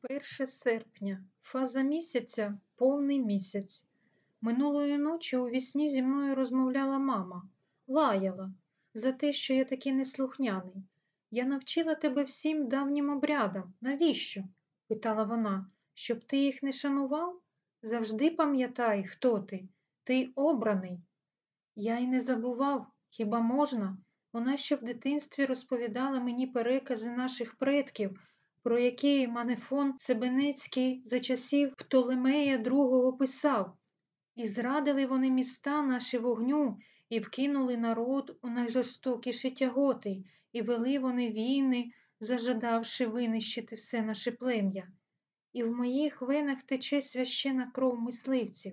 Перше серпня, фаза місяця повний місяць. Минулої ночі у вісні зі мною розмовляла мама, лаяла за те, що я такий неслухняний. Я навчила тебе всім давнім обрядам. Навіщо? питала вона, щоб ти їх не шанував? Завжди пам'ятай, хто ти. Ти обраний. Я й не забував, хіба можна? Вона ще в дитинстві розповідала мені перекази наших предків, про які Манефон Себенецький за часів Птолемея II писав. І зрадили вони міста наші вогню, і вкинули народ у найжорстокіші тяготи, і вели вони війни, зажадавши винищити все наше плем'я. І в моїх венах тече священа кров мисливців.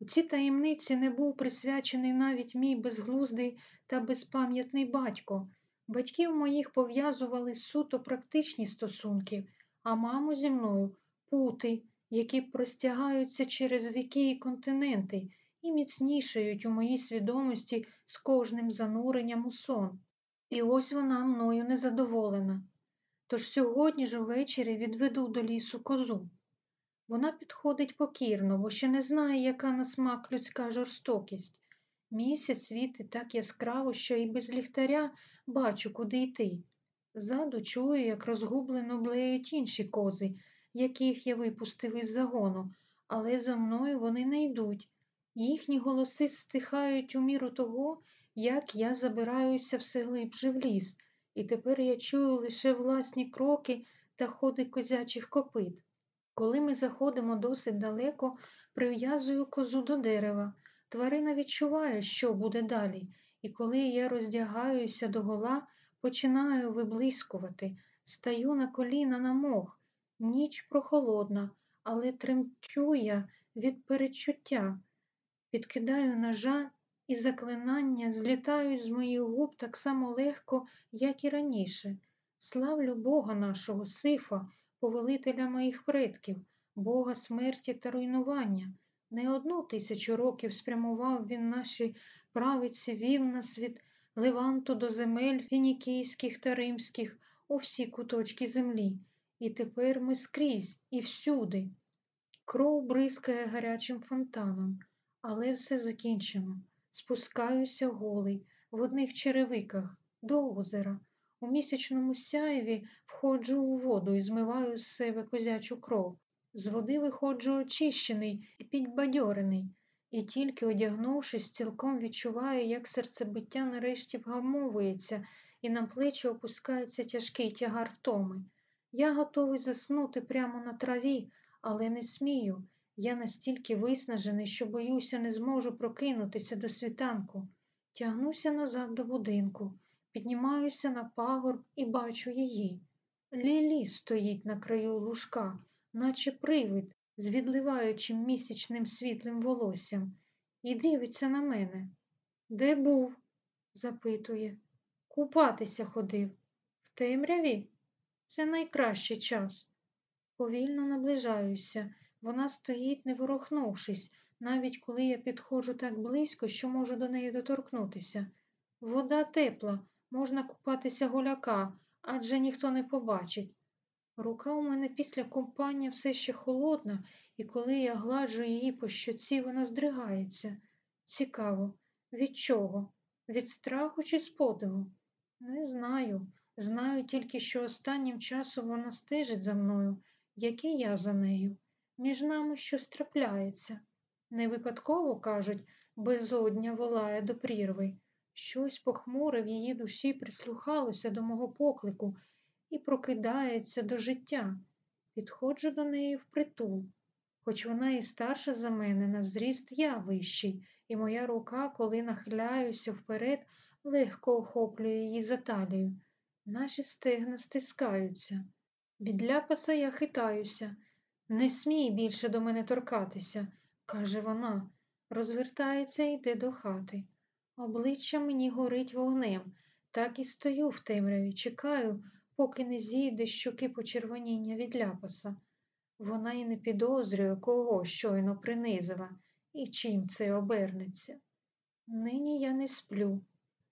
У ці таємниці не був присвячений навіть мій безглуздий та безпам'ятний батько. Батьків моїх пов'язували суто практичні стосунки, а маму зі мною пути, які простягаються через віки і континенти і міцнішають у моїй свідомості з кожним зануренням у сон. І ось вона мною незадоволена. Тож сьогодні ж увечері відведу до лісу козу. Вона підходить покірно, бо ще не знає, яка на смак людська жорстокість. Місяць світить так яскраво, що і без ліхтаря бачу, куди йти. Ззаду чую, як розгублено блеють інші кози, яких я випустив із загону, але за мною вони не йдуть. Їхні голоси стихають у міру того, як я забираюся все глибше в ліс, і тепер я чую лише власні кроки та ходи козячих копит. Коли ми заходимо досить далеко, прив'язую козу до дерева. Тварина відчуває, що буде далі, і коли я роздягаюся догола, починаю виблискувати, стаю на коліна на мох. Ніч прохолодна, але тремчу я від перечуття. Підкидаю ножа, і заклинання злітають з моїх губ так само легко, як і раніше. Славлю Бога нашого сифа, повелителя моїх предків, Бога смерті та руйнування. Не одну тисячу років спрямував він наші правиці, вів нас від Леванту до земель фінікійських та римських у всі куточки землі. І тепер ми скрізь і всюди. Кров бризкає гарячим фонтаном, але все закінчено. Спускаюся голий, в одних черевиках, до озера. У місячному сяєві входжу у воду і змиваю з себе козячу кров. З води виходжу очищений і підбадьорений, і тільки одягнувшись, цілком відчуваю, як серцебиття нарешті вгамовується, і на плечі опускається тяжкий тягар втоми. Я готовий заснути прямо на траві, але не смію. Я настільки виснажений, що боюся, не зможу прокинутися до світанку. Тягнуся назад до будинку, піднімаюся на пагорб і бачу її. Лілі стоїть на краю лужка, наче привид, з відливаючим місячним світлим волоссям, і дивиться на мене. Де був? запитує. Купатися ходив. В темряві? Це найкращий час. Повільно наближаюся. Вона стоїть, не ворухнувшись, навіть коли я підходжу так близько, що можу до неї доторкнутися. Вода тепла, можна купатися голяка, адже ніхто не побачить. Рука у мене після купання все ще холодна, і коли я гладжу її по щоці, вона здригається. Цікаво, від чого? Від страху чи з? Не знаю. Знаю тільки, що останнім часом вона стежить за мною, як і я за нею. Між нами щось трапляється. Не випадково, кажуть, безодня волає до прірви. Щось похмуре в її душі прислухалося до мого поклику і прокидається до життя. Підходжу до неї впритул. Хоч вона і старша за мене, на зріст я вищий, і моя рука, коли нахиляюся вперед, легко охоплює її за талію. Наші стегна стискаються. Від ляпаса я хитаюся. Не смій більше до мене торкатися, каже вона, розвертається і йде до хати. Обличчя мені горить вогнем, так і стою в темряві, чекаю, поки не зійде щоки почервоніння від ляпаса. Вона й не підозрює, кого щойно принизила і чим це обернеться. Нині я не сплю.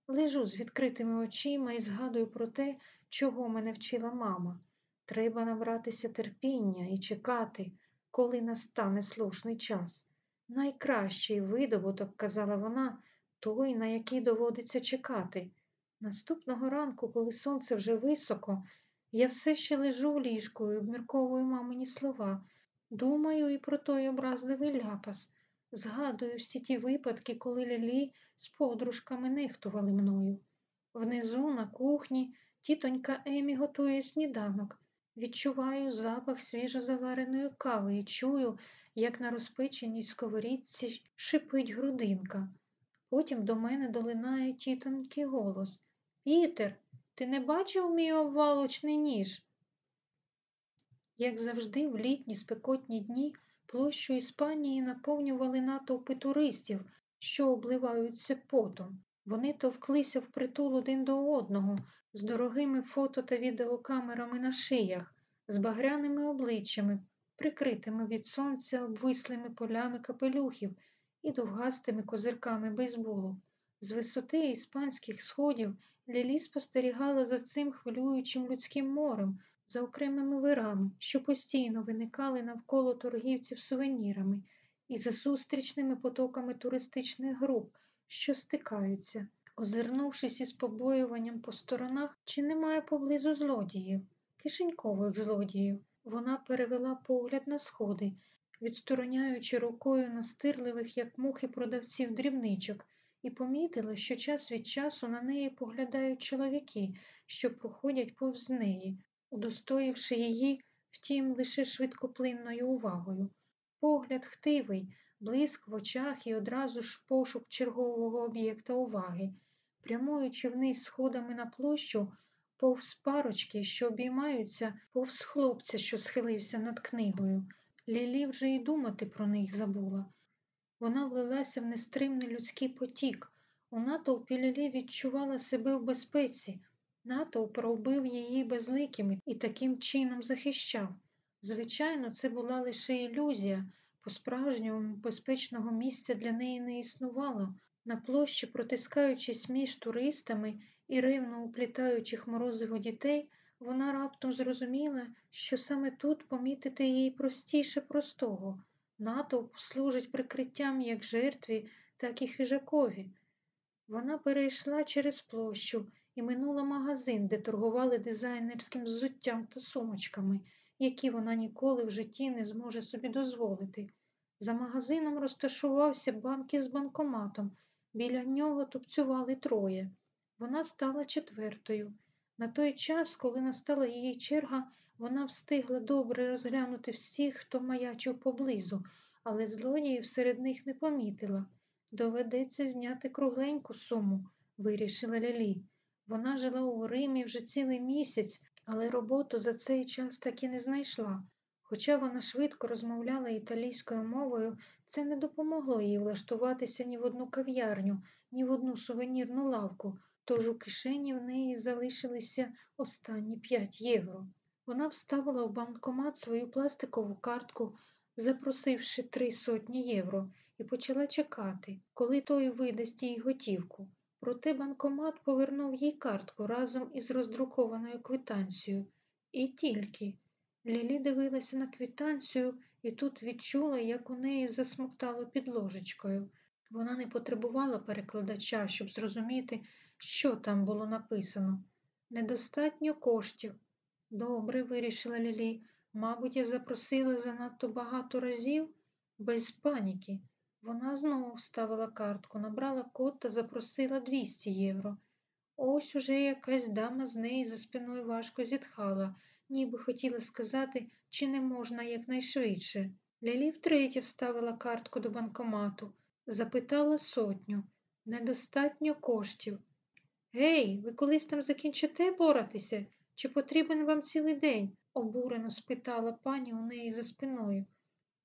Лежу з відкритими очима і згадую про те, чого мене вчила мама. Треба набратися терпіння і чекати, коли настане слушний час. Найкращий видобуток, казала вона, той, на який доводиться чекати. Наступного ранку, коли сонце вже високо, я все ще лежу в ліжку і обмірковую мамині слова. Думаю і про той образливий ляпас. Згадую всі ті випадки, коли Лілі з подружками нехтували мною. Внизу, на кухні, тітонька Емі готує сніданок. Відчуваю запах свіжозавареної кави і чую, як на розпеченій сковорідці шипить грудинка. Потім до мене долинає тітонький голос. Пітер, ти не бачив мій обвалочний ніж? Як завжди, в літні спекотні дні площу Іспанії наповнювали натовпи туристів, що обливаються потом. Вони товклися впритул один до одного з дорогими фото та відеокамерами на шиях, з багряними обличчями, прикритими від сонця обвислими полями капелюхів і довгастими козирками бейсболу. З висоти іспанських сходів Лілі спостерігала за цим хвилюючим людським морем, за окремими вирами, що постійно виникали навколо торгівців сувенірами, і за зустрічними потоками туристичних груп, що стикаються. Озирнувшись із побоюванням по сторонах, чи немає поблизу злодіїв, кишенькових злодіїв, вона перевела погляд на сходи, відстороняючи рукою настирливих, як мухи продавців дрібничок, і помітила, що час від часу на неї поглядають чоловіки, що проходять повз неї, удостоївши її, втім, лише швидкоплинною увагою. Погляд хтивий, блиск в очах і одразу ж пошук чергового об'єкта уваги, прямуючи вниз сходами на площу, повз парочки, що обіймаються, повз хлопця, що схилився над книгою. Лілі вже й думати про них забула. Вона влилася в нестримний людський потік. У натовпі Лілі відчувала себе в безпеці. Натовп робив її безликими і таким чином захищав. Звичайно, це була лише ілюзія, по-справжньому безпечного місця для неї не існувало. На площі, протискаючись між туристами і ревно уплітаючих морозиво дітей, вона раптом зрозуміла, що саме тут помітити їй простіше простого. Натовп служить прикриттям як жертві, так і хижакові. Вона перейшла через площу і минула магазин, де торгували дизайнерським взуттям та сумочками, які вона ніколи в житті не зможе собі дозволити. За магазином розташувався банк із банкоматом. Біля нього тупцювали троє. Вона стала четвертою. На той час, коли настала її черга, вона встигла добре розглянути всіх, хто маячив поблизу, але злодіїв серед них не помітила. Доведеться зняти кругленьку суму, вирішила Лялі. Вона жила у Римі вже цілий місяць, але роботу за цей час так і не знайшла. Хоча вона швидко розмовляла італійською мовою, це не допомогло їй влаштуватися ні в одну кав'ярню, ні в одну сувенірну лавку, тож у кишені в неї залишилися останні 5 євро. Вона вставила в банкомат свою пластикову картку, запросивши три сотні євро, і почала чекати, коли той видасть їй готівку. Проте банкомат повернув їй картку разом із роздрукованою квитанцією. І тільки. Лілі дивилася на квитанцію і тут відчула, як у неї засмоктало під ложечкою. Вона не потребувала перекладача, щоб зрозуміти, що там було написано. Недостатньо коштів. Добре, вирішила Лілі. Мабуть, я запросила занадто багато разів без паніки. Вона знову вставила картку, набрала код та запросила 200 євро. Ось уже якась дама з неї за спиною важко зітхала, ніби хотіла сказати, чи не можна якнайшвидше. Лілі втретє вставила картку до банкомату, запитала сотню. Недостатньо коштів. Гей, ви колись там закінчите боратися? Чи потрібен вам цілий день? обурено спитала пані у неї за спиною.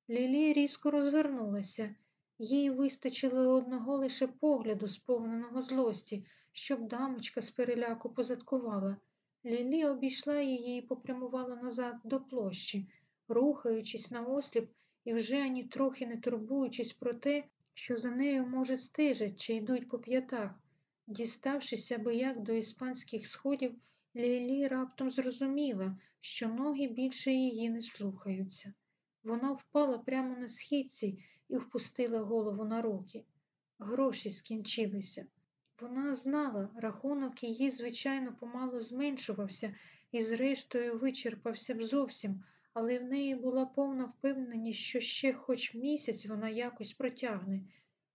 Лілі різко розвернулася. Їй вистачило одного лише погляду, сповненого злості, щоб дамочка з переляку позадкувала. Лілі обійшла її і попрямувала назад до площі, рухаючись на осліп і вже ані трохи не турбуючись про те, що за нею, може, стежать чи йдуть по п'ятах. Діставшись аби як до іспанських сходів, Лілі раптом зрозуміла, що ноги більше її не слухаються. Вона впала прямо на східці і впустила голову на руки. Гроші скінчилися. Вона знала, рахунок її, звичайно, помало зменшувався і, зрештою, вичерпався б зовсім, але в неї була повна впевненість, що ще хоч місяць вона якось протягне.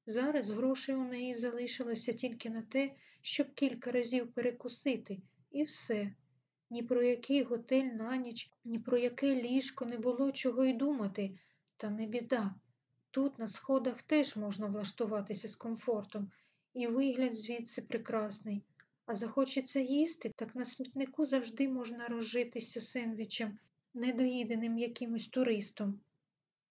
Зараз грошей у неї залишилося тільки на те, щоб кілька разів перекусити, і все. Ні про який готель на ніч, ні про яке ліжко не було чого й думати, та не біда. Тут на сходах теж можна влаштуватися з комфортом, і вигляд звідси прекрасний. А захочеться їсти, так на смітнику завжди можна розжитися сендвічем, недоїденим якимось туристом.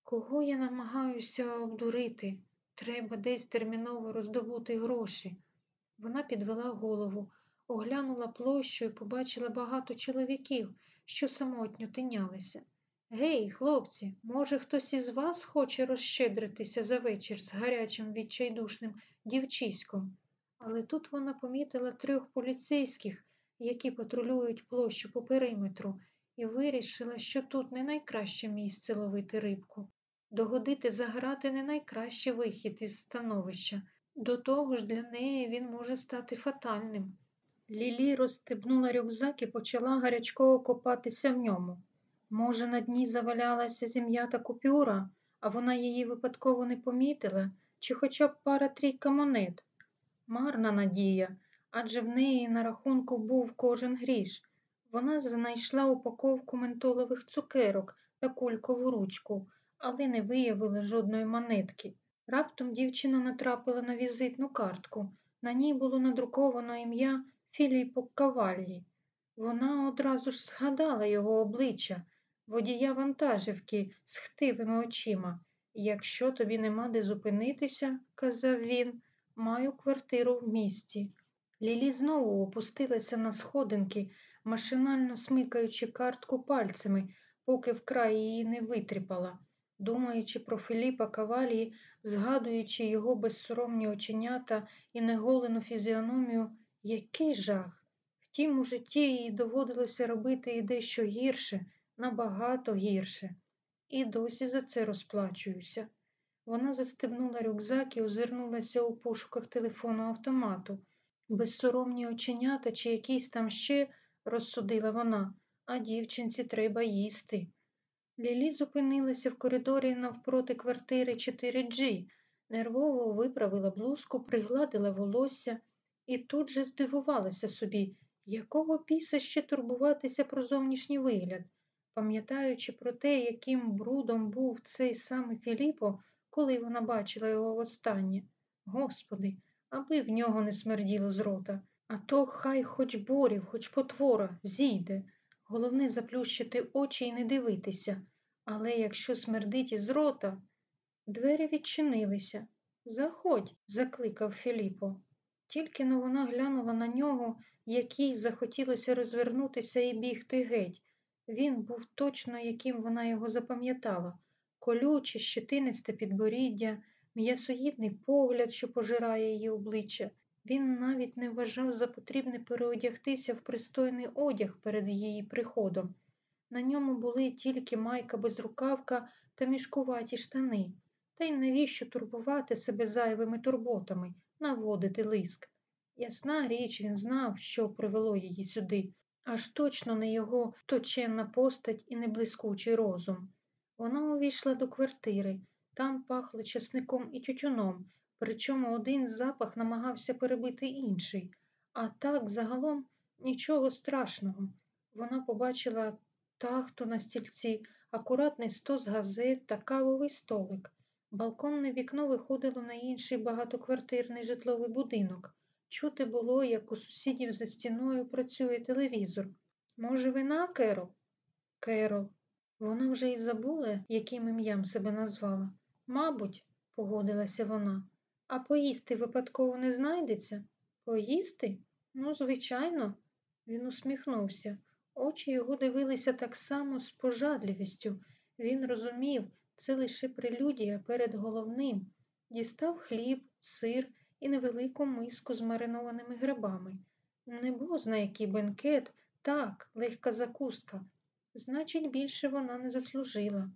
Кого я намагаюся обдурити? Треба десь терміново роздобути гроші. Вона підвела голову, оглянула площу і побачила багато чоловіків, що самотньо тинялися. Гей, хлопці, може, хтось із вас хоче розщедритися за вечір з гарячим відчайдушним дівчиськом? Але тут вона помітила трьох поліцейських, які патрулюють площу по периметру, і вирішила, що тут не найкраще місце ловити рибку. Догодити заграти не найкращий вихід із становища. До того ж для неї він може стати фатальним. Лілі розстебнула рюкзак і почала гарячково копатися в ньому. Може, на дні завалялася зім'ята купюра, а вона її випадково не помітила, чи хоча б пара трійка монет. Марна надія, адже в неї на рахунку був кожен гріш. Вона знайшла упаковку ментолових цукерок та кулькову ручку, але не виявила жодної монетки. Раптом дівчина натрапила на візитну картку. На ній було надруковано ім'я Філіппо Кавальї. Вона одразу ж згадала його обличчя, водія вантажівки з хтивими очима. Якщо тобі нема де зупинитися, казав він, маю квартиру в місті. Лілі знову опустилася на сходинки, машинально смикаючи картку пальцями, поки вкрай її не витріпала. Думаючи про Філіпа Кавалії, згадуючи його безсоромні оченята і неголену фізіономію, який жах. Втім, у житті їй доводилося робити і дещо гірше, набагато гірше. І досі за це розплачуюся. Вона застебнула рюкзак і озирнулася у пошуках телефону автомату. Безсоромні оченята чи якісь там ще, розсудила вона, а дівчинці треба їсти. Лілі зупинилася в коридорі навпроти квартири 4G, нервово виправила блузку, пригладила волосся і тут же здивувалася собі, якого піса ще турбуватися про зовнішній вигляд, пам'ятаючи про те, яким брудом був цей самий Філіппо, коли вона бачила його востаннє. Господи, аби в нього не смерділо з рота, а то хай хоч борів, хоч потвора, зійде. Головне заплющити очі і не дивитися. Але якщо смердить із рота, двері відчинилися. Заходь, закликав Філіппо. Тільки но вона глянула на нього, якій захотілося розвернутися і бігти геть. Він був точно, яким вона його запам'ятала колюче, щетинисте підборіддя, м'ясоїдний погляд, що пожирає її обличчя. Він навіть не вважав за потрібне переодягтися в пристойний одяг перед її приходом. На ньому були тільки майка безрукавка та мішкуваті штани. Та й навіщо турбувати себе зайвими турботами, наводити лиск? Ясна річ, він знав, що привело її сюди, аж точно не його точенна постать і не блискучий розум. Вона увійшла до квартири, там пахло часником і тютюном, причому один запах намагався перебити інший, а так загалом нічого страшного. Вона побачила тахту на стільці, акуратний стос газет та кавовий столик. Балконне вікно виходило на інший багатоквартирний житловий будинок. Чути було, як у сусідів за стіною працює телевізор. Може, вина, Керол? Керол. Вона вже й забула, яким ім'ям себе назвала. Мабуть, погодилася вона. А поїсти випадково не знайдеться? Поїсти? Ну, звичайно, він усміхнувся. Очі його дивилися так само з пожадливістю. Він розумів, це лише прелюдія перед головним. Дістав хліб, сир і невелику миску з маринованими грибами. Не бозна який бенкет, Так, легка закуска. Значить, більше вона не заслужила.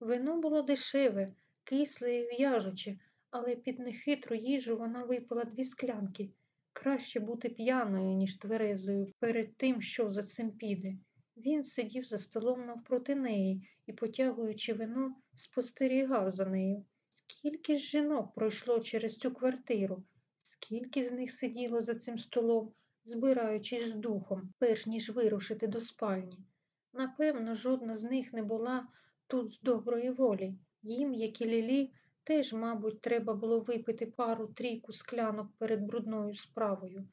Вино було дешеве, кисле і в'яжуче, але під нехитру їжу вона випила дві склянки. Краще бути п'яною, ніж тверезою, перед тим, що за цим піде. Він сидів за столом навпроти неї і, потягуючи вино, спостерігав за нею. Скільки ж жінок пройшло через цю квартиру, скільки з них сиділо за цим столом, збираючись з духом, перш ніж вирушити до спальні. Напевно, жодна з них не була тут з доброї волі. Їм, як і Лілі, теж, мабуть, треба було випити пару трійку склянок перед брудною справою.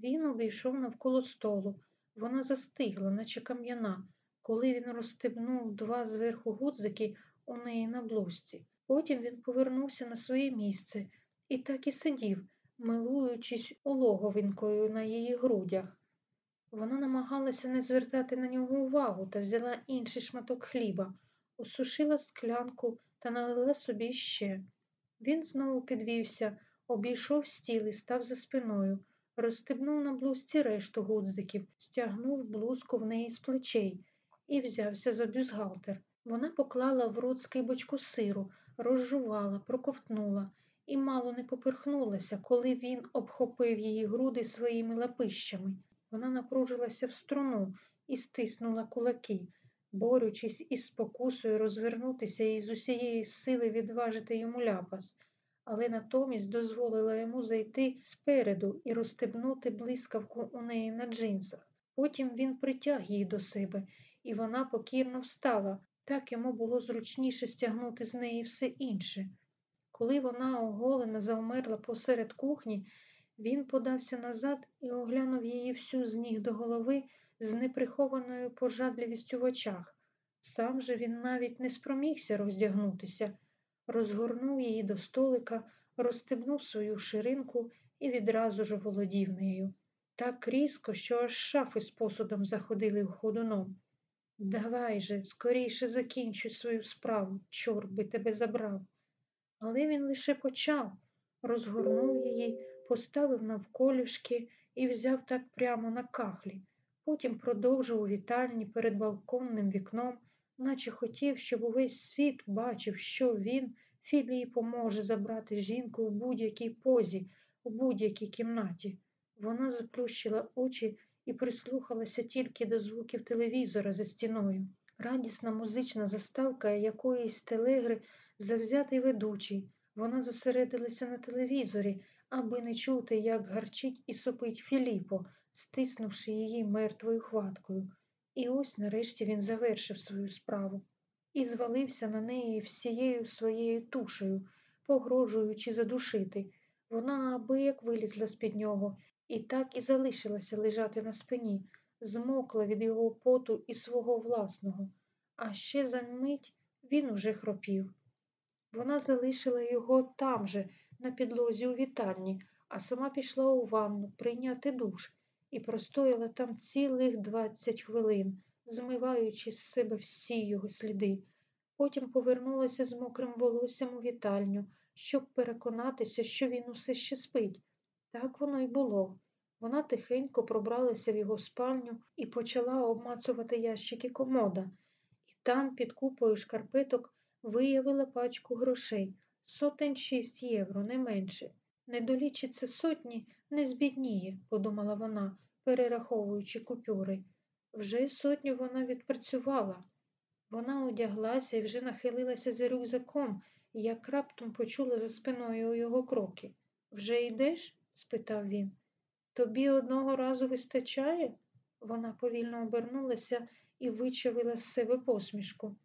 Він обійшов навколо столу. Вона застигла, наче кам'яна, коли він розстебнув два зверху гудзики у неї на блузці. Потім він повернувся на своє місце і так і сидів, милуючись улоговинкою на її грудях. Вона намагалася не звертати на нього увагу та взяла інший шматок хліба, осушила склянку та налила собі ще. Він знову підвівся, обійшов стіл і став за спиною, розстебнув на блузці решту гудзиків, стягнув блузку в неї з плечей і взявся за бюзгалтер. Вона поклала в рот скибочку сиру, розжувала, проковтнула і мало не поперхнулася, коли він обхопив її груди своїми лапищами. Вона напружилася в струну і стиснула кулаки, борючись із спокусою розвернутися і з усієї сили відважити йому ляпас, але натомість дозволила йому зайти спереду і розстебнути блискавку у неї на джинсах. Потім він притяг її до себе, і вона покірно встала. Так йому було зручніше стягнути з неї все інше. Коли вона оголена завмерла посеред кухні, він подався назад і оглянув її всю з ніг до голови з неприхованою пожадливістю в очах. Сам же він навіть не спромігся роздягнутися, розгорнув її до столика, розстебнув свою ширинку і відразу ж володів нею. Так різко, що аж шафи з посудом заходили в ходуном. Давай же, скоріше закінчуй свою справу, чорт би тебе забрав. Але він лише почав, розгорнув її, поставив навколішки і взяв так прямо на кахлі. Потім продовжив у вітальні перед балконним вікном, наче хотів, щоб увесь світ бачив, що він, Філіппо, може забрати жінку в будь-якій позі, у будь-якій кімнаті. Вона заплющила очі і прислухалася тільки до звуків телевізора за стіною. Радісна музична заставка якоїсь телегри завзятий ведучий. Вона зосередилася на телевізорі, аби не чути, як гарчить і сопить Філіппо, стиснувши її мертвою хваткою. І ось нарешті він завершив свою справу і звалився на неї всією своєю тушею, погрожуючи задушити. Вона аби як вилізла з-під нього і так і залишилася лежати на спині, змокла від його поту і свого власного, а ще за мить він уже хропів. Вона залишила його там же, на підлозі у вітальні, а сама пішла у ванну прийняти душ і простояла там цілих двадцять хвилин, змиваючи з себе всі його сліди. Потім повернулася з мокрим волоссям у вітальню, щоб переконатися, що він усе ще спить. Так воно й було. Вона тихенько пробралася в його спальню і почала обмацувати ящики комода, і там, під купою шкарпеток, виявила пачку грошей сотень шість євро, не менше. Не долічиться сотні, не збідніє, подумала вона, перераховуючи купюри. Вже сотню вона відпрацювала. Вона одяглася і вже нахилилася за рюкзаком, як раптом почула за спиною його кроки. Вже йдеш? Спитав він. Тобі одного разу вистачає? Вона повільно обернулася і вичавила з себе посмішку.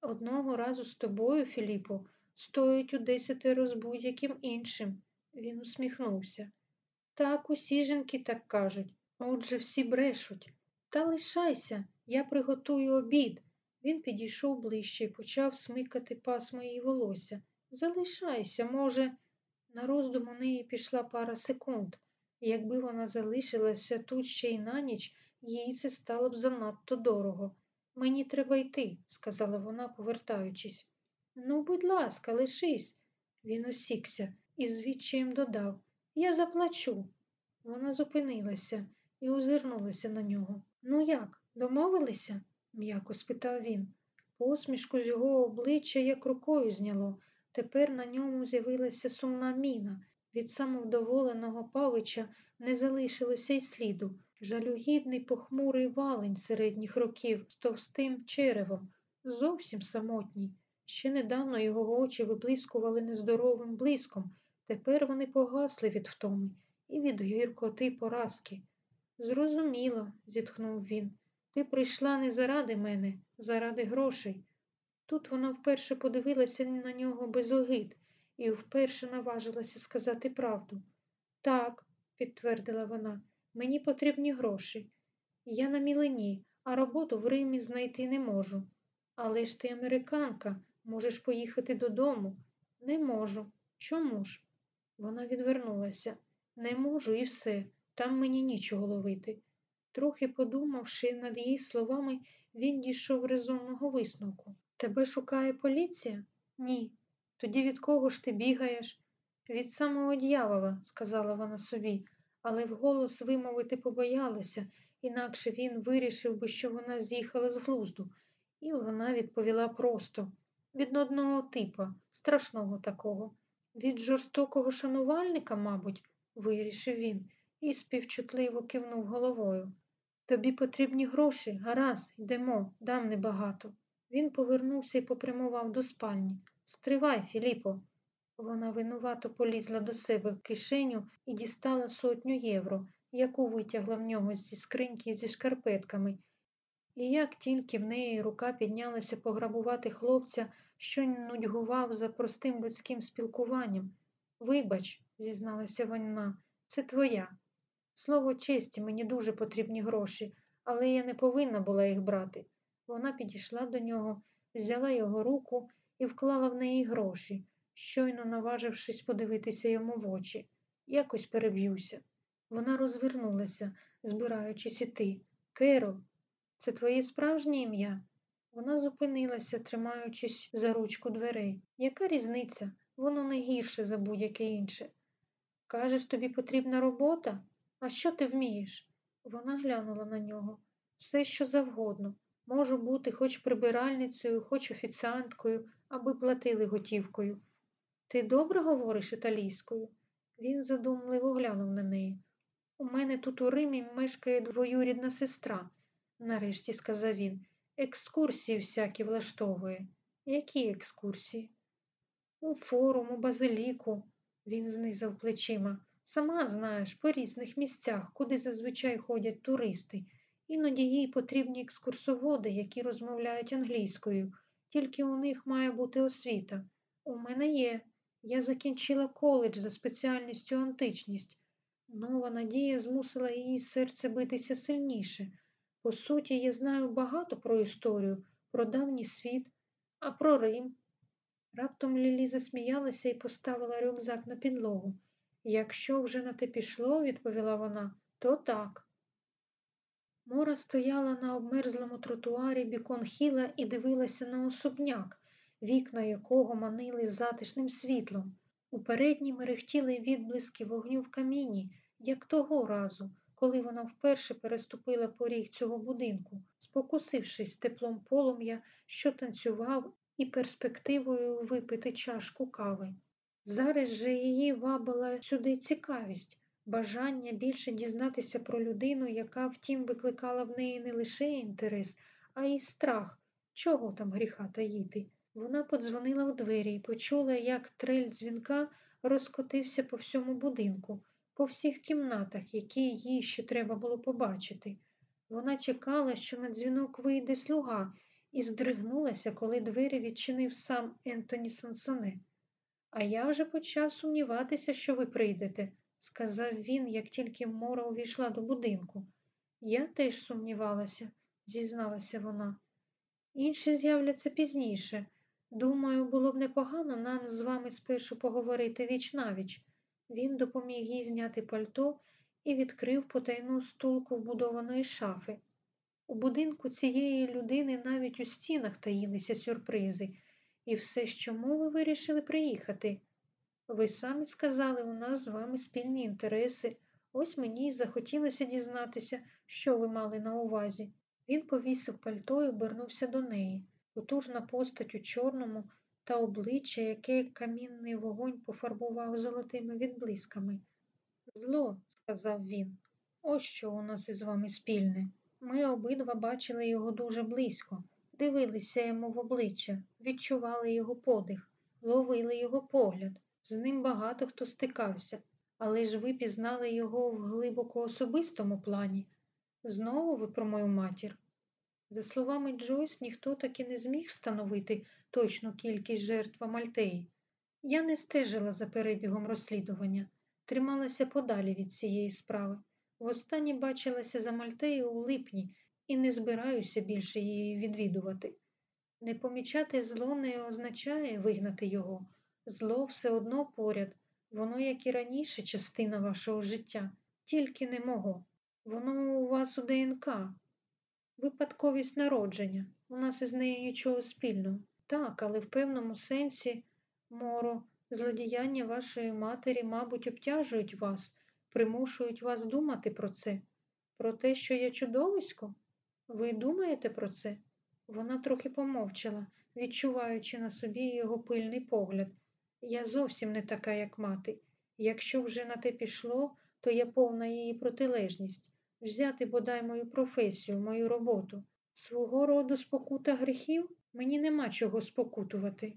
Одного разу з тобою, Філіппо, стоїть у десятеро з будь-яким іншим. Він усміхнувся. Так, усі жінки так кажуть. Отже, всі брешуть. Та лишайся, я приготую обід. Він підійшов ближче і почав смикати пасмо її волосся. Залишайся, може, на роздум у неї пішла пара секунд. Якби вона залишилася тут ще й на ніч, їй це стало б занадто дорого. Мені треба йти, сказала вона, повертаючись. Ну, будь ласка, лишись. Він осікся і звідчаєм додав Я заплачу. Вона зупинилася і озирнулася на нього. Ну як, домовилися? м'яко спитав він. Посмішку з його обличчя як рукою зняло. Тепер на ньому з'явилася сумна міна. Від самовдоволеного павича не залишилося й сліду. Жалюгідний похмурий валень середніх років з товстим черевом, зовсім самотній. Ще недавно його очі виблискували нездоровим блиском, тепер вони погасли від втоми і від гіркоти поразки. Зрозуміло, зітхнув він. Ти прийшла не заради мене, заради грошей. Тут вона вперше подивилася на нього без огид і вперше наважилася сказати правду. Так, підтвердила вона, мені потрібні гроші. Я на мілені, а роботу в Римі знайти не можу. Але ж ти американка, можеш поїхати додому. Не можу. Чому ж? Вона відвернулася. Не можу і все. Там мені нічого ловити. Трохи подумавши над її словами, він дійшов резонного висновку. Тебе шукає поліція? Ні. Тоді від кого ж ти бігаєш? Від самого дьявола, сказала вона собі, але вголос вимовити побоялася, інакше він вирішив би, що вона з'їхала з глузду, і вона відповіла просто від одного типа, страшного такого, від жорстокого шанувальника, мабуть, вирішив він і співчутливо кивнув головою. Тобі потрібні гроші, гаразд, йдемо, дам небагато. Він повернувся і попрямував до спальні. Стривай, Філіпо. Вона винувато полізла до себе в кишеню і дістала сотню євро, яку витягла в нього зі скриньки зі шкарпетками. І як тільки в неї рука піднялася пограбувати хлопця, що нудьгував за простим людським спілкуванням. Вибач, зізналася вона, це твоя. Слово честі, мені дуже потрібні гроші, але я не повинна була їх брати. Вона підійшла до нього, взяла його руку і вклала в неї гроші, щойно наважившись подивитися йому в очі. Якось переб'юся. Вона розвернулася, збираючись іти. Керол, це твоє справжнє ім'я? Вона зупинилася, тримаючись за ручку дверей. Яка різниця? Воно не гірше за будь-яке інше. Кажеш, тобі потрібна робота? А що ти вмієш? Вона глянула на нього. Все, що завгодно. Можу бути хоч прибиральницею, хоч офіціанткою, аби платили готівкою. Ти добре говориш італійською? Він задумливо глянув на неї. У мене тут у Римі мешкає двоюрідна сестра, нарешті сказав він. Екскурсії всякі влаштовує. Які екскурсії? У форум, у базиліку, він знизав плечима. Сама знаєш, по різних місцях, куди зазвичай ходять туристи. Іноді їй потрібні екскурсоводи, які розмовляють англійською, тільки у них має бути освіта. У мене є. Я закінчила коледж за спеціальністю античність. Нова надія змусила її серце битися сильніше. По суті, я знаю багато про історію, про давній світ, а про Рим. Раптом Лілі засміялася і поставила рюкзак на підлогу. Якщо вже на те пішло, відповіла вона, то так. Мора стояла на обмерзлому тротуарі бікон хіла і дивилася на особняк, вікна якого манили затишним світлом. У передній мерехтіли відблиски вогню в каміні, як того разу, коли вона вперше переступила поріг цього будинку, спокусившись теплом полум'я, що танцював і перспективою випити чашку кави. Зараз же її вабила сюди цікавість, бажання більше дізнатися про людину, яка, втім, викликала в неї не лише інтерес, а й страх, чого там гріха таїти. Вона подзвонила в двері і почула, як трель дзвінка розкотився по всьому будинку, по всіх кімнатах, які їй ще треба було побачити. Вона чекала, що на дзвінок вийде слуга, і здригнулася, коли двері відчинив сам Ентоні Сансоне. А я вже почав сумніватися, що ви прийдете, сказав він, як тільки Мора увійшла до будинку. Я теж сумнівалася, зізналася вона. Інші з'являться пізніше. Думаю, було б непогано нам з вами спершу поговорити віч навіч. Він допоміг їй зняти пальто і відкрив потайну стулку вбудованої шафи. У будинку цієї людини навіть у стінах таїлися сюрпризи. І все чому ви вирішили приїхати? Ви самі сказали, у нас з вами спільні інтереси. Ось мені й захотілося дізнатися, Що ви мали на увазі? Він повісив пальто і обернувся до неї. Потужна постать у чорному та обличчя, яке камінний вогонь пофарбував золотими відблисками. Зло, сказав він, ось що у нас із вами спільне. Ми обидва бачили його дуже близько, дивилися йому в обличчя, відчували його подих, ловили його погляд. З ним багато хто стикався, але ж ви пізнали його в глибоко особистому плані. Знову ви про мою матір. За словами Джойс, ніхто так і не зміг встановити точну кількість жертв Амальтеї. Я не стежила за перебігом розслідування, трималася подалі від цієї справи. Востаннє бачилася за Мальтею у липні і не збираюся більше її відвідувати. Не помічати зло не означає вигнати його. Зло все одно поряд, воно, як і раніше, частина вашого життя, тільки не мого. Воно у вас у ДНК. Випадковість народження. У нас із нею нічого спільного. Так, але в певному сенсі, моро, злодіяння вашої матері, мабуть, обтяжують вас, примушують вас думати про це, про те, що я чудовисько? Ви думаєте про це? Вона трохи помовчала, відчуваючи на собі його пильний погляд. Я зовсім не така, як мати. Якщо вже на те пішло, то я повна її протилежність. Взяти бодай мою професію, мою роботу. Свого роду спокута гріхів мені нема чого спокутувати.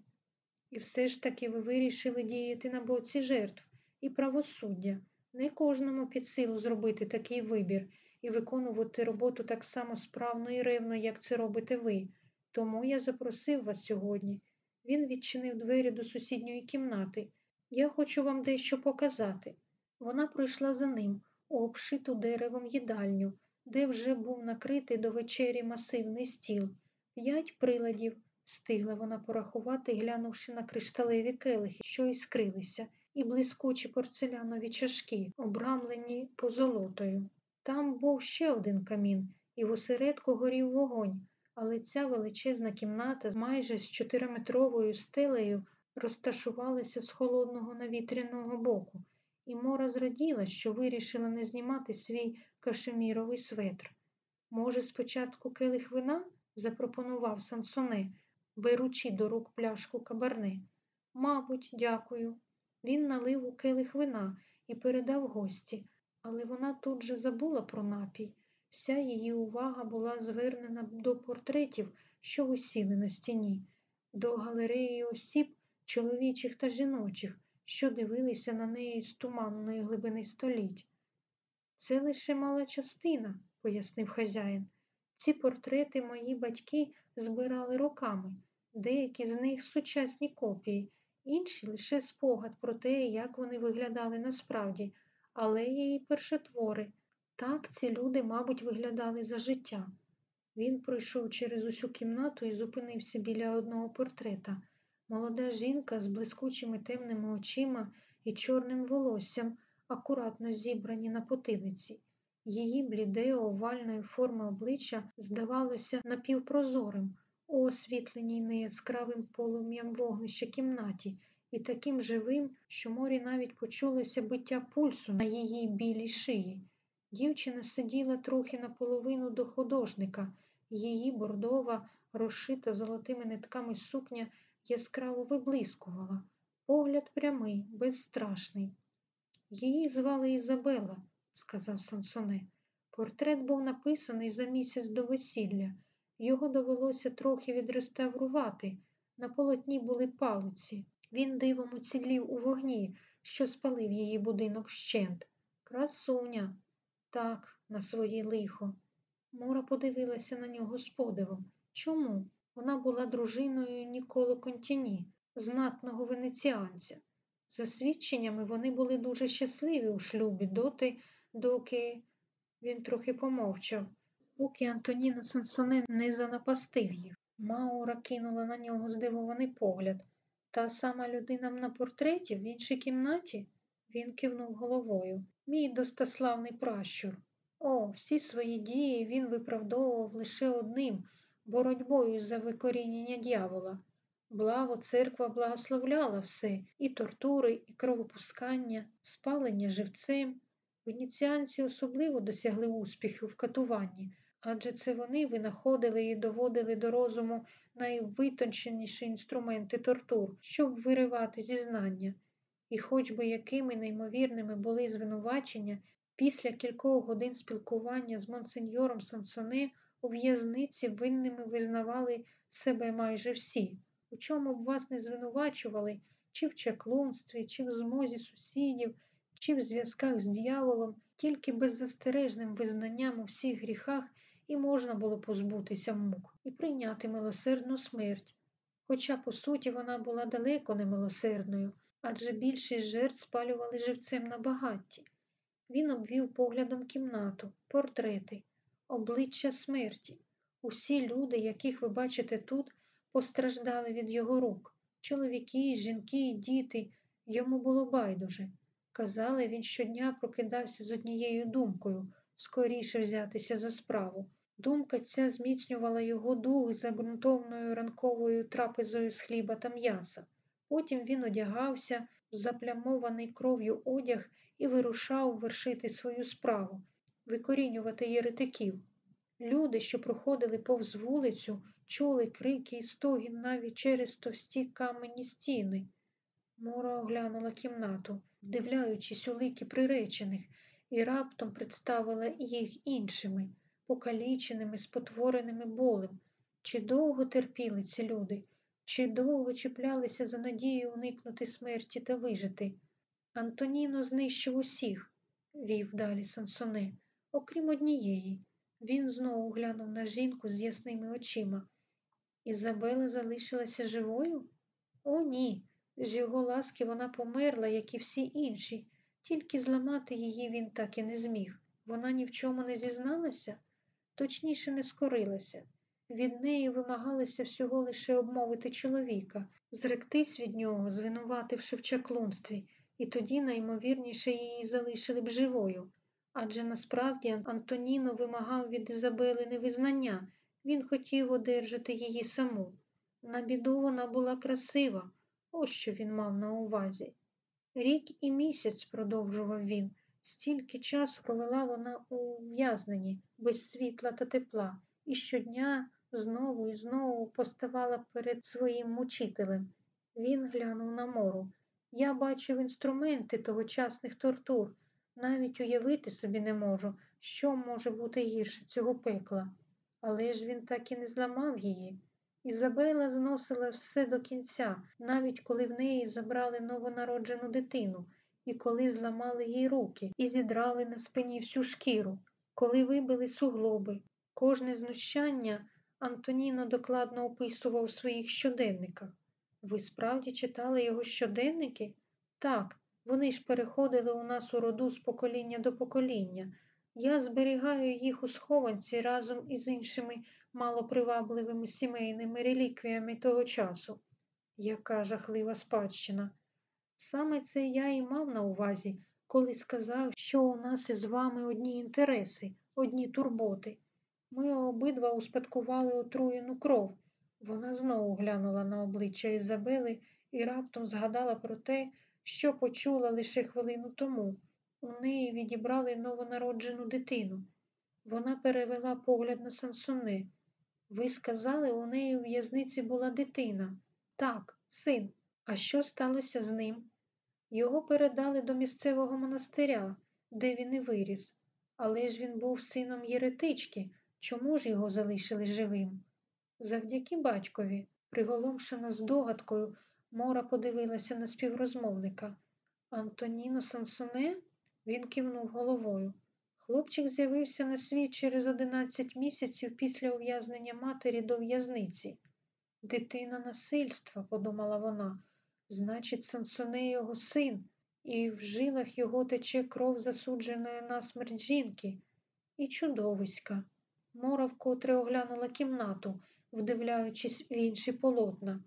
І все ж таки ви вирішили діяти на боці жертв і правосуддя. Не кожному під силу зробити такий вибір і виконувати роботу так само справно і ревно, як це робите ви. Тому я запросив вас сьогодні. Він відчинив двері до сусідньої кімнати. Я хочу вам дещо показати. Вона пройшла за ним обшиту деревом їдальню, де вже був накритий до вечері масивний стіл. П'ять приладів встигла вона порахувати, глянувши на кришталеві келихи, що іскрилися, і блискучі порцелянові чашки, обрамлені позолотою. Там був ще один камін, і в осередку горів вогонь, але ця величезна кімната майже з чотириметровою стелею розташувалася з холодного навітряного боку, і Мора зраділа, що вирішила не знімати свій кашеміровий светр. Може, спочатку келих вина? запропонував Сансоне, беручи до рук пляшку кабарне. Мабуть, дякую. Він налив у келих вина і передав гості, але вона тут же забула про напій. Вся її увага була звернена до портретів, що висіли на стіні, до галереї осіб, чоловічих та жіночих, що дивилися на неї з туманної глибини століть. Це лише мала частина, пояснив хазяїн. Ці портрети мої батьки збирали роками, деякі з них сучасні копії, інші лише спогад про те, як вони виглядали насправді, але її першотвори. Так ці люди, мабуть, виглядали за життя. Він пройшов через усю кімнату і зупинився біля одного портрета. Молода жінка з блискучими темними очима і чорним волоссям, акуратно зібрані на потилиці. Її бліде овальної форми обличчя здавалося напівпрозорим, освітленій неяскравим полум'ям вогнища кімнаті, і таким живим, що морі навіть почулося биття пульсу на її білій шиї. Дівчина сиділа трохи наполовину до художника, її бордова, розшита золотими нитками сукня, яскраво виблискувала, погляд прямий, безстрашний. Її звали Ізабела, сказав Сансоне. Портрет був написаний за місяць до весілля. Його довелося трохи відреставрувати. На полотні були палиці. Він дивом уцілів у вогні, що спалив її будинок вщент. Красуня. Так, на своє лихо. Мора подивилася на нього з подивом. Чому? Вона була дружиною Ніколо Контіні, знатного венеціанця. За свідченнями вони були дуже щасливі у шлюбі доти, доки він трохи помовчав, поки Антоніна Сансоне не занапастив їх. Маура кинула на нього здивований погляд. Та сама людина на портреті в іншій кімнаті? Він кивнув головою. Мій достославний пращур. О, всі свої дії він виправдовував лише одним боротьбою за викорінення дьявола. Благо, церква благословляла все і тортури, і кровопускання, спалення живцем. Венеціанці особливо досягли успіху в катуванні, адже це вони винаходили і доводили до розуму найвитонченіші інструменти тортур, щоб виривати зізнання. І хоч би якими неймовірними були звинувачення, після кількох годин спілкування з монсеньором Сансоне у в'язниці винними визнавали себе майже всі. У чому б вас не звинувачували, чи в чаклунстві, чи в змозі сусідів, чи в зв'язках з дьяволом, тільки беззастережним визнанням у всіх гріхах і можна було позбутися мук і прийняти милосердну смерть. Хоча, по суті, вона була далеко не милосердною, адже більшість жертв спалювали живцем на багатті. Він обвів поглядом кімнату, портрети, обличчя смерті. Усі люди, яких ви бачите тут, постраждали від його рук. Чоловіки, жінки, діти, йому було байдуже. Казали, він щодня прокидався з однією думкою скоріше взятися за справу. Думка ця зміцнювала його дух за ґрунтовною ранковою трапезою з хліба та м'яса. Потім він одягався заплямований кров'ю одяг і вирушав вершити свою справу, викорінювати єретиків. Люди, що проходили повз вулицю, чули крики і стогін навіть через товсті камені стіни. Мора оглянула кімнату, вдивляючись у лики приречених, і раптом представила їх іншими, покаліченими, спотвореними болем. Чи довго терпіли ці люди, чи довго чіплялися за надією уникнути смерті та вижити? Антоніно знищив усіх, вів далі Сансоне, окрім однієї. Він знову глянув на жінку з ясними очима. Ізабела залишилася живою? О, ні. З його ласки вона померла, як і всі інші, тільки зламати її він так і не зміг. Вона ні в чому не зізналася, точніше не скорилася. Від неї вимагалося всього лише обмовити чоловіка, зректись від нього, звинувативши в чаклунстві, і тоді найімовірніше її залишили б живою. Адже насправді Антоніно вимагав від Ізабели невизнання, він хотів одержати її саму. На біду вона була красива, ось що він мав на увазі. Рік і місяць, продовжував він, стільки часу провела вона у ув'язненні, без світла та тепла, і щодня знову і знову поставала перед своїм мучителем. Він глянув на мору. Я бачив інструменти тогочасних тортур. Навіть уявити собі не можу, що може бути гірше цього пекла. Але ж він так і не зламав її. Ізабела зносила все до кінця, навіть коли в неї забрали новонароджену дитину, і коли зламали їй руки і зідрали на спині всю шкіру, коли вибили суглоби. Кожне знущання Антоніно докладно описував у своїх щоденниках. Ви справді читали його щоденники? Так, вони ж переходили у нас у роду з покоління до покоління. Я зберігаю їх у схованці разом із іншими малопривабливими сімейними реліквіями того часу. Яка жахлива спадщина. Саме це я і мав на увазі, коли сказав, що у нас із вами одні інтереси, одні турботи. Ми обидва успадкували отруєну кров. Вона знову глянула на обличчя Ізабели і раптом згадала про те, що почула лише хвилину тому. У неї відібрали новонароджену дитину. Вона перевела погляд на Сансоне. Ви сказали, у неї у в'язниці була дитина. Так, син. А що сталося з ним? Його передали до місцевого монастиря, де він і виріс. Але ж він був сином єретички. Чому ж його залишили живим? Завдяки батькові, приголомшена здогадкою, Мора подивилася на співрозмовника. Антоніно Сансоне? Він кивнув головою. Хлопчик з'явився на світ через одинадцять місяців після ув'язнення матері до в'язниці. Дитина насильства, подумала вона, значить, Сансоне його син, і в жилах його тече кров засудженої на смерть жінки і чудовиська. Мора вкотре оглянула кімнату, вдивляючись в інші полотна.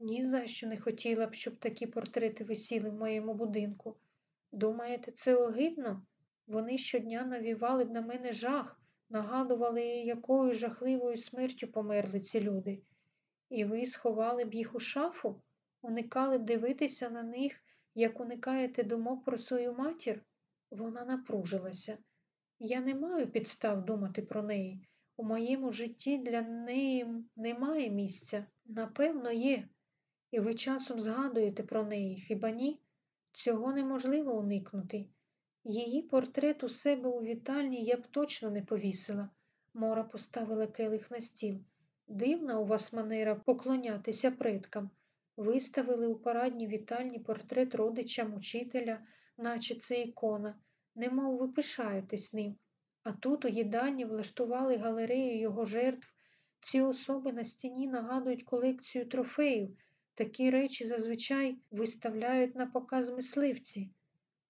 Ні за що не хотіла б, щоб такі портрети висіли в моєму будинку. Думаєте, це огидно? Вони щодня навівали б на мене жах, нагадували, якою жахливою смертю померли ці люди. І ви сховали б їх у шафу, уникали б дивитися на них, як уникаєте думок про свою матір? Вона напружилася. Я не маю підстав думати про неї. У моєму житті для неї немає місця. Напевно, є. І ви часом згадуєте про неї, хіба ні? Цього неможливо уникнути. Її портрет у себе у вітальні я б точно не повісила. Мора поставила келих на стіл. Дивна у вас манера поклонятися предкам. Виставили у парадній вітальні портрет родичам учителя, наче це ікона, немов ви пишаєтесь ним. А тут у їдальні влаштували галерею його жертв. Ці особи на стіні нагадують колекцію трофеїв. Такі речі зазвичай виставляють на показ мисливці.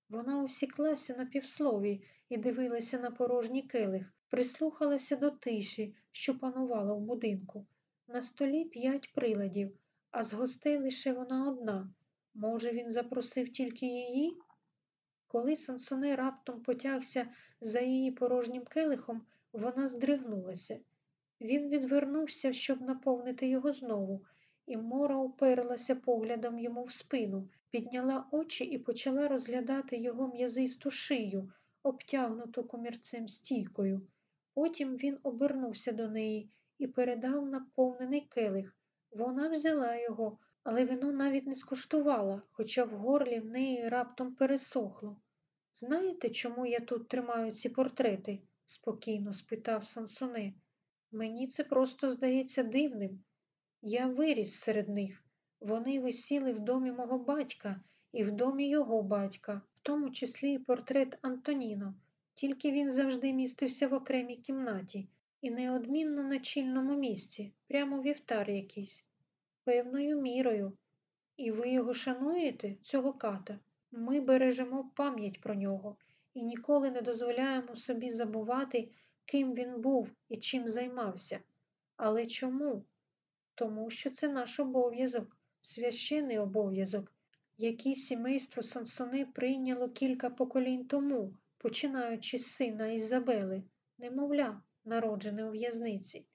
Вона усіклася на півслові і дивилася на порожній келих, прислухалася до тиші, що панувала в будинку. На столі п'ять приладів, а з гостей лише вона одна. Може, він запросив тільки її? Коли Сансоне раптом потягся за її порожнім келихом, вона здригнулася. Він відвернувся, щоб наповнити його знову, і Мора уперлася поглядом йому в спину, підняла очі і почала розглядати його м'язисту шию, обтягнуту комірцем стійкою. Потім він обернувся до неї і передав наповнений келих. Вона взяла його, але вино навіть не скуштувала, хоча в горлі в неї раптом пересохло. Знаєте, чому я тут тримаю ці портрети? спокійно спитав Сансоне. Мені це просто здається дивним. Я виріс серед них. Вони висіли в домі мого батька і в домі його батька, в тому числі і портрет Антоніно, тільки він завжди містився в окремій кімнаті і неодмінно на чільному місці, прямо вівтар якийсь, певною мірою. І ви його шануєте, цього ката? Ми бережемо пам'ять про нього і ніколи не дозволяємо собі забувати, ким він був і чим займався. Але чому? Тому що це наш обов'язок, священний обов'язок, який сімейство Сансони прийняло кілька поколінь тому, починаючи з сина Ізабели, немовля, народжене у в'язниці.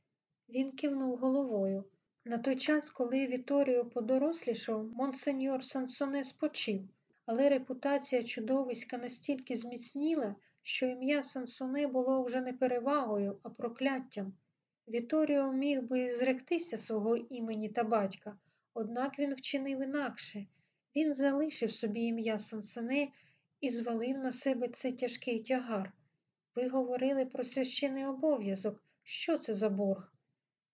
Він кивнув головою. На той час, коли Віторіо подорослішав, монсеньор Сансоне спочив, але репутація чудовиська настільки зміцніла, що ім'я Сансоне було вже не перевагою, а прокляттям. Віторіо міг би зректися свого імені та батька, однак він вчинив інакше. Він залишив собі ім'я Сансоне і звалив на себе цей тяжкий тягар. Ви говорили про священний обов'язок. Що це за борг?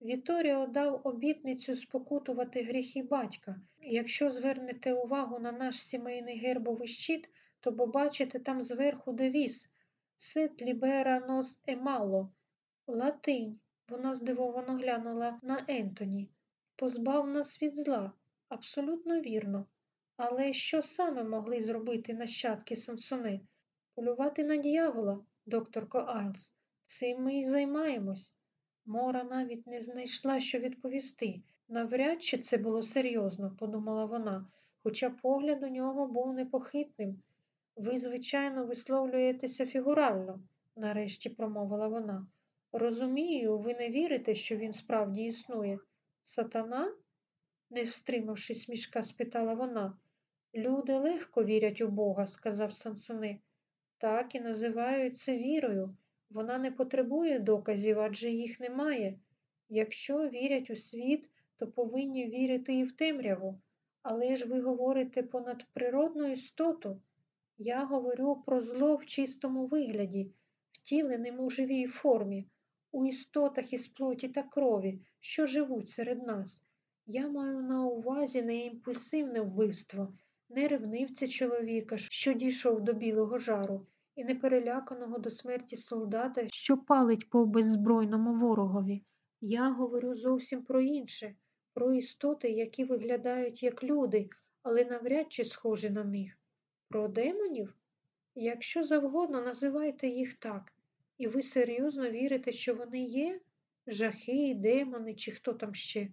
Віторіо дав обітницю спокутувати гріхи батька. Якщо звернете увагу на наш сімейний гербовий щит, то побачите там зверху девіз Sed libera nos a malo. Латинь. Вона здивовано глянула на Ентоні. Позбав нас від зла. Абсолютно вірно. Але що саме могли зробити нащадки Сансоне? Полювати на дьявола, докторко Айлс. Цим ми і займаємось. Мора навіть не знайшла, що відповісти. Навряд чи це було серйозно, подумала вона, хоча погляд у нього був непохитним. Ви, звичайно, висловлюєтеся фігурально, нарешті промовила вона. Розумію, ви не вірите, що він справді існує. Сатана? не встримавши смішка, спитала вона. Люди легко вірять у Бога, сказав Сансоне. Так і називають це вірою. Вона не потребує доказів, адже їх немає. Якщо вірять у світ, то повинні вірити і в темряву. Але ж ви говорите понад природну істоту. Я говорю про зло в чистому вигляді, втіленим у живій формі, у істотах із плоті та крові, що живуть серед нас. Я маю на увазі не імпульсивне вбивство, не ревнивця чоловіка, що дійшов до білого жару, і непереляканого до смерті солдата, що палить по беззбройному ворогові. Я говорю зовсім про інше, про істоти, які виглядають як люди, але навряд чи схожі на них. Про демонів? Якщо завгодно називайте їх так, і ви серйозно вірите, що вони є? Жахи, демони чи хто там ще?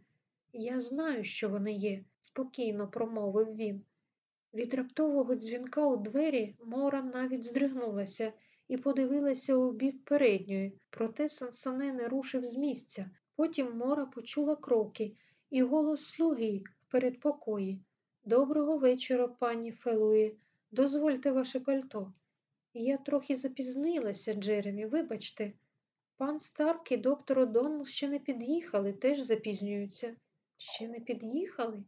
Я знаю, що вони є, спокійно промовив він. Від раптового дзвінка у двері Мора навіть здригнулася і подивилася у бік передньої, проте Сансоне не рушив з місця. Потім Мора почула кроки і голос слуги в передпокої. Доброго вечора, пані Фелвей. Дозвольте ваше пальто. Я трохи запізнилася, Джеремі, вибачте. Пан Старк і доктор О'Доннелл ще не під'їхали, теж запізнюються. Ще не під'їхали?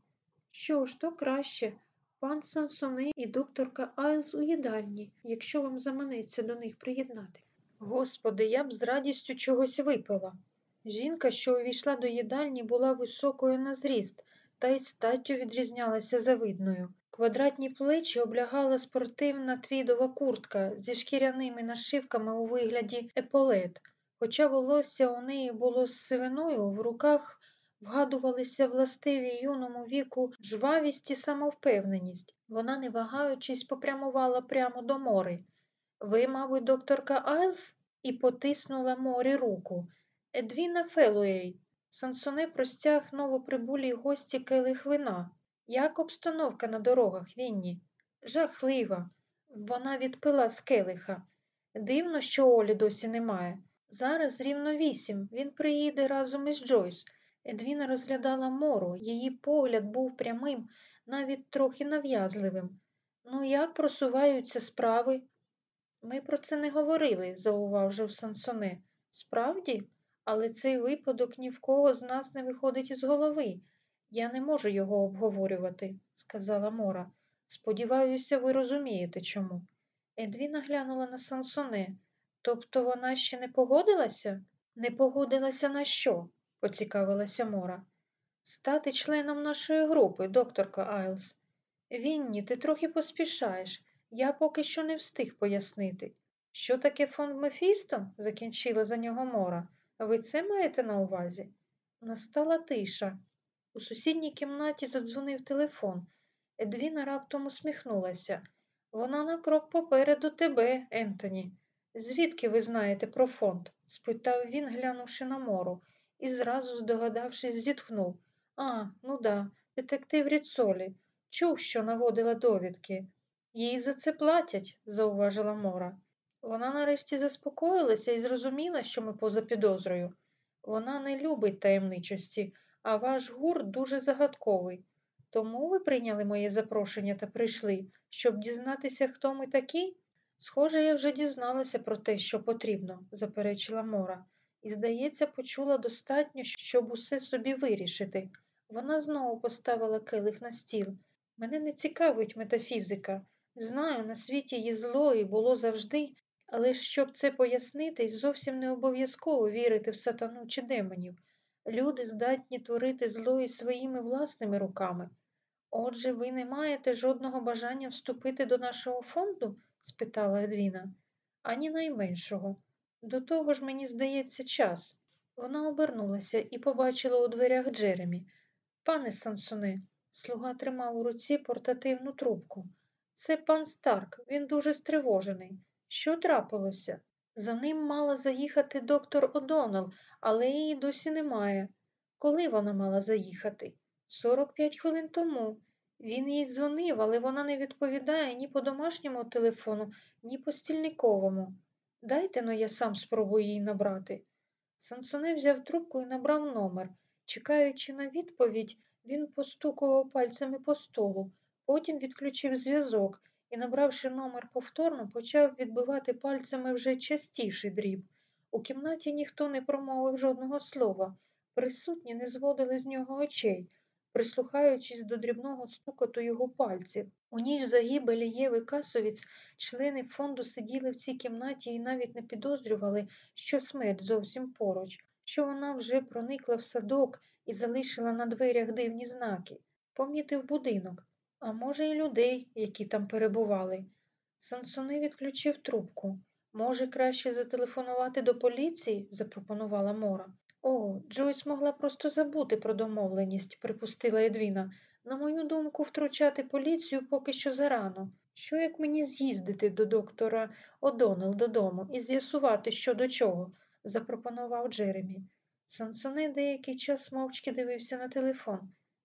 Що ж, то краще. Пан Сансоне і докторка Айлс у їдальні, якщо вам заманеться до них приєднати. Господи, я б з радістю чогось випила. Жінка, що увійшла до їдальні, була високою на зріст, та й статтю відрізнялася завидною. Квадратні плечі облягала спортивна твідова куртка зі шкіряними нашивками у вигляді еполет. Хоча волосся у неї було з сивиною, в руках вгадувалися властиві юному віку жвавість і самовпевненість. Вона, не вагаючись, попрямувала прямо до мори. Ви, мабуть, докторка Айлс? і потиснула морі руку. Едвіна Фелуей. Сансоне простяг новоприбулій гості келих вина. Як обстановка на дорогах, Вінні? Жахлива. Вона відпила з келиха. Дивно, що Олі досі немає. Зараз рівно вісім. Він приїде разом із Джойс. Едвіна розглядала мору, її погляд був прямим, навіть трохи нав'язливим. Ну, як просуваються справи? Ми про це не говорили, зауважив Сансоне. Справді, але цей випадок ні в кого з нас не виходить із голови. Я не можу його обговорювати, сказала Мора. Сподіваюся, ви розумієте чому. Едвіна глянула на Сансоне. Тобто вона ще не погодилася? Не погодилася на що? Поцікавилася Мора. Стати членом нашої групи, докторка Айлс. Вінні, ти трохи поспішаєш. Я поки що не встиг пояснити. Що таке фонд Мефісто? закінчила за нього Мора. Ви це маєте на увазі? Настала тиша. У сусідній кімнаті задзвонив телефон. Едвіна раптом усміхнулася. Вона на крок попереду тебе, Ентоні. Звідки ви знаєте про фонд? спитав він, глянувши на мору, і зразу, здогадавшись, зітхнув. А, ну да, детектив Ріцолі. Чув, що наводила довідки. Їй за це платять, зауважила Мора. Вона нарешті заспокоїлася і зрозуміла, що ми поза підозрою. Вона не любить таємничості, а ваш гурт дуже загадковий. Тому ви прийняли моє запрошення та прийшли, щоб дізнатися, хто ми такі? Схоже, я вже дізналася про те, що потрібно, заперечила Мора, і, здається, почула достатньо, щоб усе собі вирішити. Вона знову поставила келих на стіл. Мене не цікавить метафізика. Знаю, на світі є зло і було завжди, але щоб це пояснити, зовсім не обов'язково вірити в сатану чи демонів. Люди здатні творити зло і своїми власними руками. Отже, ви не маєте жодного бажання вступити до нашого фонду? спитала Едвіна. Ані найменшого. До того ж, мені здається, час. Вона обернулася і побачила у дверях Джеремі. Пане Сансоне, слуга тримав у руці портативну трубку. Це пан Старк, він дуже стривожений. Що трапилося? За ним мала заїхати доктор О'Доннелл, але її досі немає. Коли вона мала заїхати? Сорок п'ять хвилин тому. Він їй дзвонив, але вона не відповідає ні по домашньому телефону, ні по стільниковому. Дайте но я сам спробую її набрати. Сансоне взяв трубку і набрав номер. Чекаючи на відповідь, він постукував пальцями по столу, потім відключив зв'язок і, набравши номер повторно, почав відбивати пальцями вже частіший дріб. У кімнаті ніхто не промовив жодного слова. Присутні не зводили з нього очей, прислухаючись до дрібного стукоту його пальців. У ніч загибелі Єви Касовіць члени фонду сиділи в цій кімнаті і навіть не підозрювали, що смерть зовсім поруч, що вона вже проникла в садок і залишила на дверях дивні знаки, помітив будинок, а може, й людей, які там перебували. Сансоне відключив трубку. Може, краще зателефонувати до поліції? запропонувала Мора. О, Джойс могла просто забути про домовленість, припустила Едвіна. На мою думку, втручати поліцію поки що зарано. Що як мені з'їздити до доктора О'Доннелл додому і з'ясувати, що до чого? запропонував Джеремі. Сансоне деякий час мовчки дивився на телефон.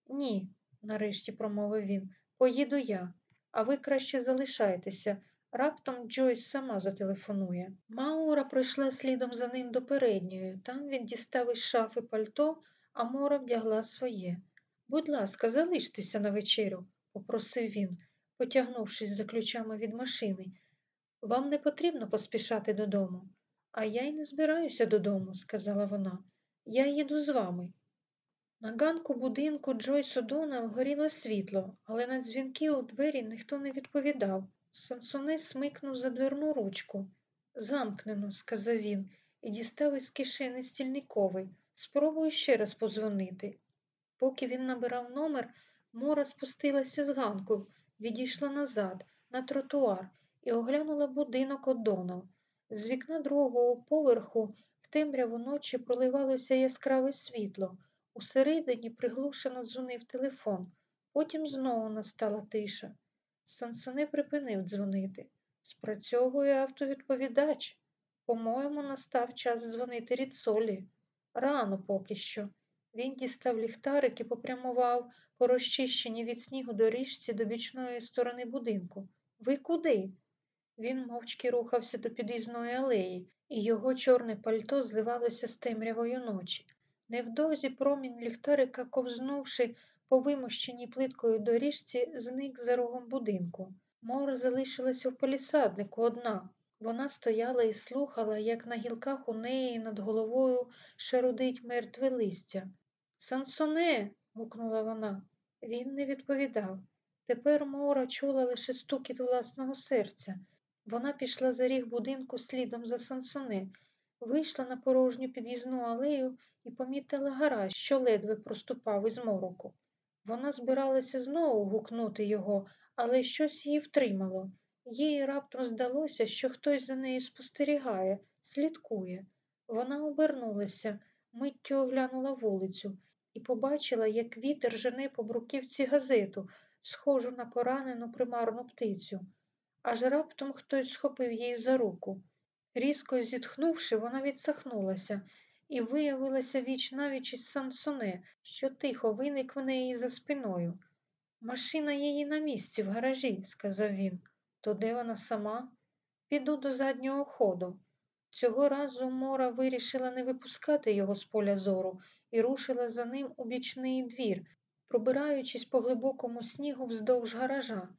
Ні, нарешті промовив він, поїду я, а ви краще залишайтеся. Раптом Джойс сама зателефонує. Маура пройшла слідом за ним до передньої. Там він дістав із шафи пальто, а Мора вдягла своє. Будь ласка, залиштеся на вечерю, попросив він, потягнувшись за ключами від машини. Вам не потрібно поспішати додому. А я й не збираюся додому, сказала вона. Я їду з вами. На ганку будинку Джойс О'Доннелл горіло світло, але на дзвінки у двері ніхто не відповідав. Сансоне смикнув за дверну ручку. Замкнено, сказав він, і дістав із кишени стільниковий. Спробую ще раз подзвонити. Поки він набирав номер, Мора спустилася з ганку, відійшла назад, на тротуар і оглянула будинок О'Доннелл. З вікна другого поверху в темряву ночі проливалося яскраве світло. Усередині приглушено дзвонив телефон. Потім знову настала тиша. Сансоне припинив дзвонити. Спрацьовує автовідповідач. По-моєму, настав час дзвонити Ріцолі. Рано поки що. Він дістав ліхтарик і попрямував по розчищеній від снігу доріжці до бічної сторони будинку. Ви куди? Він мовчки рухався до під'їзної алеї, і його чорне пальто зливалося з темрявою ночі. Невдовзі промінь ліхтарика, ковзнувши по вимощеній плиткою доріжці, зник за рогом будинку. Мора залишилася в палісаднику одна. Вона стояла і слухала, як на гілках у неї над головою шарудить мертве листя. Сансоне. гукнула вона. Він не відповідав. Тепер Мора чула лише стукіт власного серця. Вона пішла за ріг будинку слідом за Сансоне, вийшла на порожню під'їзну алею і помітила гараж, що ледве проступав із мороку. Вона збиралася знову гукнути його, але щось її втримало. Їй раптом здалося, що хтось за нею спостерігає, слідкує. Вона обернулася, миттю оглянула вулицю і побачила, як вітер жене по бруківці газету, схожу на поранену примарну птицю. Аж раптом хтось схопив її за руку. Різко зітхнувши, вона відсахнулася і виявилася віч навіч із Сансоне, що тихо виник в неї за спиною. Машина її на місці в гаражі, сказав він. То де вона сама? Піду до заднього ходу. Цього разу Мора вирішила не випускати його з поля зору і рушила за ним у бічний двір, пробираючись по глибокому снігу вздовж гаража.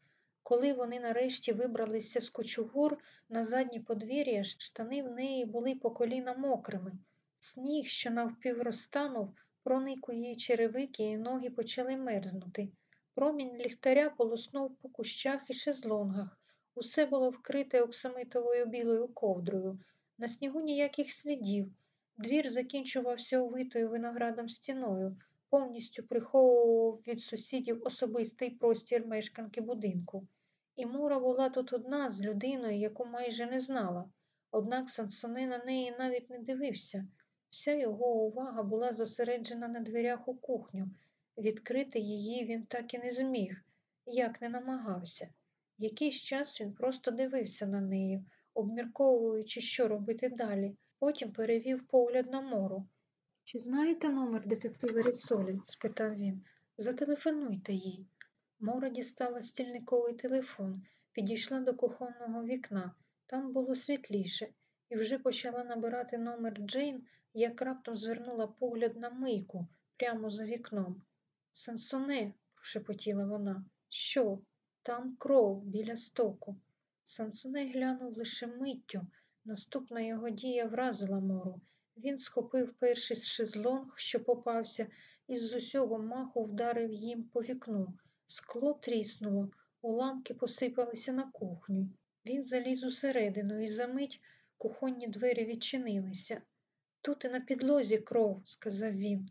Коли вони нарешті вибралися з кочугур на заднє подвір'я, штани в неї були по коліна мокрими. Сніг, що навпів розтанув, проник у її черевики, і ноги почали мерзнути. Промінь ліхтаря полоснув по кущах і шезлонгах. Усе було вкрите оксамитовою білою ковдрою. На снігу ніяких слідів. Двір закінчувався увитою виноградом стіною, повністю приховував від сусідів особистий простір мешканки будинку. І Мура була тут одна з людиною, яку майже не знала. Однак Сансоне на неї навіть не дивився. Вся його увага була зосереджена на дверях у кухню. Відкрити її він так і не зміг, як не намагався. Якийсь час він просто дивився на неї, обмірковуючи, що робити далі. Потім перевів погляд на мору. Чи знаєте номер детектива Ріцолі? спитав він. Зателефонуйте їй. Мора дістала стільниковий телефон, підійшла до кухонного вікна. Там було світліше, і вже почала набирати номер Джейн, як раптом звернула погляд на мийку прямо за вікном. Сансоне, прошепотіла вона. Що? Там кров біля стоку. Сансоне глянув лише миттю. Наступна його дія вразила мору. Він схопив перший шезлонг, що попався, і з усього маху вдарив їм по вікну. Скло тріснуло, уламки посипалися на кухню. Він заліз усередину і за мить кухонні двері відчинилися. Тут і на підлозі кров, сказав він.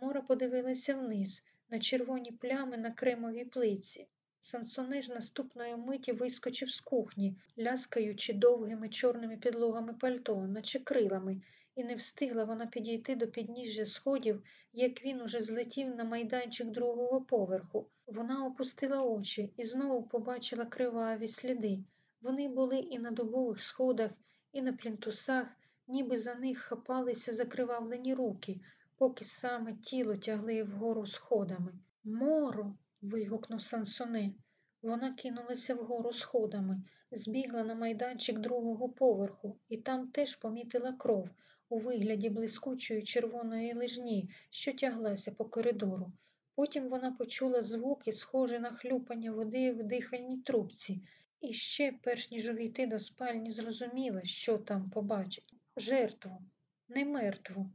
Мора подивилася вниз, на червоні плями на кремовій плиці. Сансоне ж наступної миті вискочив з кухні, ляскаючи довгими чорними підлогами пальто, наче крилами, і не встигла вона підійти до підніжжя сходів, як він уже злетів на майданчик другого поверху. Вона опустила очі і знову побачила криваві сліди. Вони були і на дубових сходах, і на плінтусах, ніби за них хапалися закривавлені руки, поки саме тіло тягли вгору сходами. Моро. вигукнув Сансоне. Вона кинулася вгору сходами, збігла на майданчик другого поверху і там теж помітила кров у вигляді блискучої червоної лижні, що тяглася по коридору. Потім вона почула звуки, схожі на хлюпання води в дихальній трубці, І ще, перш ніж увійти до спальні, зрозуміла, що там побачить жертву, не мертву,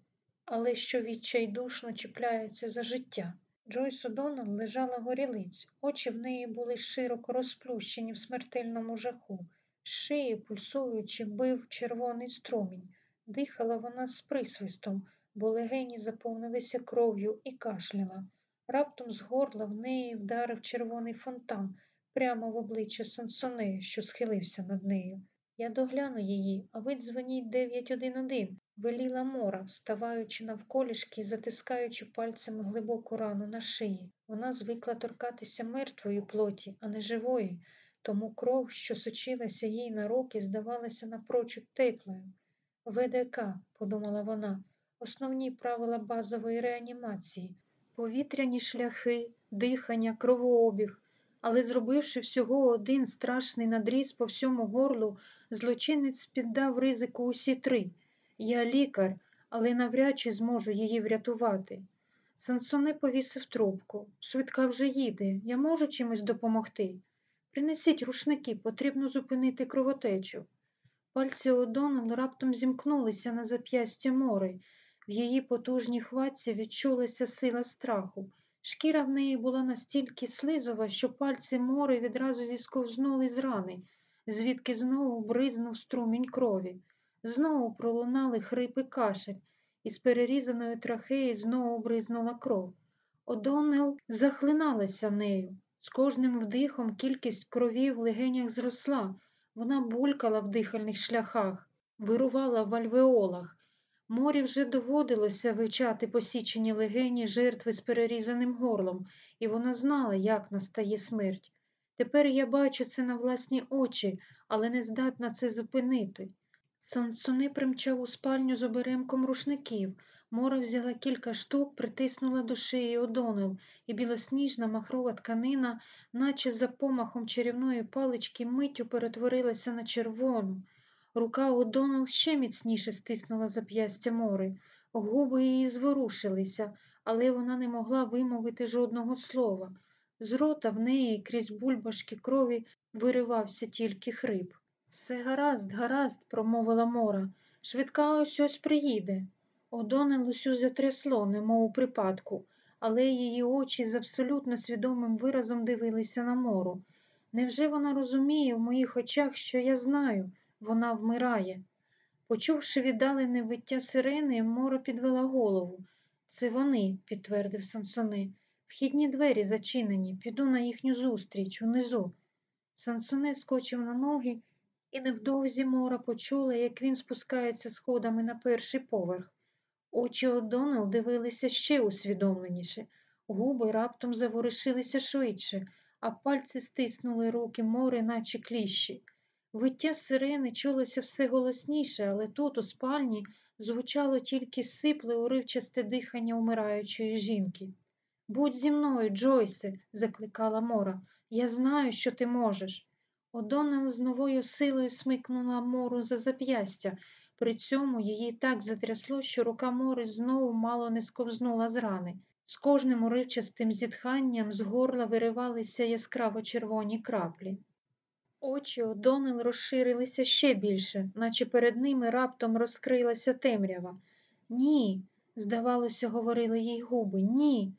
але що відчайдушно чіпляється за життя. Джойс О'Доннелл лежала горілиць, очі в неї були широко розплющені в смертельному жаху, з шиї, пульсуючи, бив червоний струмінь. Дихала вона з присвистом, бо легені заповнилися кров'ю і кашляла. Раптом з горла в неї вдарив червоний фонтан прямо в обличчя Сансоне, що схилився над нею. Я догляну її, а ви дзвоніть 911, веліла мора, вставаючи навколішки і затискаючи пальцями глибоку рану на шиї. Вона звикла торкатися мертвої плоті, а не живої, тому кров, що сочилася їй на руки, здавалася напрочуд теплою. ВДК, подумала вона, основні правила базової реанімації, повітряні шляхи, дихання, кровообіг. Але, зробивши всього один страшний надріз по всьому горлу, злочинець піддав ризику усі три. Я лікар, але навряд чи зможу її врятувати. Сансоне повісив трубку. Швидка вже їде. Я можу чимось допомогти. Принесіть рушники, потрібно зупинити кровотечу. Пальці Одонел раптом зімкнулися на зап'ястя мори. В її потужній хватці відчулася сила страху. Шкіра в неї була настільки слизова, що пальці мори відразу зісковзнули з рани, звідки знову бризнув струмінь крові. Знову пролунали кашель, і з перерізаної трахеї знову бризнула кров. Одонел захлиналася нею. З кожним вдихом кількість крові в легенях зросла. Вона булькала в дихальних шляхах, вирувала в альвеолах. Морі вже доводилося вивчати посічені легені жертви з перерізаним горлом, і вона знала, як настає смерть. Тепер я бачу це на власні очі, але не здатна це зупинити. Сансони примчав у спальню з оберемком рушників. Мора взяла кілька штук, притиснула до шиї Одонел, і білосніжна махрова тканина, наче за помахом чарівної палички, миттю перетворилася на червону. Рука Одонел ще міцніше стиснула зап'ястя мори. Губи її зворушилися, але вона не могла вимовити жодного слова. З рота в неї крізь бульбашки крові виривався тільки хрип. Все гаразд, гаразд, промовила мора. Швидка ось ось приїде. Одонел усю затрясло, немов у припадку, але її очі з абсолютно свідомим виразом дивилися на мору. Невже вона розуміє в моїх очах, що я знаю? Вона вмирає. Почувши віддалене виття сирени, Мора підвела голову. Це вони, підтвердив Сансоне. Вхідні двері зачинені, піду на їхню зустріч унизу. Сансоне скочив на ноги, і невдовзі Мора почула, як він спускається сходами на перший поверх. Очі Одонел дивилися ще усвідомленіше, губи раптом заворушилися швидше, а пальці стиснули руки мори, наче кліщі. Виття сирени чулося все голосніше, але тут, у спальні, звучало тільки сипле, уривчасте дихання умираючої жінки. Будь зі мною, Джойсе, закликала Мора. Я знаю, що ти можеш. Одонел з новою силою смикнула мору за зап'ястя. При цьому її так затрясло, що рука мори знову мало не сковзнула з рани. З кожним уривчастим зітханням з горла виривалися яскраво червоні краплі. Очі Одонел розширилися ще більше, наче перед ними раптом розкрилася темрява. Ні, здавалося, говорили їй губи, ні.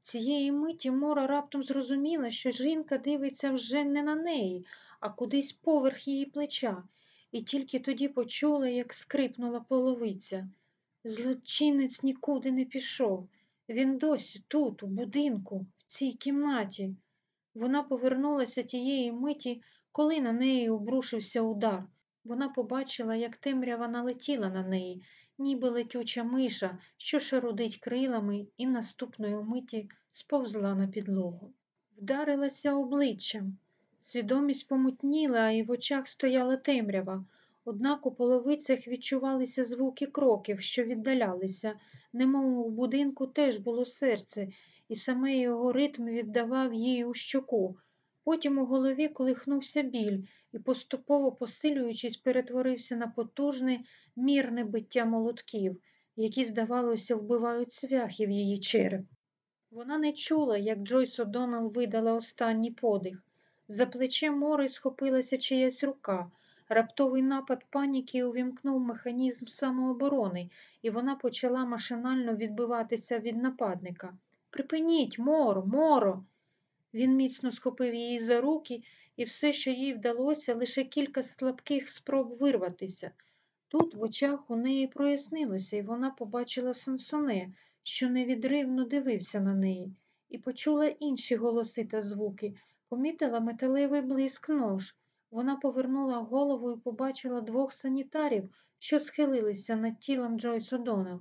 Цієї миті Мора раптом зрозуміла, що жінка дивиться вже не на неї, а кудись поверх її плеча, і тільки тоді почула, як скрипнула половиця. Злочинець нікуди не пішов. Він досі тут, у будинку, в цій кімнаті. Вона повернулася тієї миті, коли на неї обрушився удар. Вона побачила, як темрява налетіла на неї, ніби летюча миша, що шарудить крилами, і наступної миті сповзла на підлогу. Вдарилася обличчям. Свідомість помутніла, і в очах стояла темрява. Однак у половицях відчувалися звуки кроків, що віддалялися, немов у будинку теж було серце, і саме його ритм віддавав їй у щоку. Потім у голові колихнувся біль і, поступово посилюючись, перетворився на потужне, мірне биття молотків, які, здавалося, вбивають цвяхи в її череп. Вона не чула, як Джойс О'Доннелл видала останній подих. За плече Мори схопилася чиясь рука. Раптовий напад паніки увімкнув механізм самооборони, і вона почала машинально відбиватися від нападника. Припиніть, Моро, Моро. Він міцно схопив її за руки, і все, що їй вдалося, лише кілька слабких спроб вирватися. Тут в очах у неї прояснилося, і вона побачила Сансоне, що невідривно дивився на неї, і почула інші голоси та звуки, помітила металевий блиск нош. Вона повернула голову і побачила двох санітарів, що схилилися над тілом Джойс О'Доннелл.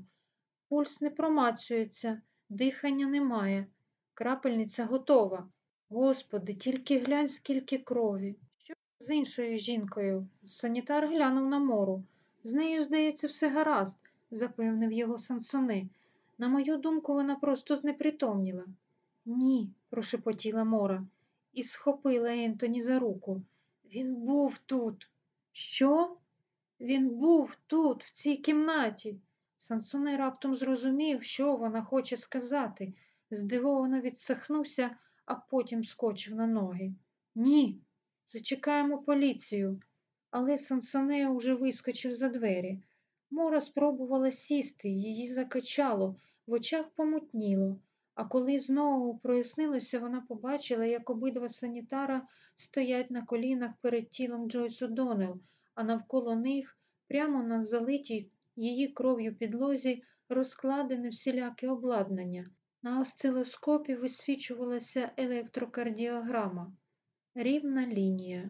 Пульс не промацюється, дихання немає, крапельниця готова. Господи, тільки глянь, скільки крові. Що з іншою жінкою? Санітар глянув на Мору. З нею, здається, все гаразд, запевнив його Сансоне. На мою думку, вона просто знепритомніла. Ні, прошепотіла Мора і схопила Ентоні за руку. Він був тут. Що? Він був тут, в цій кімнаті. Сансоне раптом зрозумів, що вона хоче сказати. Здивовано відсахнувся, а потім скочив на ноги. Ні, зачекаємо поліцію. Але Сансоне уже вискочив за двері. Мора спробувала сісти, її закачало, в очах помутніло. А коли знову прояснилося, вона побачила, як обидва санітара стоять на колінах перед тілом Джойс О'Доннелл, а навколо них, прямо на залитій її кров'ю підлозі, розкладене всіляке обладнання. На осцилоскопі висвічувалася електрокардіограма. Рівна лінія.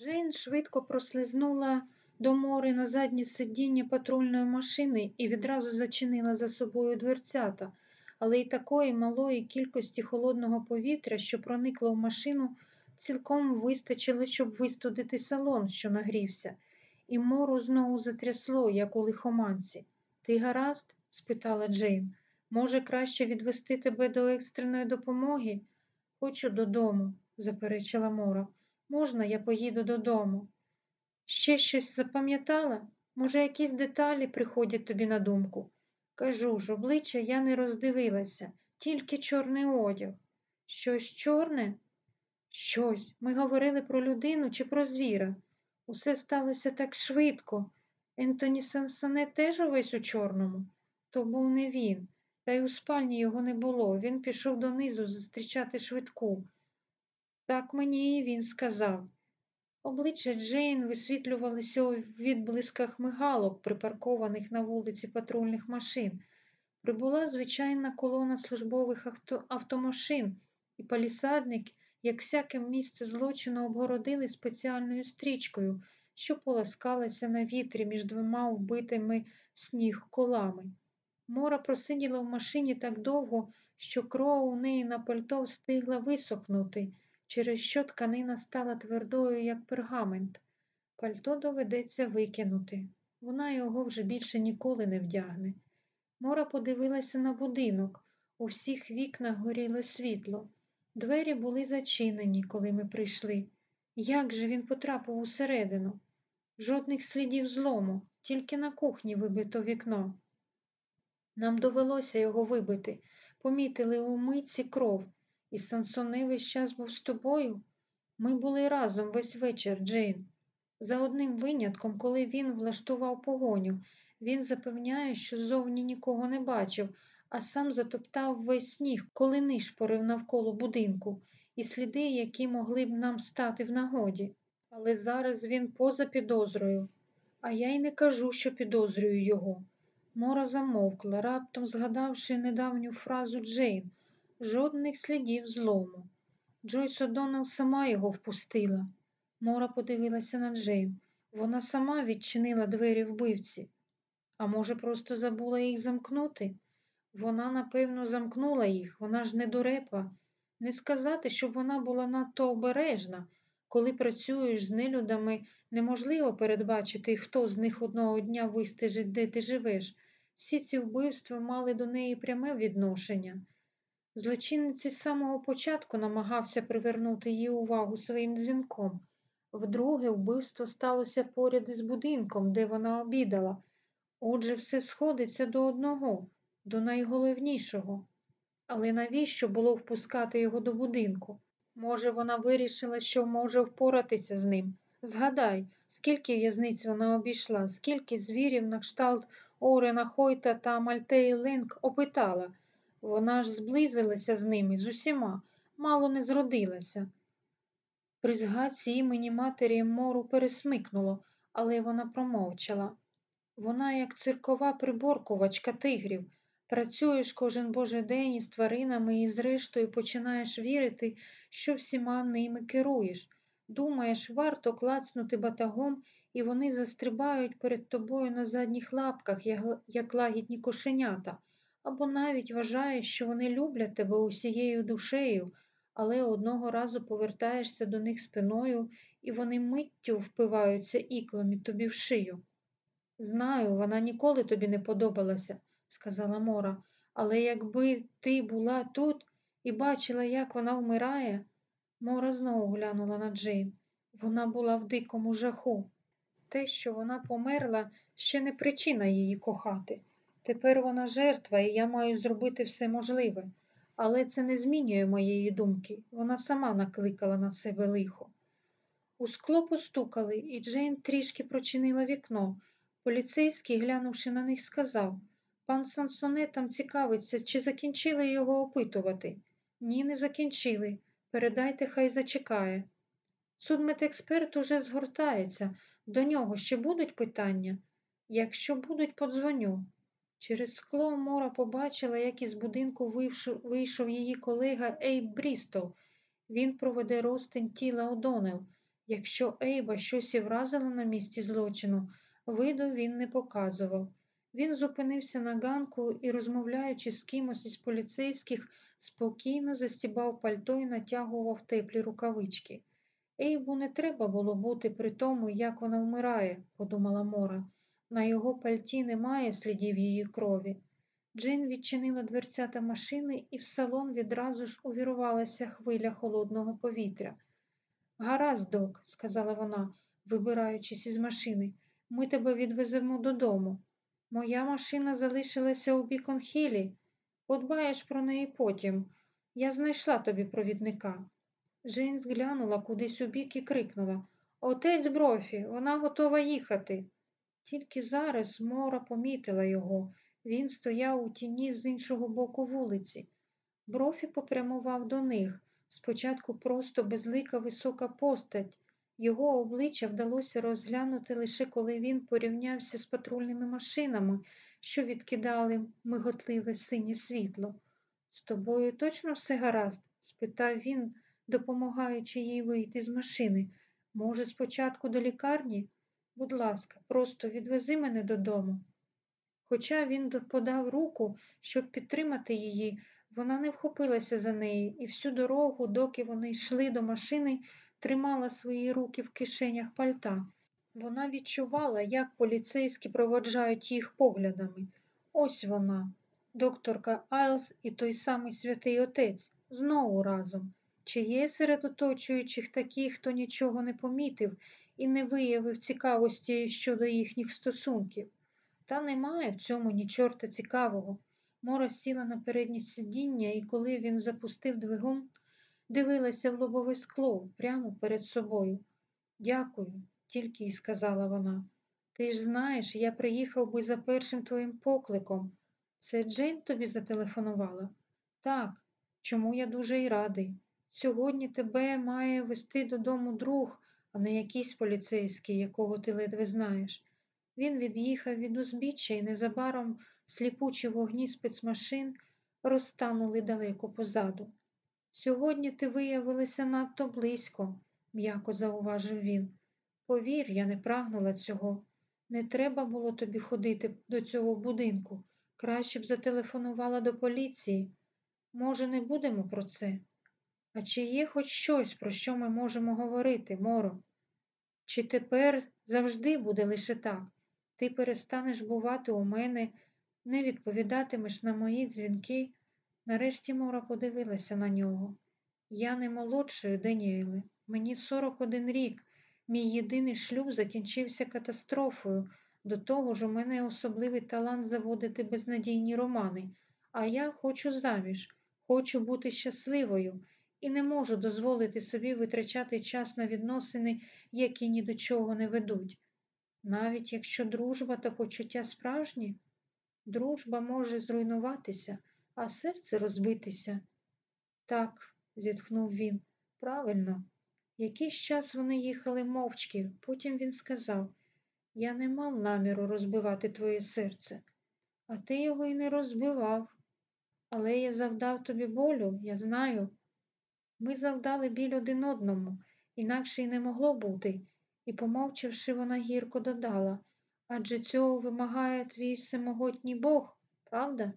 Джейн швидко прослизнула до мори на заднє сидіння патрульної машини і відразу зачинила за собою дверцята, але й такої малої кількості холодного повітря, що проникло в машину, цілком вистачило, щоб вистудити салон, що нагрівся, і мору знову затрясло, як у лихоманці. Ти гаразд? спитала Джейн. Може, краще відвести тебе до екстреної допомоги? Хочу додому, заперечила Мора. Можна, я поїду додому? Ще щось запам'ятала? Може, якісь деталі приходять тобі на думку? Кажу ж, обличчя я не роздивилася, тільки чорний одяг. Щось чорне? Щось. Ми говорили про людину чи про звіра. Усе сталося так швидко. Ентоні Сансоне теж увесь у чорному. То був не він, та й у спальні його не було. Він пішов донизу зустрічати швидку. Так мені і він сказав. Обличчя Джейн висвітлювалося у відблисках мигалок, припаркованих на вулиці патрульних машин. Прибула звичайна колона службових авто... автомашин, і палісадник, як всяке місце злочину, обгородили спеціальною стрічкою, що поласкалася на вітрі між двома вбитими сніг колами. Мора просиділа в машині так довго, що кров у неї на пальто встигла висохнути через що тканина стала твердою, як пергамент. Пальто доведеться викинути. Вона його вже більше ніколи не вдягне. Мора подивилася на будинок. У всіх вікнах горіло світло. Двері були зачинені, коли ми прийшли. Як же він потрапив усередину? Жодних слідів злому, тільки на кухні вибито вікно. Нам довелося його вибити. Помітили у митці кров. І Сансоне весь час був з тобою? Ми були разом весь вечір, Джейн. За одним винятком, коли він влаштував погоню, він запевняє, що ззовні нікого не бачив, а сам затоптав весь сніг, коли нишпорив навколо будинку, і сліди, які могли б нам стати в нагоді. Але зараз він поза підозрою, а я й не кажу, що підозрюю його. Мора замовкла, раптом згадавши недавню фразу Джейн жодних слідів злому. Джойс О'Доннелл сама його впустила. Мора подивилася на Джейн. Вона сама відчинила двері вбивці. А може, просто забула їх замкнути? Вона, напевно, замкнула їх, вона ж не дурепа. Не сказати, щоб вона була надто обережна. Коли працюєш з нелюдами, неможливо передбачити, хто з них одного дня вистежить, де ти живеш. Всі ці вбивства мали до неї пряме відношення. Злочинець із самого початку намагався привернути її увагу своїм дзвінком. Вдруге, вбивство сталося поряд із будинком, де вона обідала. Отже, все сходиться до одного, до найголовнішого. Але навіщо було впускати його до будинку? Може, вона вирішила, що може впоратися з ним. Згадай, скільки в'язниць вона обійшла, скільки звірів на кшталт Орена Хойта та Мальтеї Ленк опитала. Вона ж зблизилася з ними, з усіма, мало не зродилася. При згадці імені матері Мору пересмикнуло, але вона промовчала. Вона, як циркова приборкувачка тигрів, працюєш кожен божий день із тваринами і зрештою починаєш вірити, що всіма ними керуєш. Думаєш, варто клацнути батагом, і вони застрибають перед тобою на задніх лапках, як лагідні кошенята, або навіть вважаєш, що вони люблять тебе усією душею, але одного разу повертаєшся до них спиною, і вони миттю впиваються іклами тобі в шию. Знаю, вона ніколи тобі не подобалася, сказала Мора, але якби ти була тут і бачила, як вона вмирає, Мора знову глянула на Джейн. Вона була в дикому жаху. Те, що вона померла, ще не причина її кохати. Тепер вона жертва, і я маю зробити все можливе. Але це не змінює моєї думки. Вона сама накликала на себе лихо. У скло постукали, і Джейн трішки прочинила вікно. Поліцейський, глянувши на них, сказав Пан Сансоне там цікавиться, чи закінчили його опитувати. Ні, не закінчили. Передайте, хай зачекає. Судмедексперт уже згортається. До нього ще будуть питання? Якщо будуть, подзвоню. Через скло Мора побачила, як із будинку вийшов її колега Ейб Брістол. Він проведе розтин тіла Одонел. Якщо Ейба щось і вразило на місці злочину, виду він не показував. Він зупинився на ганку і, розмовляючи з кимось із поліцейських, спокійно застібав пальто і натягував теплі рукавички. Ейбу не треба було бути при тому, як вона вмирає, подумала Мора. На його пальті немає слідів її крові. Джин відчинила дверцята машини, і в салон відразу ж увірвалася хвиля холодного повітря. Гаразд, док, сказала вона, вибираючись із машини, ми тебе відвеземо додому. Моя машина залишилася у Біконхілі. Подбаєш про неї потім. Я знайшла тобі провідника. Джейн зглянула кудись у бік і крикнула Отець Брофі, вона готова їхати. Тільки зараз Мора помітила його. Він стояв у тіні з іншого боку вулиці. Брофі попрямував до них. Спочатку просто безлика висока постать. Його обличчя вдалося розглянути лише коли він порівнявся з патрульними машинами, що відкидали миготливе синє світло. З тобою точно все гаразд? спитав він, допомагаючи їй вийти з машини. Може, спочатку до лікарні? Будь ласка, просто відвези мене додому. Хоча він подав руку, щоб підтримати її, вона не вхопилася за неї і всю дорогу, доки вони йшли до машини, тримала свої руки в кишенях пальта. Вона відчувала, як поліцейські проводжають їх поглядами. Ось вона, докторка Айлс і той самий святий отець, знову разом. Чи є серед оточуючих такі, хто нічого не помітив і не виявив цікавості щодо їхніх стосунків? Та немає в цьому ні чорта цікавого. Мора сіла на переднє сидіння, і коли він запустив двигун, дивилася в лобове скло прямо перед собою. Дякую, тільки й сказала вона. Ти ж знаєш, я приїхав би за першим твоїм покликом. Це Джейн тобі зателефонувала? Так, чому я дуже й радий. Сьогодні тебе має вести додому друг, а не якийсь поліцейський, якого ти ледве знаєш. Він від'їхав від узбіччя і незабаром сліпучі вогні спецмашин розтанули далеко позаду. Сьогодні ти виявилася надто близько, м'яко зауважив він. Повір, я не прагнула цього. Не треба було тобі ходити до цього будинку. Краще б зателефонувала до поліції. Може, не будемо про це? А чи є хоч щось, про що ми можемо говорити, Моро? Чи тепер завжди буде лише так? Ти перестанеш бувати у мене, не відповідатимеш на мої дзвінки? Нарешті Мора подивилася на нього. Я не молодшою, Даніеле. Мені 41 рік. Мій єдиний шлюб закінчився катастрофою. До того ж, у мене особливий талант заводити безнадійні романи. А я хочу заміж, хочу бути щасливою. і не можу дозволити собі витрачати час на відносини, які ні до чого не ведуть. Навіть якщо дружба та почуття справжні, дружба може зруйнуватися, а серце розбитися. Так, зітхнув він, правильно. Якийсь час вони їхали мовчки, потім він сказав Я не мав наміру розбивати твоє серце, а ти його й не розбивав. Але я завдав тобі болю, я знаю. Ми завдали біль один одному, інакше й не могло бути, і, помовчавши, вона гірко додала адже цього вимагає твій всемогутній Бог, правда?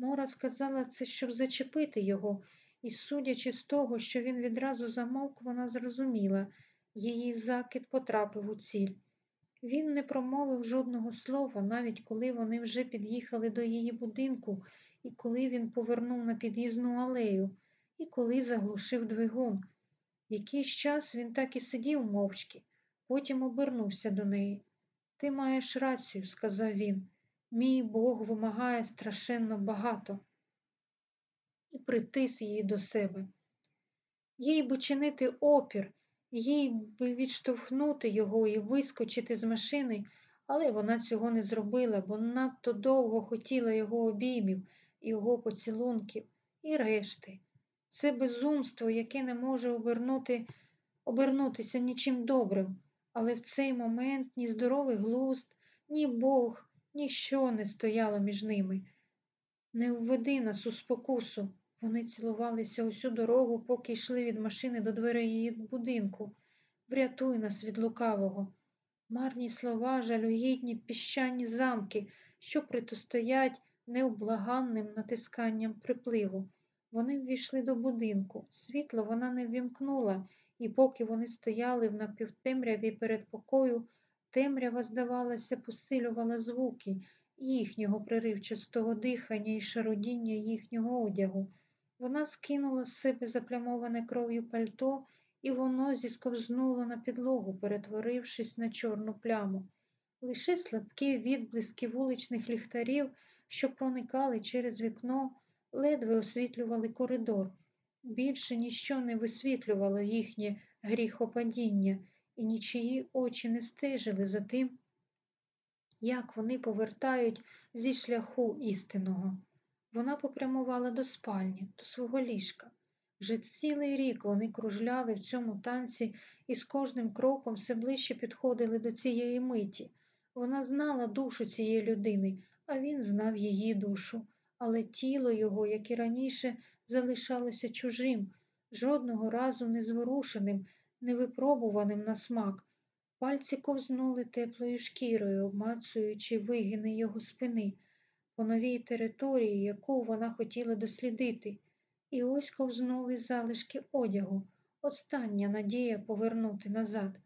Мора сказала це, щоб зачепити його, і, судячи з того, що він відразу замовк, вона зрозуміла її закид потрапив у ціль. Він не промовив жодного слова, навіть коли вони вже під'їхали до її будинку, і коли він повернув на під'їзну алею, і коли заглушив двигун. Якийсь час він так і сидів мовчки, потім обернувся до неї. Ти маєш рацію, сказав він. Мій Бог вимагає страшенно багато і притис її до себе. Їй би чинити опір, їй би відштовхнути його і вискочити з машини, але вона цього не зробила, бо надто довго хотіла його обіймів, його поцілунків і решти. Це безумство, яке не може обернути, обернутися нічим добрим, але в цей момент ні здоровий глузд, ні Бог, ніщо не стояло між ними. Не введи нас у спокусу. Вони цілувалися усю дорогу, поки йшли від машини до дверей її будинку. Врятуй нас від лукавого. Марні слова, жалюгідні піщані замки, що протистоять необлаганним натисканням припливу. Вони ввійшли до будинку. Світло вона не ввімкнула, і поки вони стояли в напівтемряві перед покою, темрява, здавалося, посилювала звуки їхнього приривчастого дихання і шародіння їхнього одягу. Вона скинула з себе заплямоване кров'ю пальто, і воно зісковзнуло на підлогу, перетворившись на чорну пляму. Лише слабкі відблиски вуличних ліхтарів, що проникали через вікно, ледве освітлювали коридор. Більше ніщо не висвітлювало їхнє гріхопадіння, і нічиї очі не стежили за тим, як вони повертають зі шляху істинного. Вона попрямувала до спальні, до свого ліжка. Вже цілий рік вони кружляли в цьому танці і з кожним кроком все ближче підходили до цієї миті. Вона знала душу цієї людини, а він знав її душу, але тіло його, як і раніше, залишалося чужим, жодного разу не зворушеним, невипробуваним на смак. Пальці ковзнули теплою шкірою, обмацуючи вигини його спини по новій території, яку вона хотіла дослідити, і ось ковзнули залишки одягу, остання надія повернути назад.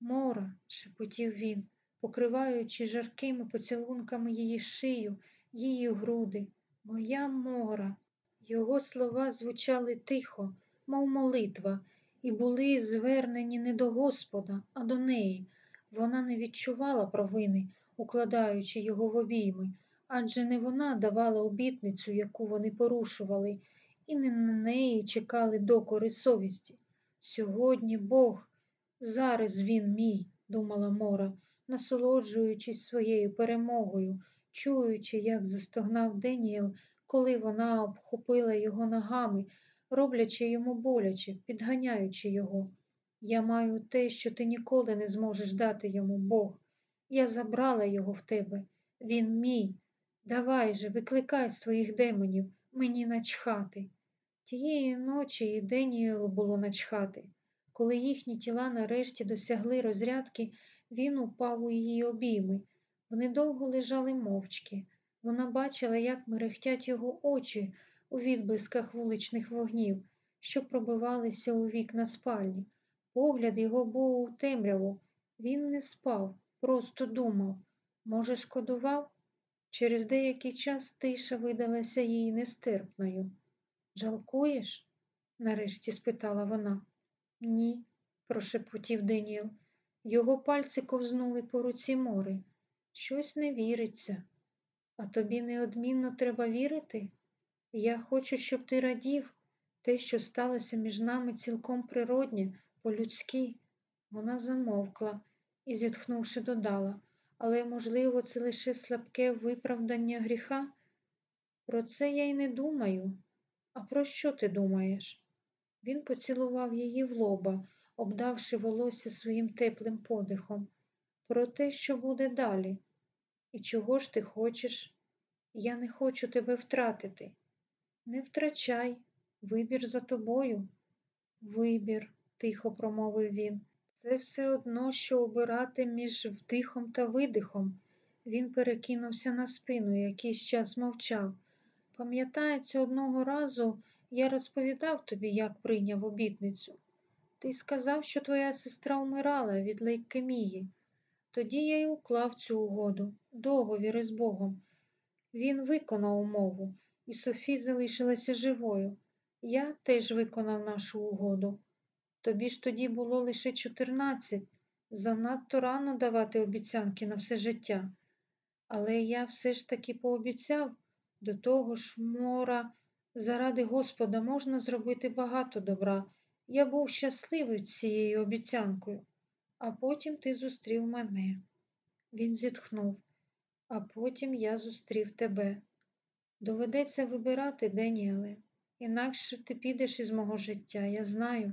Мора, шепотів він, покриваючи жаркими поцілунками її шию, її груди. Моя мора. Його слова звучали тихо, мов молитва, і були звернені не до Господа, а до неї. Вона не відчувала провини, укладаючи його в обійми, адже не вона давала обітницю, яку вони порушували, і не на неї чекали докори совісті. Сьогодні Бог, зараз він мій, думала Мора, насолоджуючись своєю перемогою, чуючи, як застогнав Деніел, коли вона обхопила його ногами, роблячи йому боляче, підганяючи його. Я маю те, що ти ніколи не зможеш дати йому Бог. Я забрала його в тебе. Він мій. Давай же, викликай своїх демонів, мені начхати. Тієї ночі і Деніелу було начхати. Коли їхні тіла нарешті досягли розрядки, він упав у її обійми. Вони довго лежали мовчки. Вона бачила, як мерехтять його очі у відблисках вуличних вогнів, що пробивалися у вікна спальні. Погляд його був у темряву. Він не спав, просто думав. Може, шкодував? Через деякий час тиша видалася їй нестерпною. Жалкуєш? нарешті спитала вона. Ні, прошепотів Деніел. Його пальці ковзнули по руці мори. Щось не віриться. А тобі неодмінно треба вірити? Я хочу, щоб ти радів. Те, що сталося між нами цілком природнє, по-людськи. Вона замовкла і, зітхнувши, додала, але, можливо, це лише слабке виправдання гріха? Про це я й не думаю. А про що ти думаєш? Він поцілував її в лоба, обдавши волосся своїм теплим подихом. Про те, що буде далі. І чого ж ти хочеш? Я не хочу тебе втратити. Не втрачай, вибір за тобою. Вибір, тихо промовив він. Це все одно, що обирати між вдихом та видихом. Він перекинувся на спину, якийсь час мовчав. Пам'ятається, одного разу я розповідав тобі, як прийняв обітницю. Ти сказав, що твоя сестра вмирала від лейкемії. Тоді я й уклав цю угоду, договір із Богом. Він виконав умову, і Софі залишилася живою. Я теж виконав нашу угоду. Тобі ж тоді було лише чотирнадцять, занадто рано давати обіцянки на все життя. Але я все ж таки пообіцяв, до того ж, мора, заради Господа можна зробити багато добра. Я був щасливий цією обіцянкою, а потім ти зустрів мене. Він зітхнув, а потім я зустрів тебе. Доведеться вибирати, Деніеле, інакше ти підеш із мого життя, я знаю.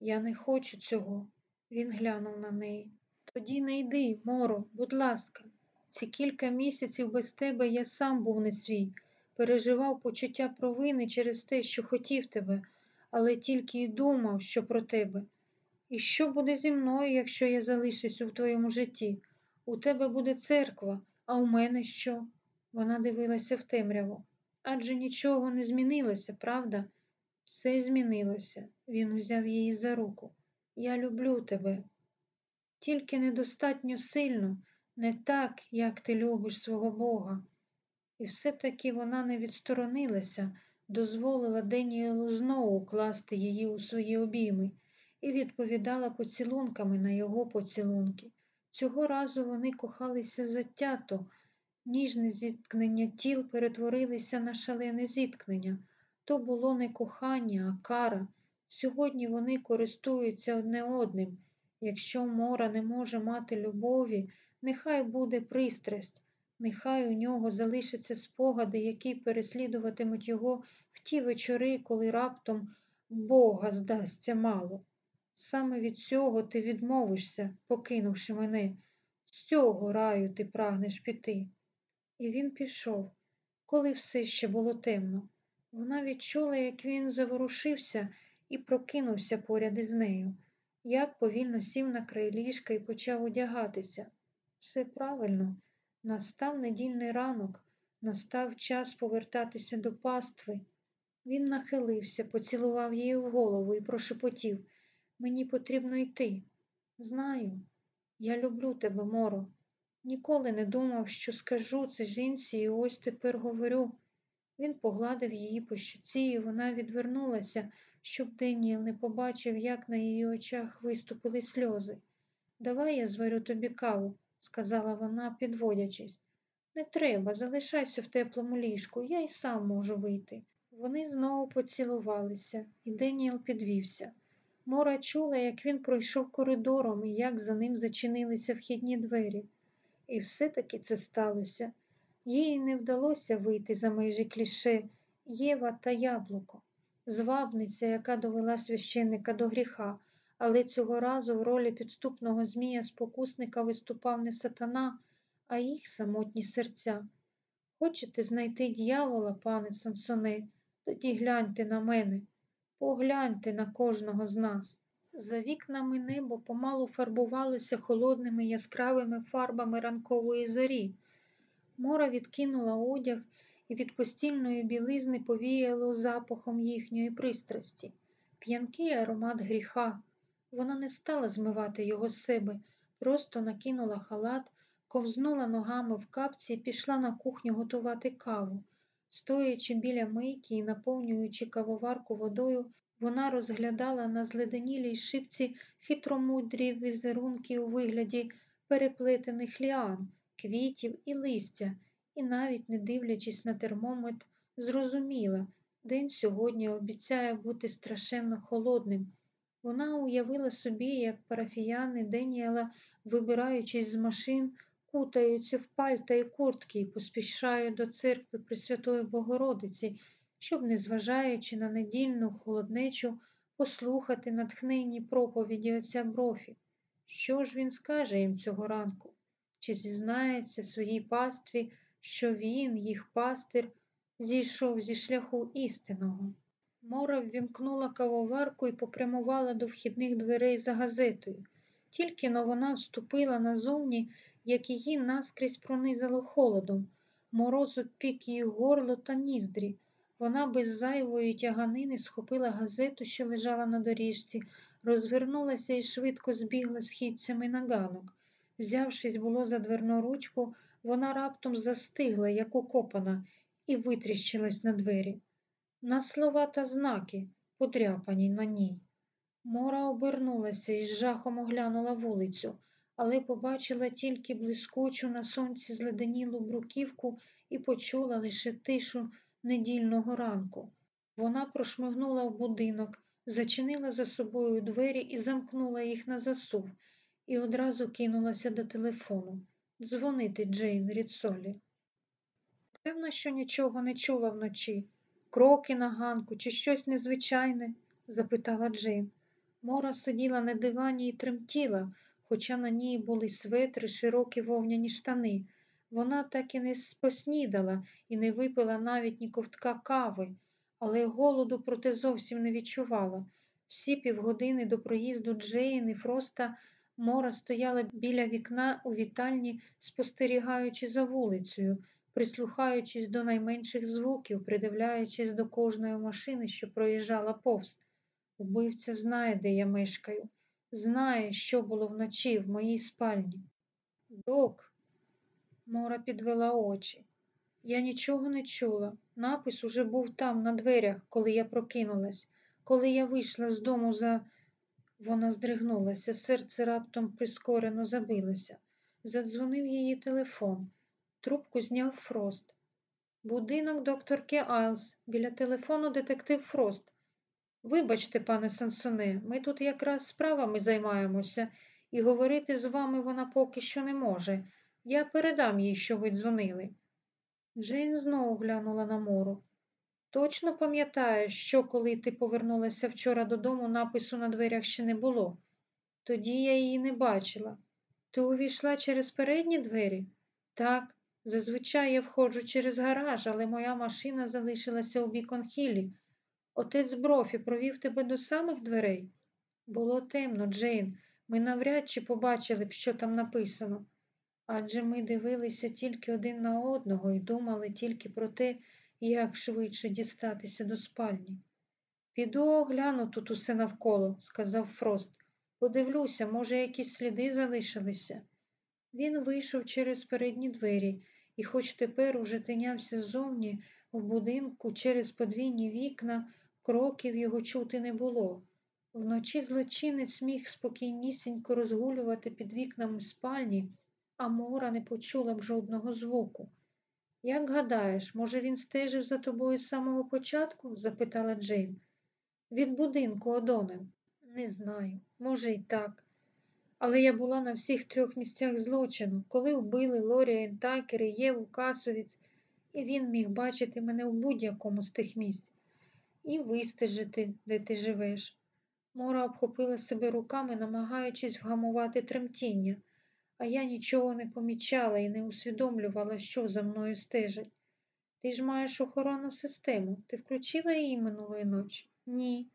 Я не хочу цього. Він глянув на неї. Тоді не йди, Моро, будь ласка. Ці кілька місяців без тебе я сам був не свій, переживав почуття провини через те, що хотів тебе, але тільки й думав, що про тебе. І що буде зі мною, якщо я залишусь у твоєму житті? У тебе буде церква, а у мене що? Вона дивилася в темряву. Адже нічого не змінилося, правда? Все змінилося. Він узяв її за руку. Я люблю тебе. Тільки недостатньо сильно, не так, як ти любиш свого Бога. І все-таки вона не відсторонилася, дозволила Деніелу знову класти її у свої обійми і відповідала поцілунками на його поцілунки. Цього разу вони кохалися затято, ніжне зіткнення тіл перетворилися на шалене зіткнення. То було не кохання, а кара. Сьогодні вони користуються одне одним. Якщо мора не може мати любові, нехай буде пристрасть, нехай у нього залишаться спогади, які переслідуватимуть його в ті вечори, коли раптом Бога здасться мало. Саме від цього ти відмовишся, покинувши мене. З цього раю ти прагнеш піти. І він пішов, коли все ще було темно. Вона відчула, як він заворушився і прокинувся поряд із нею, як повільно сів на край ліжка і почав одягатися. Все правильно, настав недільний ранок, настав час повертатися до пастви. Він нахилився, поцілував її в голову і прошепотів Мені потрібно йти. Знаю, я люблю тебе, Моро. Ніколи не думав, що скажу це жінці, і ось тепер говорю. Він погладив її по щоці, і вона відвернулася, щоб Деніел не побачив, як на її очах виступили сльози. Давай я зварю тобі каву, сказала вона, підводячись. Не треба, залишайся в теплому ліжку, я й сам можу вийти. Вони знову поцілувалися, і Деніел підвівся. Мора чула, як він пройшов коридором і як за ним зачинилися вхідні двері. І все-таки це сталося. Їй не вдалося вийти за межі кліше Єва та яблуко, звабниця, яка довела священника до гріха, але цього разу в ролі підступного змія спокусника виступав не сатана, а їх самотні серця. Хочете знайти дьявола, пане Сансоне, тоді гляньте на мене, погляньте на кожного з нас. За вікнами небо помалу фарбувалося холодними яскравими фарбами ранкової зорі. Мора відкинула одяг і від постільної білизни повіяло запахом їхньої пристрасті, п'янкий аромат гріха. Вона не стала змивати його з себе, просто накинула халат, ковзнула ногами в капці і пішла на кухню готувати каву. Стоячи біля мийки і наповнюючи кавоварку водою, вона розглядала на зледенілій шипці хитромудрі візерунки у вигляді переплетених ліан, квітів і листя, і навіть, не дивлячись на термометр, зрозуміла День сьогодні обіцяє бути страшенно холодним. Вона уявила собі, як парафіяни Деніела, вибираючись з машин, кутаються в пальта і куртки і поспішають до церкви Пресвятої Богородиці, щоб, незважаючи на недільну холоднечу, послухати натхненні проповіді отця Брофі. Що ж він скаже їм цього ранку? Чи зізнається своїй пастві, що він, їх пастир, зійшов зі шляху істинного? Мора ввімкнула кавоварку і попрямувала до вхідних дверей за газетою. Тільки но вона вступила назовні, як її наскрізь пронизало холодом. Мороз обпік її горло та ніздрі. Вона без зайвої тяганини схопила газету, що лежала на доріжці, розвернулася і швидко збігла східцями на ганок. Взявшись було за дверну ручку, вона раптом застигла, як укопана, і витріщилась на двері. На слова та знаки, подряпані на ній. Мора обернулася і з жахом оглянула вулицю, але побачила тільки блискучу на сонці зледенілу бруківку і почула лише тишу недільного ранку. Вона прошмигнула в будинок, зачинила за собою двері і замкнула їх на засув, і одразу кинулася до телефону. Дзвонити Джейн Ріцолі. Певно, що нічого не чула вночі. Кроки на ганку чи щось незвичайне? запитала Джейн. Мора сиділа на дивані і тремтіла, хоча на ній були светри, широкі вовняні штани. Вона так і не поснідала і не випила навіть ні ковтка кави, але голоду проте зовсім не відчувала. Всі півгодини до проїзду Джейн і Фроста Мора стояла біля вікна у вітальні, спостерігаючи за вулицею, прислухаючись до найменших звуків, придивляючись до кожної машини, що проїжджала повз. Убивця знає, де я мешкаю, знає, що було вночі в моїй спальні. Док, Мора підвела очі. Я нічого не чула. Напис уже був там, на дверях, коли я прокинулась, коли я вийшла з дому за. Вона здригнулася, серце раптом прискорено забилося. Задзвонив її телефон. Трубку зняв Фрост. Будинок докторки Айлс, біля телефону детектив Фрост. Вибачте, пане Сансоне, ми тут якраз справами займаємося, і говорити з вами вона поки що не може. Я передам їй, що ви дзвонили. Джейн знову глянула на мору. Точно пам'ятаєш, що коли ти повернулася вчора додому, напису на дверях ще не було. Тоді я її не бачила. Ти увійшла через передні двері? Так, зазвичай я входжу через гараж, але моя машина залишилася у біконхілі. Отець Брофі провів тебе до самих дверей. Було темно, Джейн. Ми навряд чи побачили б, що там написано. Адже ми дивилися тільки один на одного і думали тільки про те, як швидше дістатися до спальні. Піду огляну тут усе навколо, сказав Фрост. Подивлюся, може, якісь сліди залишилися. Він вийшов через передні двері і, хоч тепер уже тинявся ззовні в будинку через подвійні вікна, кроків його чути не було. Вночі злочинець міг спокійнісінько розгулювати під вікнами спальні, а Мора не почула б жодного звуку. Як гадаєш, може, він стежив за тобою з самого початку? запитала Джейн. Від будинку Одонен. Не знаю, може, і так. Але я була на всіх трьох місцях злочину, коли вбили Лорія Ентакер і Єву Касовіць, і він міг бачити мене в будь-якому з тих місць і вистежити, де ти живеш. Мора обхопила себе руками, намагаючись вгамувати тремтіння, а я нічого не помічала і не усвідомлювала, що за мною стежить. Ти ж маєш охоронну систему. Ти включила її минулої ночі? Ні.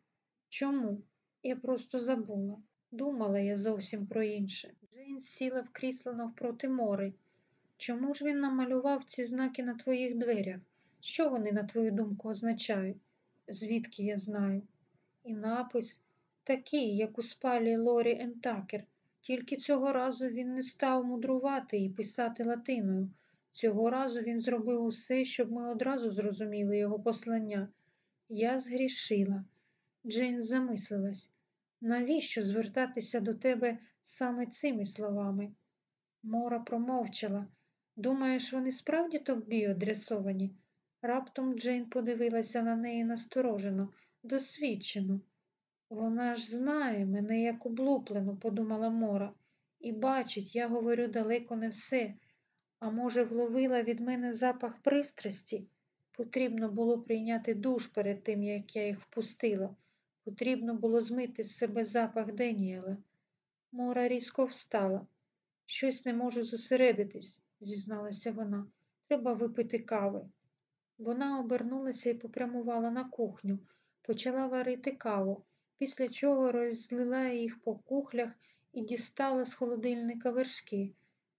Чому? Я просто забула. Думала я зовсім про інше. Джейн сіла в крісло навпроти мори. Чому ж він намалював ці знаки на твоїх дверях? Що вони, на твою думку, означають? Звідки я знаю? І напис такий, як у спалі Лорі Ентакер. Тільки цього разу він не став мудрувати і писати латиною. Цього разу він зробив усе, щоб ми одразу зрозуміли його послання. Я згрішила. Джейн замислилась. Навіщо звертатися до тебе саме цими словами? Мора промовчала. Думаєш, вони справді тобі адресовані? Раптом Джейн подивилася на неї насторожено, досвідчено. Вона ж знає мене як облуплену, подумала Мора, і бачить, я говорю далеко не все. А може, вловила від мене запах пристрасті? Потрібно було прийняти душ перед тим, як я їх впустила. Потрібно було змити з себе запах Деніела. Мора різко встала. Щось не можу зосередитись, зізналася вона. Треба випити кави. Вона обернулася і попрямувала на кухню, почала варити каву, після чого розлила їх по кухлях і дістала з холодильника вершки.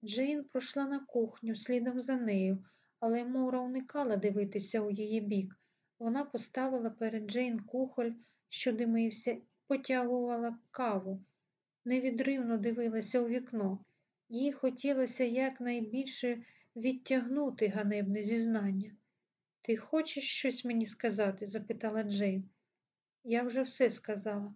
Джейн пройшла на кухню слідом за нею, але Мора уникала дивитися у її бік. Вона поставила перед Джейн кухоль, що димився, і потягувала каву. Невідривно дивилася у вікно. Їй хотілося якнайбільше відтягнути ганебне зізнання. Ти хочеш щось мені сказати? запитала Джейн. Я вже все сказала.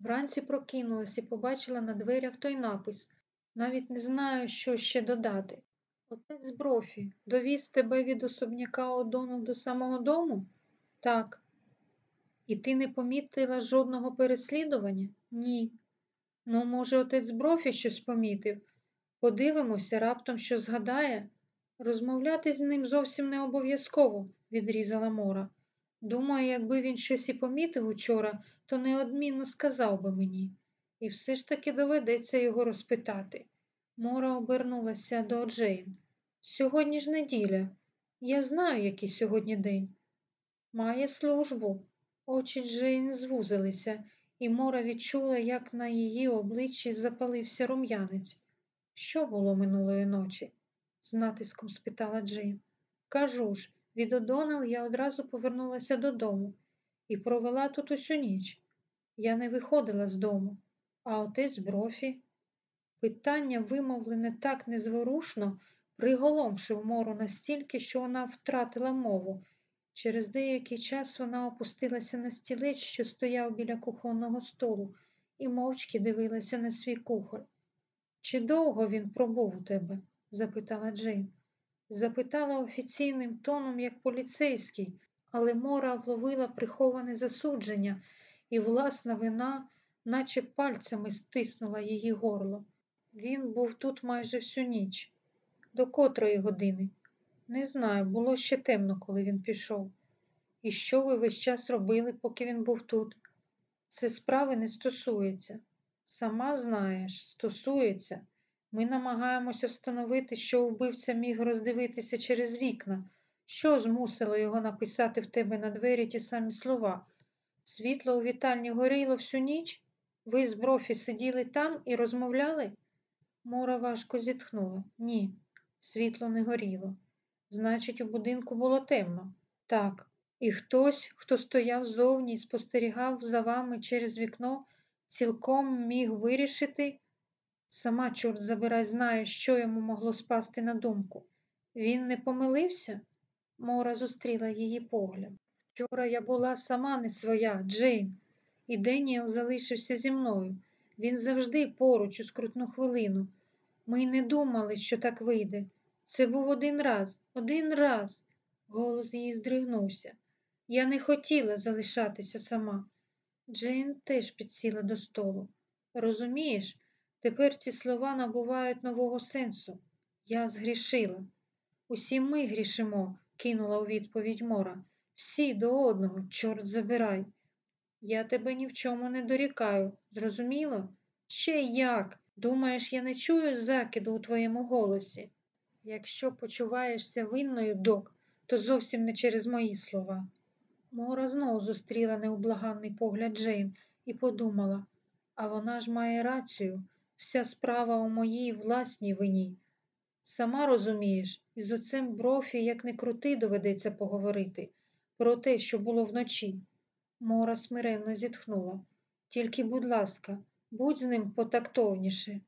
Вранці прокинулась і побачила на дверях той напис. Навіть не знаю, що ще додати. Отець Брофі довіз тебе від особняка Одону до самого дому? Так. І ти не помітила жодного переслідування? Ні. Ну, може, отець Брофі щось помітив. Подивимося, раптом що згадає. Розмовляти з ним зовсім не обов'язково, відрізала Мора. Думаю, якби він щось і помітив учора, то неодмінно сказав би мені. І все ж таки доведеться його розпитати. Мора обернулася до Джейн. Сьогодні ж неділя. Я знаю, який сьогодні день. Має службу. Очі Джейн звузилися, і Мора відчула, як на її обличчі запалився рум'янець. Що було минулої ночі? з натиском спитала Джейн. Кажу ж, від Одонел я одразу повернулася додому і провела тут усю ніч. Я не виходила з дому, а отець Брофі. Питання, вимовлене так незворушно, приголомшив мору настільки, що вона втратила мову. Через деякий час вона опустилася на стілець, що стояв біля кухонного столу, і мовчки дивилася на свій кухоль. Чи довго він пробув у тебе? запитала Джейн. Запитала офіційним тоном, як поліцейський, але Мора вловила приховане засудження, і власна вина, наче пальцями стиснула її горло. Він був тут майже всю ніч. До котрої години? Не знаю, було ще темно, коли він пішов. І що ви весь час робили, поки він був тут? Це справи не стосується. Сама знаєш, стосується. Ми намагаємося встановити, що вбивця міг роздивитися через вікна. Що змусило його написати в тебе на двері ті самі слова? Світло у вітальні горіло всю ніч? Ви з брофі сиділи там і розмовляли? Мора важко зітхнула. Ні, світло не горіло. Значить, у будинку було темно. Так. І хтось, хто стояв зовні і спостерігав за вами через вікно, цілком міг вирішити. Сама, чорт забирай, знає, що йому могло спасти на думку. Він не помилився? Мора зустріла її погляд. Вчора я була сама не своя, Джейн, і Деніел залишився зі мною. Він завжди поруч у скрутну хвилину. Ми не думали, що так вийде. Це був один раз, один раз. Голос її здригнувся. Я не хотіла залишатися сама. Джейн теж підсіла до столу. Розумієш, тепер ці слова набувають нового сенсу. Я згрішила. Усі ми грішимо, кинула у відповідь Мора. Всі до одного, чорт забирай. Я тебе ні в чому не дорікаю, зрозуміло? Ще як? Думаєш, я не чую закиду у твоєму голосі? Якщо почуваєшся винною, док, то зовсім не через мої слова. Мора знову зустріла неублаганний погляд Джейн і подумала, а вона ж має рацію, вся справа у моїй власній вині. Сама розумієш, із оцем брофі, як не крути, доведеться поговорити про те, що було вночі. Мора смиренно зітхнула. Тільки, будь ласка, будь з ним потактовніше.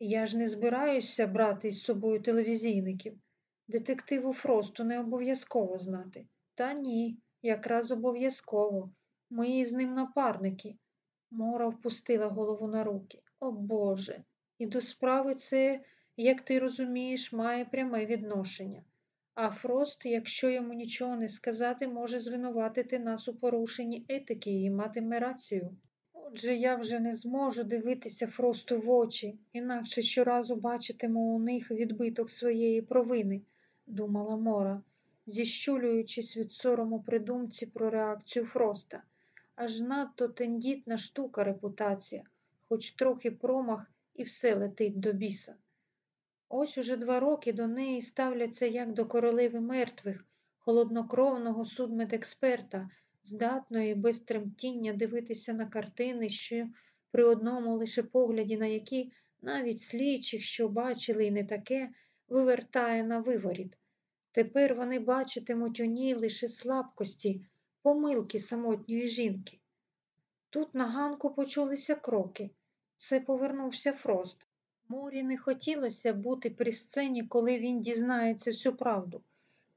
Я ж не збираюся брати із собою телевізійників. Детективу Фросту не обов'язково знати. Та ні, якраз обов'язково. Ми із ним напарники. Мора впустила голову на руки. О Боже. І до справи це, як ти розумієш, має пряме відношення. А Фрост, якщо йому нічого не сказати, може звинуватити нас у порушенні етики і матиме рацію. Отже, я вже не зможу дивитися Фросту в очі, інакше щоразу бачитиму у них відбиток своєї провини, думала Мора, зіщулюючись від сорому при думці про реакцію Фроста. Аж надто тендітна штука репутація, хоч трохи промах і все летить до біса. Ось уже два роки до неї ставляться як до королеви мертвих, холоднокровного судмедексперта, здатної без тремтіння дивитися на картини, що при одному лише погляді, на які навіть слідчих, що бачили і не таке, вивертає на виворіт. Тепер вони бачитимуть у ній лише слабкості, помилки самотньої жінки. Тут на ганку почулися кроки. Це повернувся Фрост. Морі не хотілося бути при сцені, коли він дізнається всю правду.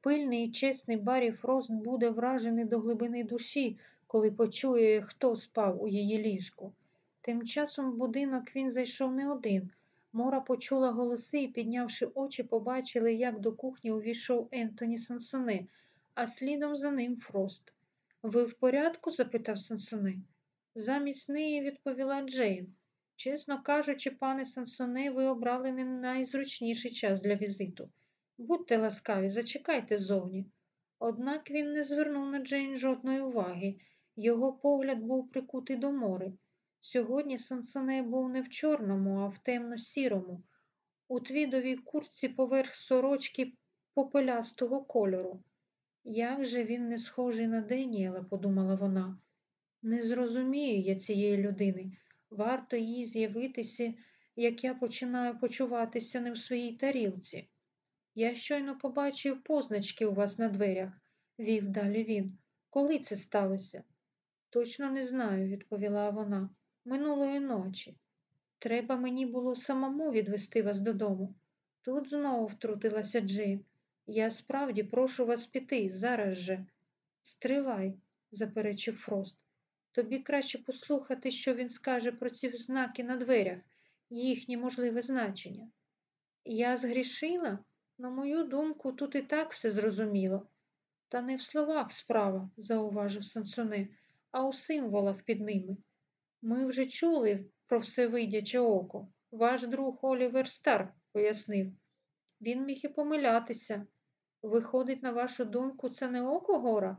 Пильний і чесний Баррі Фрост буде вражений до глибини душі, коли почує, хто спав у її ліжку. Тим часом в будинок він зайшов не один. Мора почула голоси і, піднявши очі, побачили, як до кухні увійшов Ентоні Сансоне, а слідом за ним Фрост. Ви в порядку? запитав Сансоне. Замість неї відповіла Джейн. Чесно кажучи, пане Сансоне, ви обрали не найзручніший час для візиту. Будьте ласкаві, зачекайте зовні. Однак він не звернув на Джейн жодної уваги. Його погляд був прикутий до мори. Сьогодні Сансоне був не в чорному, а в темно-сірому, у твідовій куртці поверх сорочки попелястого кольору. Як же він не схожий на Деніела, подумала вона. Не зрозумію я цієї людини. Варто їй з'явитися, як я починаю почуватися не в своїй тарілці. Я щойно побачив позначки у вас на дверях, вів далі він. Коли це сталося? Точно не знаю, відповіла вона. Минулої ночі. Треба мені було самому відвести вас додому. Тут знову втрутилася Джейн. Я справді прошу вас піти зараз же. Стривай, заперечив Фрост. Тобі краще послухати, що він скаже про ці знаки на дверях, їхнє можливе значення. Я згрішила? На мою думку, тут і так все зрозуміло. Та не в словах справа, зауважив Сансоне, а у символах під ними. Ми вже чули про всевидяче око. Ваш друг Олівер Стар пояснив. Він міг і помилятися. Виходить, на вашу думку, це не око гора?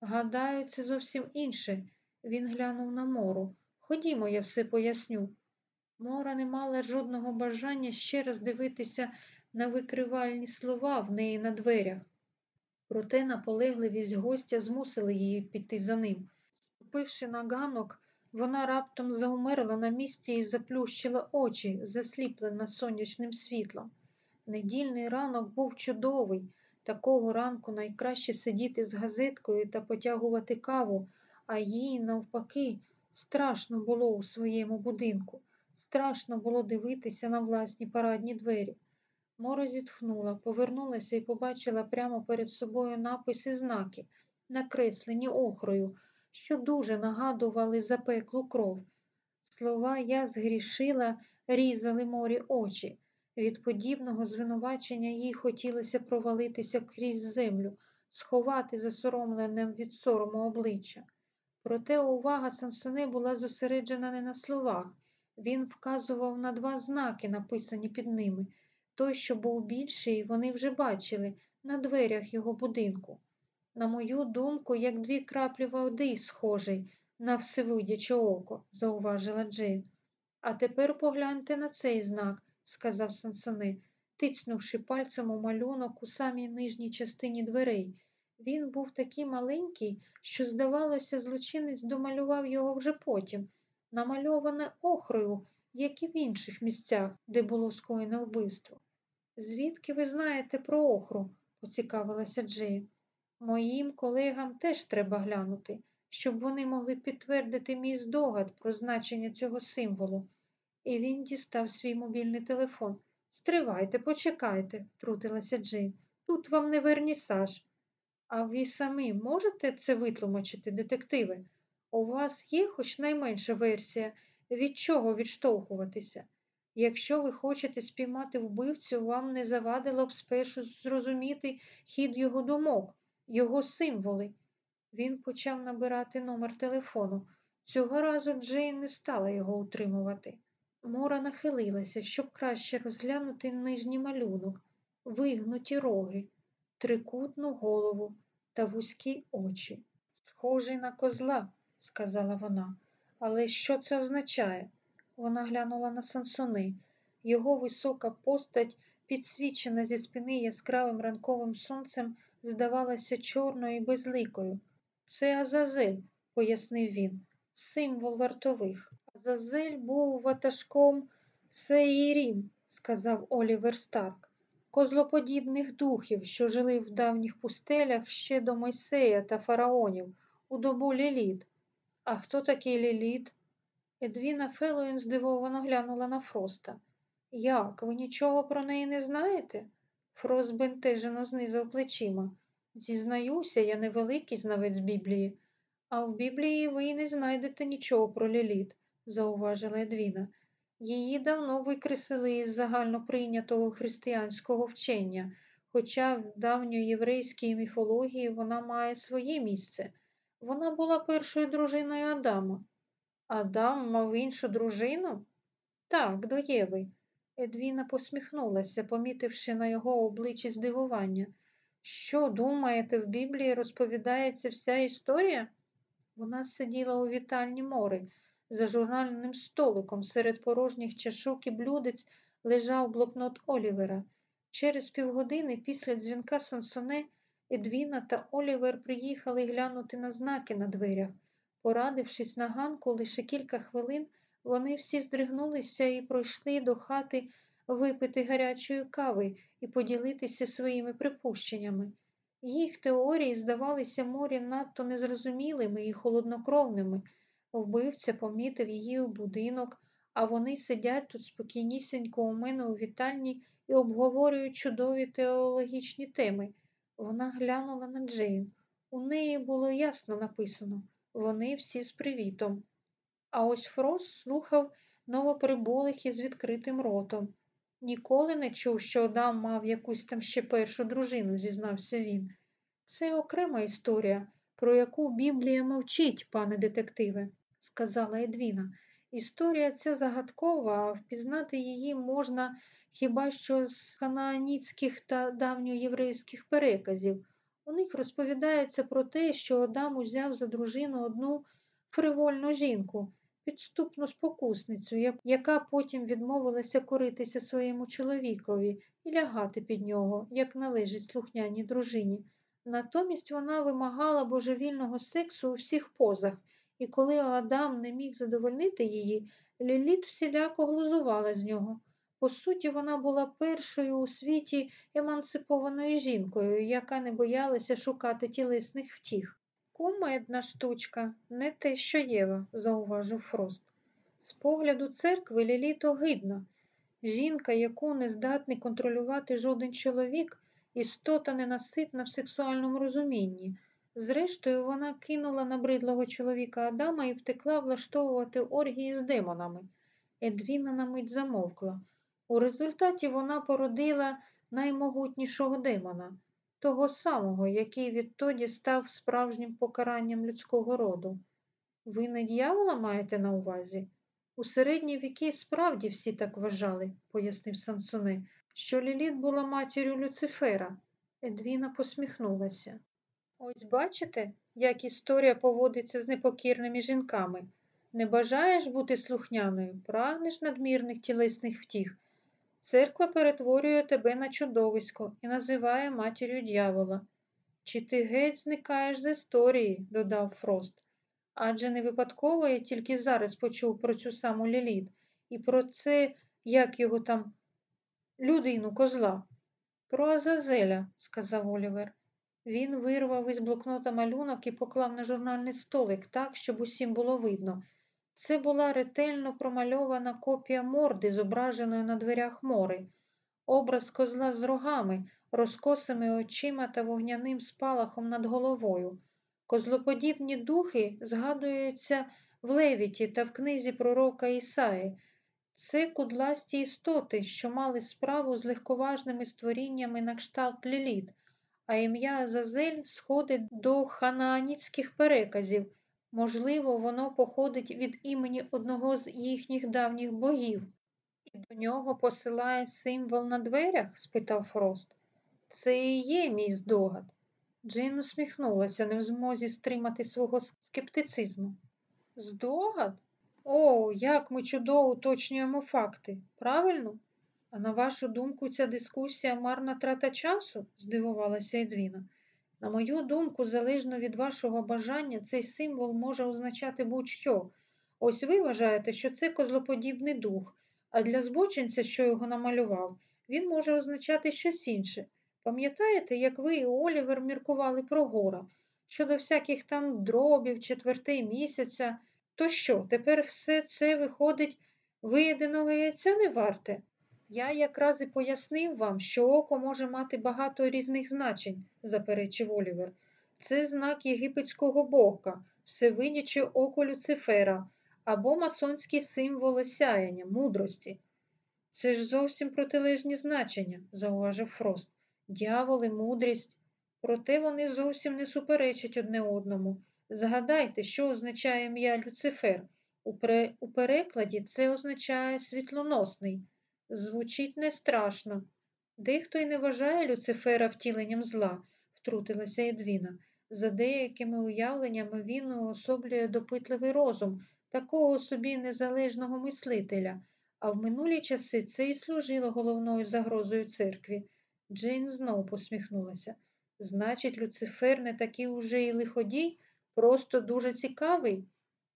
Гадаю, це зовсім інше. Він глянув на мору. Ходімо, я все поясню. Мора не мала жодного бажання ще раз дивитися на викривальні слова в неї на дверях. Проте наполегливість гостя змусила її піти за ним. Ступивши на ганок, вона раптом заумерла на місці і заплющила очі, засліплена сонячним світлом. Недільний ранок був чудовий. Такого ранку найкраще сидіти з газеткою та потягувати каву, а їй, навпаки, страшно було у своєму будинку. Страшно було дивитися на власні парадні двері. Мора зітхнула, повернулася і побачила прямо перед собою написи знаки, накреслені охрою, що дуже нагадували запеклу кров. Слова я згрішила, різали морі очі. Від подібного звинувачення їй хотілося провалитися крізь землю, сховати засоромлене від сорому обличчя. Проте увага Сансоне була зосереджена не на словах. Він вказував на два знаки, написані під ними. Той, що був більший, вони вже бачили на дверях його будинку. На мою думку, як дві краплі води схожий на всевидяче око, зауважила Джейн. А тепер погляньте на цей знак, сказав Сансоне, тицнувши пальцем у малюнок у самій нижній частині дверей. Він був такий маленький, що, здавалося, злочинець домалював його вже потім, намальоване охрою, як і в інших місцях, де було скоєне вбивство. Звідки ви знаєте про охру? поцікавилася Джейн. Моїм колегам теж треба глянути, щоб вони могли підтвердити мій здогад про значення цього символу. І він дістав свій мобільний телефон. Стривайте, почекайте, втрутилася Джейн. Тут вам не вернісаж. А ви самі можете це витлумачити, детективи? У вас є хоч найменша версія, від чого відштовхуватися? Якщо ви хочете спіймати вбивцю, вам не завадило б спершу зрозуміти хід його думок, його символи. Він почав набирати номер телефону. Цього разу Джейн не стала його утримувати. Мора нахилилася, щоб краще розглянути нижній малюнок, вигнуті роги, трикутну голову та вузькі очі. Схожий на козла, сказала вона. Але що це означає? Вона глянула на Сансони. Його висока постать, підсвічена зі спини яскравим ранковим сонцем, здавалася чорною і безликою. Це Азазель, пояснив він, символ вартових. Азазель був ватажком Сеїрім, сказав Олівер Старк, козлоподібних духів, що жили в давніх пустелях ще до Мойсея та фараонів, у добу Ліліт. А хто такий Ліліт? Едвіна Феллоїн здивовано глянула на Фроста. Як, ви нічого про неї не знаєте? Фрост бентежено знизав плечима. Зізнаюся, я невеликий знавець Біблії, а в Біблії ви не знайдете нічого про Ліліт, зауважила Едвіна. Її давно викреслили із загальноприйнятого християнського вчення, хоча в давньоєврейській міфології вона має своє місце. Вона була першою дружиною Адама. Адам мав іншу дружину? Так, до Єви. Едвіна посміхнулася, помітивши на його обличчі здивування. Що, думаєте, в Біблії розповідається вся історія? Вона сиділа у вітальні мори. За журнальним столиком серед порожніх чашок і блюдець лежав блокнот Олівера. Через півгодини після дзвінка Сансоне Едвіна та Олівер приїхали глянути на знаки на дверях. Порадившись на ганку лише кілька хвилин, вони всі здригнулися і пройшли до хати випити гарячої кави і поділитися своїми припущеннями. Їх теорії здавалися морі надто незрозумілими і холоднокровними. Вбивця помітив її у будинок, а вони сидять тут спокійнісінько у мене у вітальні і обговорюють чудові теологічні теми. Вона глянула на Джейн. У неї було ясно написано вони всі з привітом. А ось Фрос слухав новоприбулих із відкритим ротом. Ніколи не чув, що Адам мав якусь там ще першу дружину, зізнався він. Це окрема історія, про яку Біблія мовчить, пане детективе, сказала Едвіна. Історія ця загадкова, а впізнати її можна хіба що з ханааніцьких та давньоєврейських переказів. У них розповідається про те, що Адам узяв за дружину одну фривольну жінку, підступну спокусницю, яка потім відмовилася коритися своєму чоловікові і лягати під нього, як належить слухняній дружині. Натомість вона вимагала божевільного сексу у всіх позах, і коли Адам не міг задовольнити її, Ліліт всіляко глузувала з нього. По суті, вона була першою у світі емансипованою жінкою, яка не боялася шукати тілесних втіх. Кумедна штучка, не те, що Єва, зауважив Фрост. З погляду церкви Ліліт огидна. Жінка, яку не здатний контролювати жоден чоловік, істота ненаситна в сексуальному розумінні. Зрештою, вона кинула набридлого чоловіка Адама і втекла влаштовувати оргії з демонами. Едвіна на мить замовкла. У результаті вона породила наймогутнішого демона, того самого, який відтоді став справжнім покаранням людського роду. Ви не дьявола маєте на увазі? У середні віки справді всі так вважали, пояснив Сансоне, що Ліліт була матір'ю Люцифера. Едвіна посміхнулася. Ось бачите, як історія поводиться з непокірними жінками. Не бажаєш бути слухняною, прагнеш надмірних тілесних втіх. Церква перетворює тебе на чудовисько і називає матір'ю дьявола. Чи ти геть зникаєш з історії, додав Фрост. Адже не випадково я тільки зараз почув про цю саму Ліліт і про це, як його там, людину козла. Про Азазеля, сказав Олівер. Він вирвав із блокнота малюнок і поклав на журнальний столик так, щоб усім було видно. Це була ретельно промальована копія морди, зображеної на дверях мори, образ козла з рогами, розкосими очима та вогняним спалахом над головою. Козлоподібні духи згадуються в Левіті та в книзі пророка Ісаї. Це кудласті істоти, що мали справу з легковажними створіннями на кшталт ліліт, а ім'я Азазель сходить до ханааніцьких переказів. Можливо, воно походить від імені одного з їхніх давніх богів. І до нього посилає символ на дверях? спитав Фрост. Це і є мій здогад. Джейн усміхнулася, не в змозі стримати свого скептицизму. Здогад? О, як ми чудово уточнюємо факти, правильно? А на вашу думку, ця дискусія марна трата часу? здивувалася Едвіна. На мою думку, залежно від вашого бажання, цей символ може означати будь-що. Ось ви вважаєте, що це козлоподібний дух, а для збочинця, що його намалював, він може означати щось інше. Пам'ятаєте, як ви і Олівер міркували про гора? Щодо всяких там дробів, четвертей місяця, то що, тепер все це виходить виєденого яйця не варте? Я якраз і пояснив вам, що око може мати багато різних значень, заперечив Олівер. Це знак єгипетського бога, всевидяче око Люцифера або масонський символ осяяння, мудрості. Це ж зовсім протилежні значення, зауважив Фрост. Дьявол і мудрість. Проте вони зовсім не суперечать одне одному. Згадайте, що означає ім'я Люцифер. У, пре... У перекладі це означає світлоносний. Звучить не страшно. Дехто й не вважає Люцифера втіленням зла, втрутилася Едвіна. За деякими уявленнями він уособлює допитливий розум, такого собі незалежного мислителя, а в минулі часи це і служило головною загрозою церкві. Джейн знов посміхнулася. Значить, Люцифер не такий уже й лиходій, просто дуже цікавий.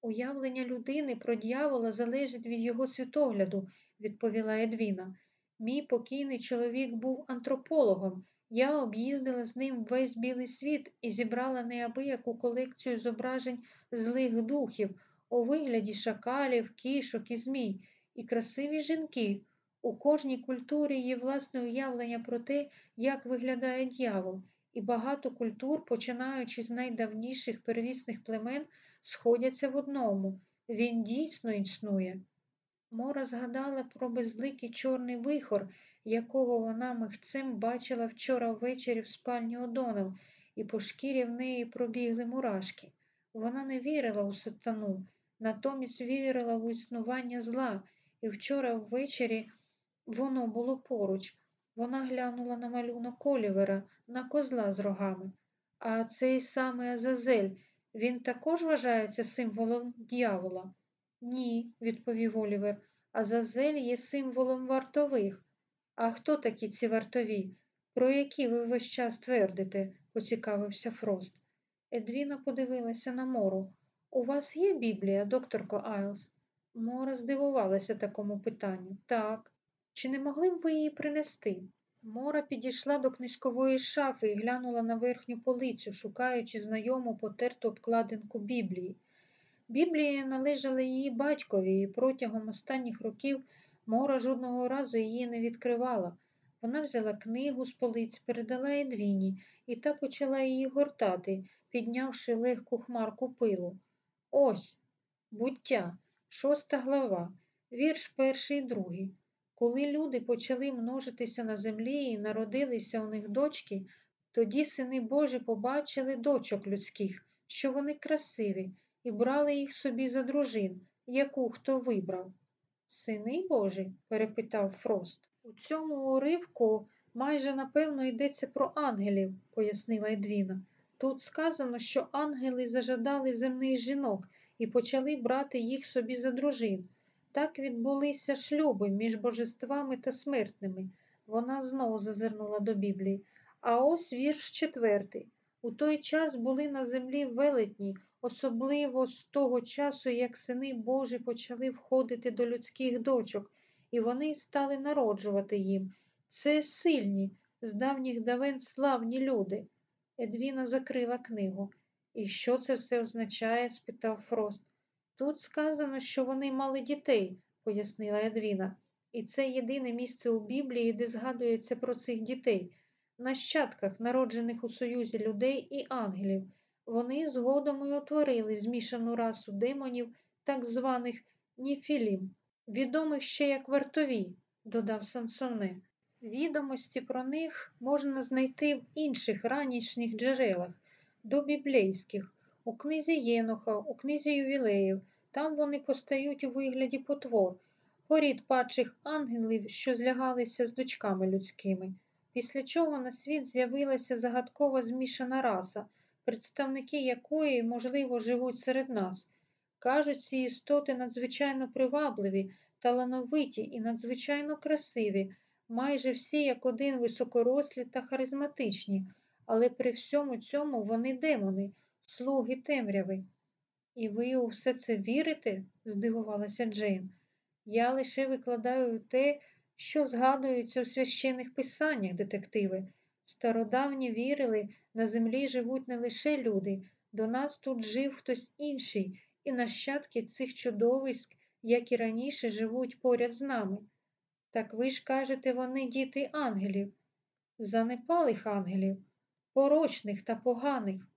Уявлення людини про дьявола залежить від його світогляду, відповіла Едвіна. Мій покійний чоловік був антропологом. Я об'їздила з ним весь білий світ і зібрала неабияку колекцію зображень злих духів у вигляді шакалів, кішок і змій, і красиві жінки. У кожній культурі є власне уявлення про те, як виглядає дьявол, і багато культур, починаючи з найдавніших первісних племен, сходяться в одному. Він дійсно існує. Мора згадала про безликий чорний вихор, якого вона михцем бачила вчора ввечері в спальні Одонел, і по шкірі в неї пробігли мурашки. Вона не вірила у сатану, натомість вірила в існування зла, і вчора ввечері воно було поруч. Вона глянула на малюнок Олівера, на козла з рогами. А цей самий Азазель, він також вважається символом дьявола? Ні, відповів Олівер. Азазель є символом вартових. А хто такі ці вартові? Про які ви весь час твердите? поцікавився Фрост. Едвіна подивилася на мору. У вас є Біблія, докторко Айлс? Мора здивувалася такому питанню. Так. Чи не могли б ви її принести? Мора підійшла до книжкової шафи і глянула на верхню полицю, шукаючи знайому потерту обкладинку Біблії. Біблія належала її батькові, і протягом останніх років Мора жодного разу її не відкривала. Вона взяла книгу з полиць, передала Едвіні, і та почала її гортати, піднявши легку хмарку пилу. Ось буття, шоста глава, вірш перший і другий. Коли люди почали множитися на землі і народилися у них дочки, тоді сини Божі побачили дочок людських, що вони красиві, і брали їх собі за дружин, яку хто вибрав. Сини Божі? перепитав Фрост. У цьому уривку майже напевно йдеться про ангелів, пояснила Едвіна. Тут сказано, що ангели зажадали земних жінок і почали брати їх собі за дружин. Так відбулися шлюби між божествами та смертними. Вона знову зазирнула до Біблії. А ось вірш четвертий. У той час були на землі велетні, особливо з того часу, як сини Божі почали входити до людських дочок, і вони стали народжувати їм. Це сильні, з давніх давен славні люди. Едвіна закрила книгу. І що це все означає? спитав Фрост. Тут сказано, що вони мали дітей, пояснила Едвіна, і це єдине місце у Біблії, де згадується про цих дітей, нащадках, народжених у союзі людей і ангелів. Вони згодом і утворили змішану расу демонів, так званих Ніфілім. відомих ще як вартові, додав Сансоне. Відомості про них можна знайти в інших ранішніх джерелах, до біблейських, у книзі Єноха, у книзі ювілеїв. Там вони постають у вигляді потвор, порід падших ангелів, що злягалися з дочками людськими, після чого на світ з'явилася загадкова змішана раса, представники якої, можливо, живуть серед нас. Кажуть, ці істоти надзвичайно привабливі, талановиті і надзвичайно красиві, майже всі як один високорослі та харизматичні, але при всьому цьому вони демони, слуги темряви. І ви у все це вірите? здивувалася Джейн. Я лише викладаю те, що згадується у священних писаннях, детективи. Стародавні вірили, на землі живуть не лише люди, до нас тут жив хтось інший, і нащадки цих чудовиськ, як і раніше, живуть поряд з нами. Так ви ж кажете, вони діти ангелів, занепалих ангелів, порочних та поганих.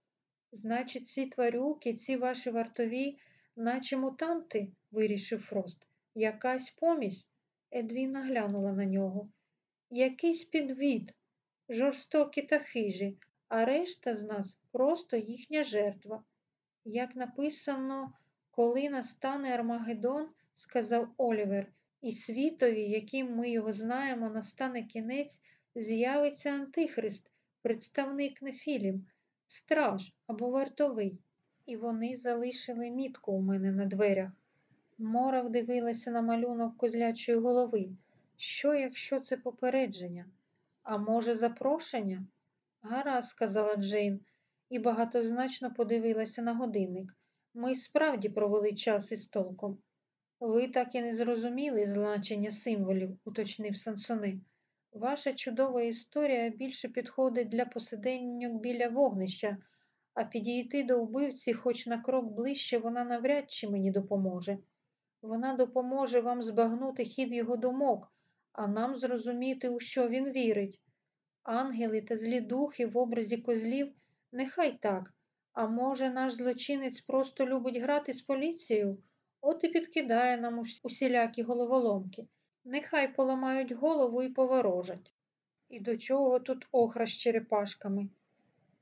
Значить, ці тварюки, ці ваші вартові, наче мутанти, вирішив Фрост. Якась помість? Едвіна глянула на нього. Якийсь підвід, жорстокі та хижі, а решта з нас просто їхня жертва. Як написано, коли настане Армагеддон, сказав Олівер, і світові, яким ми його знаємо, настане кінець, з'явиться Антихрист, представник Нефілім, страж або вартовий. І вони залишили мітку у мене на дверях. Мора вдивилася на малюнок козлячої голови. Що, якщо це попередження? А може, запрошення? Гаразд, сказала Джейн, і багатозначно подивилася на годинник. Ми справді провели час із толком. Ви так і не зрозуміли значення символів, уточнив Сансони. Ваша чудова історія більше підходить для посиденню біля вогнища, а підійти до вбивці хоч на крок ближче вона навряд чи мені допоможе. Вона допоможе вам збагнути хід його думок, а нам зрозуміти, у що він вірить. Ангели та злі духи в образі козлів нехай так, а може, наш злочинець просто любить грати з поліцією, от і підкидає нам усілякі головоломки. Нехай поламають голову і поворожать. І до чого тут охра з черепашками?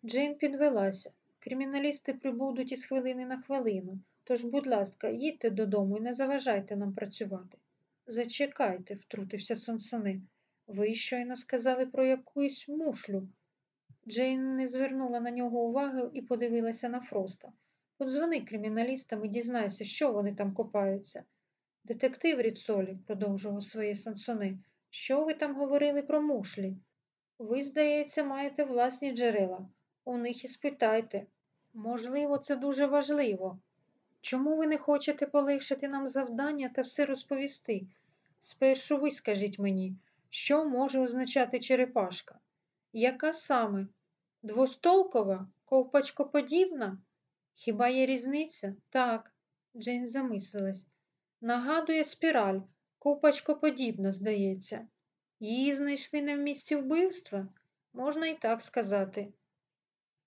Джейн підвелася. Криміналісти прибудуть із хвилини на хвилину. Тож, будь ласка, їдьте додому і не заважайте нам працювати. Зачекайте, втрутився Сонсони. Ви щойно сказали про якусь мушлю. Джейн не звернула на нього уваги і подивилася на Фроста. Подзвони криміналістам і дізнайся, що вони там копаються. Детектив Ріцолі, продовжував своє Сансони, що ви там говорили про мушлі? Ви, здається, маєте власні джерела. У них і спитайте. Можливо, це дуже важливо. Чому ви не хочете полегшити нам завдання та все розповісти? Спершу ви скажіть мені, що може означати черепашка? Яка саме? Двостолкова, ковпачкоподібна? Хіба є різниця? Так, Джейн замислилась. Нагадує спіраль, ковпачкоподібна, здається. Її знайшли не в місці вбивства? Можна і так сказати.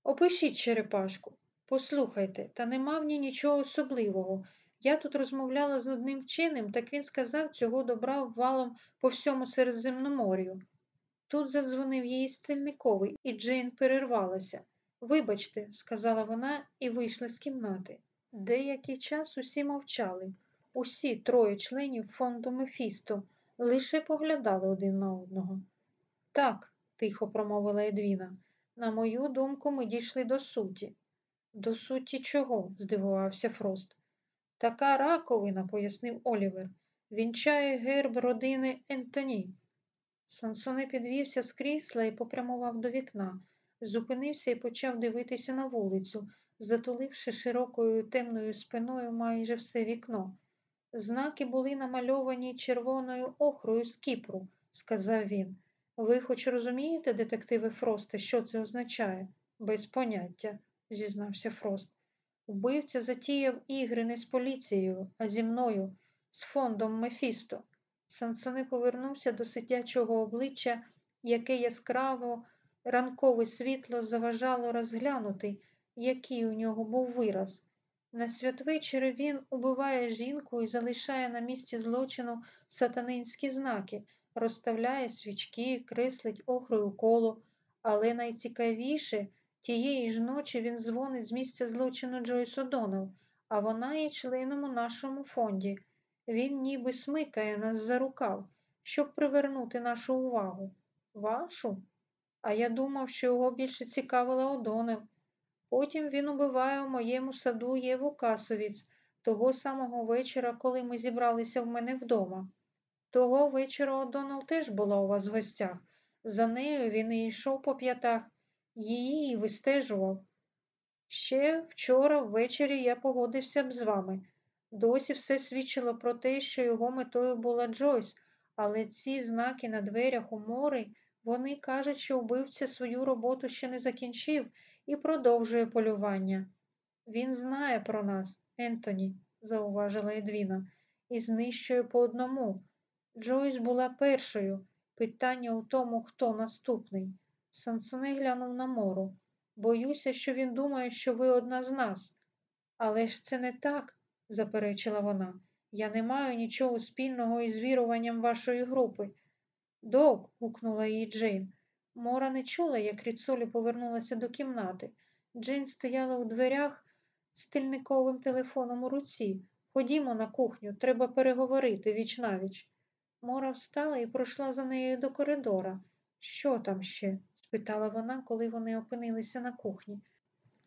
Опишіть черепашку. Послухайте, та нема в ній нічого особливого. Я тут розмовляла з одним вченим, так він сказав, цього добра валом по всьому Середземномор'ю. Тут задзвонив її стільниковий, і Джейн перервалася. Вибачте, сказала вона і вийшла з кімнати. Деякий час усі мовчали. Усі троє членів фонду Мефісто лише поглядали один на одного. Так, тихо промовила Едвіна, на мою думку, ми дійшли до суті. До суті чого? здивувався Фрост. Така раковина, пояснив Олівер, вінчає герб родини Ентоні. Сансоне підвівся з крісла і попрямував до вікна, зупинився і почав дивитися на вулицю, затуливши широкою темною спиною майже все вікно. Знаки були намальовані червоною охрою з Кіпру, сказав він. Ви хоч розумієте, детективи Фроста, що це означає? Без поняття зізнався Фрост. Вбивця затіяв ігри не з поліцією, а зі мною, з фондом Мефісто. Сансони повернувся до сидячого обличчя, яке яскраво ранкове світло заважало розглянути, який у нього був вираз. На святвечір він убиває жінку і залишає на місці злочину сатанинські знаки, розставляє свічки, креслить охрою коло, але найцікавіше тієї ж ночі він дзвонить з місця злочину Джойс О'Доннелл, а вона є членом у нашому фонді. Він ніби смикає нас за рукав, щоб привернути нашу увагу. Вашу? А я думав, що його більше цікавила Одонел. Потім він убиває у моєму саду Єву Касовіць того самого вечора, коли ми зібралися в мене вдома. Того вечора Одонел теж була у вас в гостях. За нею він і йшов по п'ятах, її і вистежував. Ще вчора ввечері я погодився б з вами. Досі все свідчило про те, що його метою була Джойс, але ці знаки на дверях у морі, вони кажуть, що вбивця свою роботу ще не закінчив і продовжує полювання. Він знає про нас, Ентоні, зауважила Едвіна, і знищує по одному. Джойс була першою. Питання у тому, хто наступний. Сансоне глянув на мору. Боюся, що він думає, що ви одна з нас. Але ж це не так, заперечила вона. Я не маю нічого спільного із віруванням вашої групи. Док, гукнула її Джейн. Мора не чула, як Ріцолі повернулася до кімнати. Джейн стояла у дверях з тильниковим телефоном у руці. Ходімо на кухню, треба переговорити віч навіч. Мора встала і пройшла за нею до коридора. Що там ще? спитала вона, коли вони опинилися на кухні.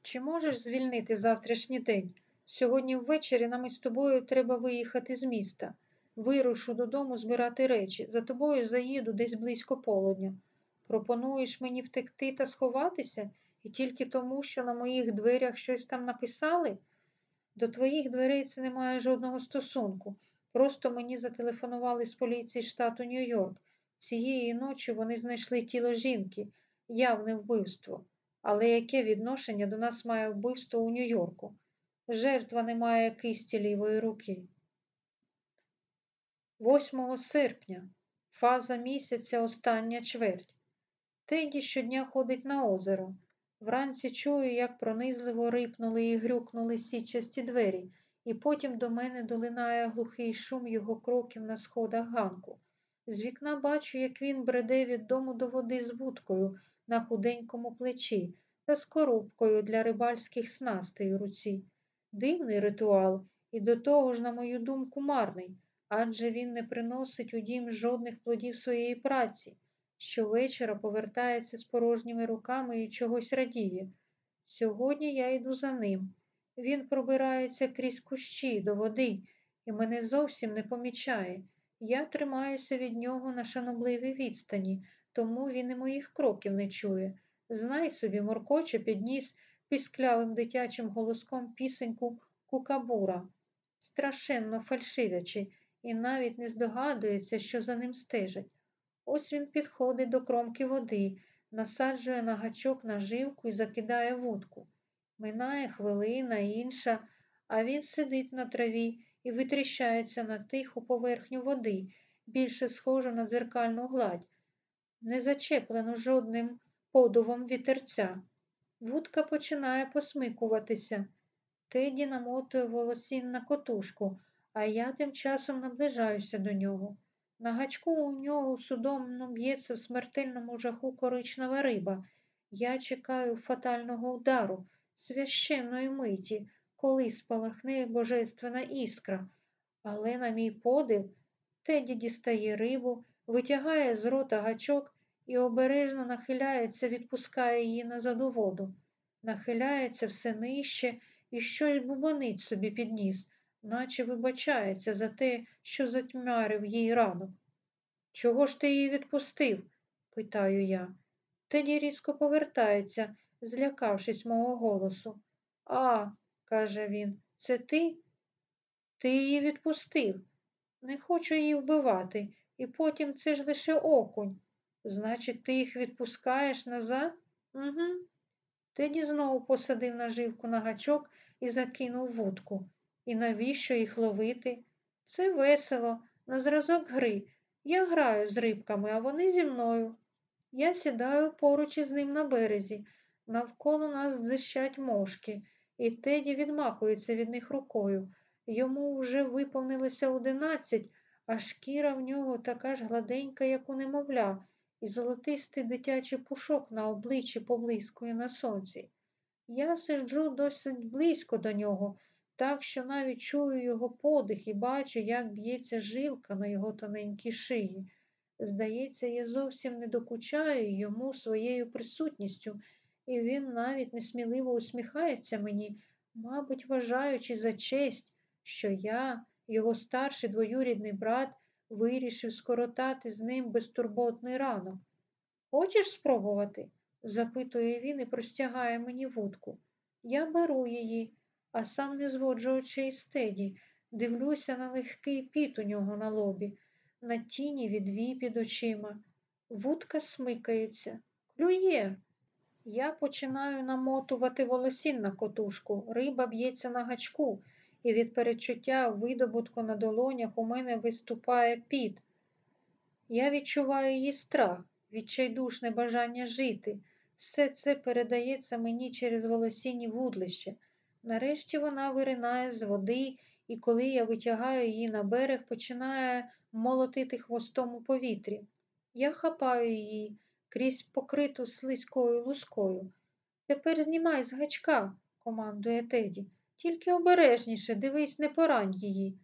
Чи можеш звільнити завтрашній день? Сьогодні ввечері нам із тобою треба виїхати з міста. Вирушу додому збирати речі. За тобою заїду десь близько полудня. Пропонуєш мені втекти та сховатися, і тільки тому, що на моїх дверях щось там написали? До твоїх дверей це не має жодного стосунку. Просто мені зателефонували з поліції штату Нью-Йорк. Цієї ночі вони знайшли тіло жінки, явне вбивство. Але яке відношення до нас має вбивство у Нью-Йорку? Жертва не має кисті лівої руки. 8 серпня, фаза місяця, остання чверть. Теді щодня ходить на озеро. Вранці чую, як пронизливо рипнули і грюкнули січасті двері, і потім до мене долинає глухий шум його кроків на сходах ганку. З вікна бачу, як він бреде від дому до води з вудкою на худенькому плечі та з коробкою для рибальських снастей у руці. Дивний ритуал і до того ж, на мою думку, марний, адже він не приносить у дім жодних плодів своєї праці. Щовечора повертається з порожніми руками і чогось радіє. Сьогодні я йду за ним. Він пробирається крізь кущі до води і мене зовсім не помічає. Я тримаюся від нього на шанобливій відстані, тому він і моїх кроків не чує. Знай собі, моркоче підніс пісклявим дитячим голоском пісеньку кукабура, страшенно фальшивячи, і навіть не здогадується, що за ним стежать. Ось він підходить до кромки води, насаджує на гачок наживку і закидає вудку. Минає хвилина інша, а він сидить на траві і витріщається на тиху поверхню води, більше схожу на дзеркальну гладь, не зачеплену жодним подувом вітерця. Вудка починає посмикуватися. Теді намотує волосін на котушку, а я тим часом наближаюся до нього. На гачку у нього судомно б'ється в смертельному жаху коричнева риба. Я чекаю фатального удару, священної миті, коли спалахне божественна іскра. Але, на мій подив, Теді дістає рибу, витягає з рота гачок і обережно нахиляється, відпускає її назад у воду. Нахиляється все нижче і щось бубонить собі підніс, наче вибачається за те, що затьмарив їй ранок. Чого ж ти її відпустив? питаю я. Теді різко повертається, злякавшись мого голосу. А, каже він, це ти? Ти її відпустив. Не хочу її вбивати, і потім це ж лише окунь. Значить, ти їх відпускаєш назад? Угу. Теді знову посадив наживку на гачок і закинув вудку. І навіщо їх ловити? Це весело, на зразок гри. Я граю з рибками, а вони зі мною. Я сідаю поруч із ним на березі. Навколо нас дзищать мошки, і Теді відмахується від них рукою. Йому вже виповнилося одинадцять, а шкіра в нього така ж гладенька, як у немовля, і золотистий дитячий пушок на обличчі поблискує на сонці. Я сиджу досить близько до нього, так що навіть чую його подих і бачу, як б'ється жилка на його тоненькій шиї. Здається, я зовсім не докучаю йому своєю присутністю, і він навіть несміливо усміхається мені, мабуть, вважаючи за честь, що я, його старший двоюрідний брат, вирішив скоротати з ним безтурботний ранок. Хочеш спробувати? запитує він і простягає мені вудку. Я беру її, а сам не зводжу очей з Теді, дивлюся на легкий піт у нього на лобі, на тіні від вій під очима. Вудка смикається, клює. Я починаю намотувати волосін на котушку, риба б'ється на гачку, і від перечуття видобутку на долонях у мене виступає піт. Я відчуваю її страх, відчайдушне бажання жити. Все це передається мені через волосінні вудлище. Нарешті вона виринає з води, і коли я витягаю її на берег, починає молотити хвостом у повітрі. Я хапаю її крізь покриту слизькою лускою. Тепер знімай з гачка, командує Теді. Тільки обережніше, дивись, не порань її.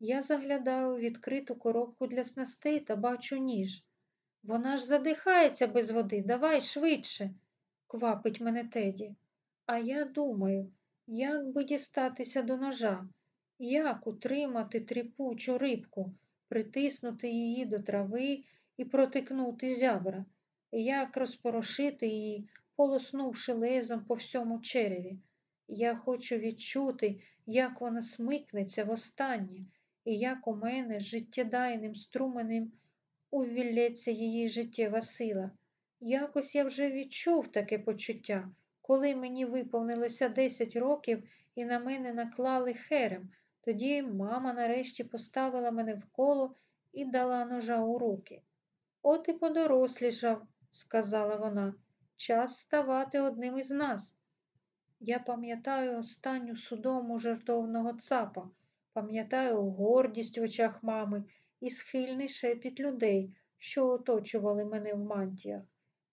Я заглядаю у відкриту коробку для снастей та бачу ніж. Вона ж задихається без води, давай швидше, квапить мене Теді. А я думаю, як би дістатися до ножа, як утримати тріпучу рибку, притиснути її до трави і протикнути зябра, як розпорошити її, полоснувши лезом по всьому череві. Я хочу відчути, як вона смикнеться востаннє, і як у мене життєдайним струменем увілється її життєва сила. Якось я вже відчув таке почуття, коли мені виповнилося 10 років і на мене наклали херем. Тоді мама нарешті поставила мене в коло і дала ножа у руки. От і подорослішав, сказала вона, час ставати одним із нас. Я пам'ятаю останню судому жартовного цапа, пам'ятаю гордість в очах мами і схильний шепіт людей, що оточували мене в мантіях.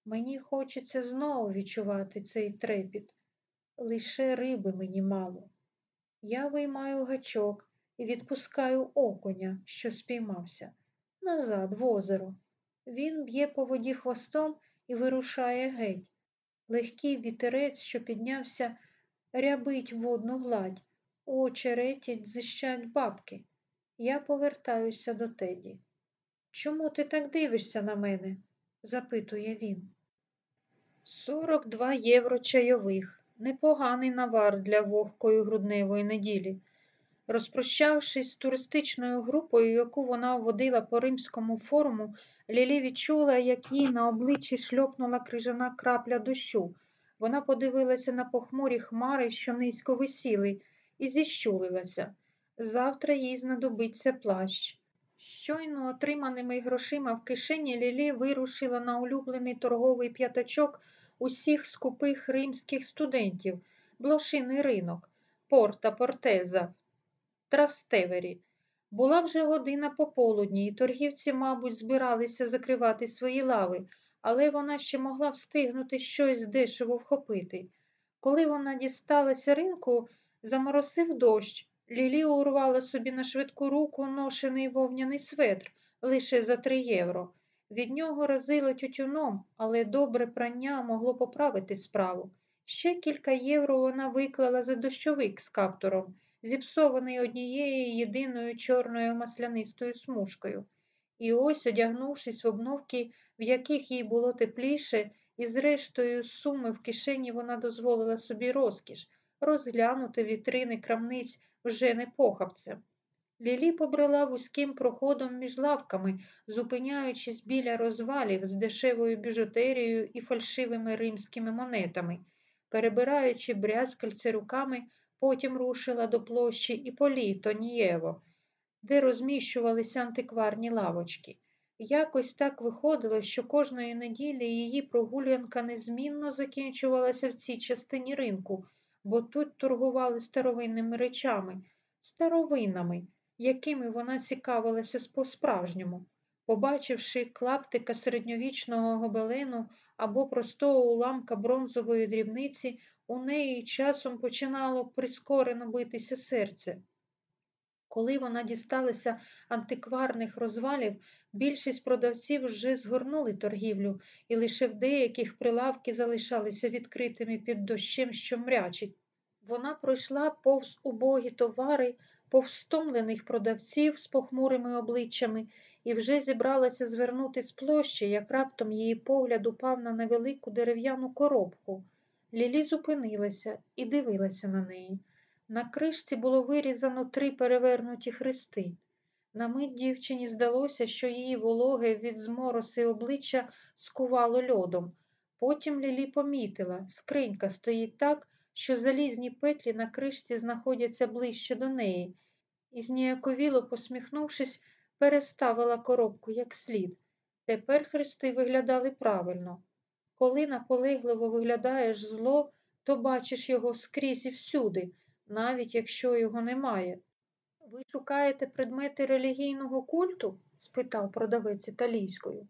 Мені хочеться знову відчувати цей трепіт. Лише риби мені мало. Я виймаю гачок і відпускаю окуня, що спіймався, назад в озеро. Він б'є по воді хвостом і вирушає геть. Легкий вітерець, що піднявся, рябить водну гладь, у очереті дзищать бабки. Я повертаюся до Теді. Чому ти так дивишся на мене? запитує він. Сорок два євро чайових. Непоганий навар для вогкої грудневої неділі. Розпрощавшись з туристичною групою, яку вона водила по римському форуму, Лілі відчула, як їй на обличчі шльопнула крижана крапля дощу. Вона подивилася на похмурі хмари, що низько висіли, і зіщулилася. Завтра їй знадобиться плащ. Щойно отриманими грошима в кишені Лілі вирушила на улюблений торговий п'ятачок усіх скупих римських студентів, блошиний ринок, порта Портеза, Трастевері. Була вже година пополудні, і торгівці, мабуть, збиралися закривати свої лави, але вона ще могла встигнути щось дешево вхопити. Коли вона дісталася ринку, заморосив дощ. Лілі урвала собі на швидку руку ношений вовняний светр лише за три євро. Від нього разило тютюном, але добре прання могло поправити справу. Ще кілька євро вона виклала за дощовик з каптуром, зіпсований однією єдиною чорною маслянистою смужкою. І ось, одягнувшись в обновки, в яких їй було тепліше, і зрештою суми в кишені вона дозволила собі розкіш розглянути вітрини крамниць вже не похабцем. Лілі побрела вузьким проходом між лавками, зупиняючись біля розвалів з дешевою біжутерією і фальшивими римськими монетами. Перебираючи брязкальце руками, потім рушила до площі Іполі Тонієво, де розміщувалися антикварні лавочки. Якось так виходило, що кожної неділі її прогулянка незмінно закінчувалася в цій частині ринку, бо тут торгували старовинними речами, старовинами, якими вона цікавилася по-справжньому. Побачивши клаптика середньовічного гобелену або простого уламка бронзової дрібниці, у неї часом починало прискорено битися серце. Коли вона дісталася антикварних розвалів, більшість продавців вже згорнули торгівлю, і лише в деяких прилавки залишалися відкритими під дощем, що мрячить. Вона пройшла повз убогі товари, повз стомлених продавців з похмурими обличчями і вже зібралася звернути з площі, як раптом її погляд упав на невелику дерев'яну коробку. Лілі зупинилася і дивилася на неї. На кришці було вирізано три перевернуті хрести. На мить дівчині здалося, що її вологе від змороси обличчя скувало льодом. Потім Лілі помітила, скринька стоїть так, що залізні петлі на кришці знаходяться ближче до неї, і, зніяковіло посміхнувшись, переставила коробку як слід. Тепер хрести виглядали правильно. Коли наполегливо виглядаєш зло, то бачиш його скрізь і всюди, навіть якщо його немає. Ви шукаєте предмети релігійного культу? спитав продавець італійською.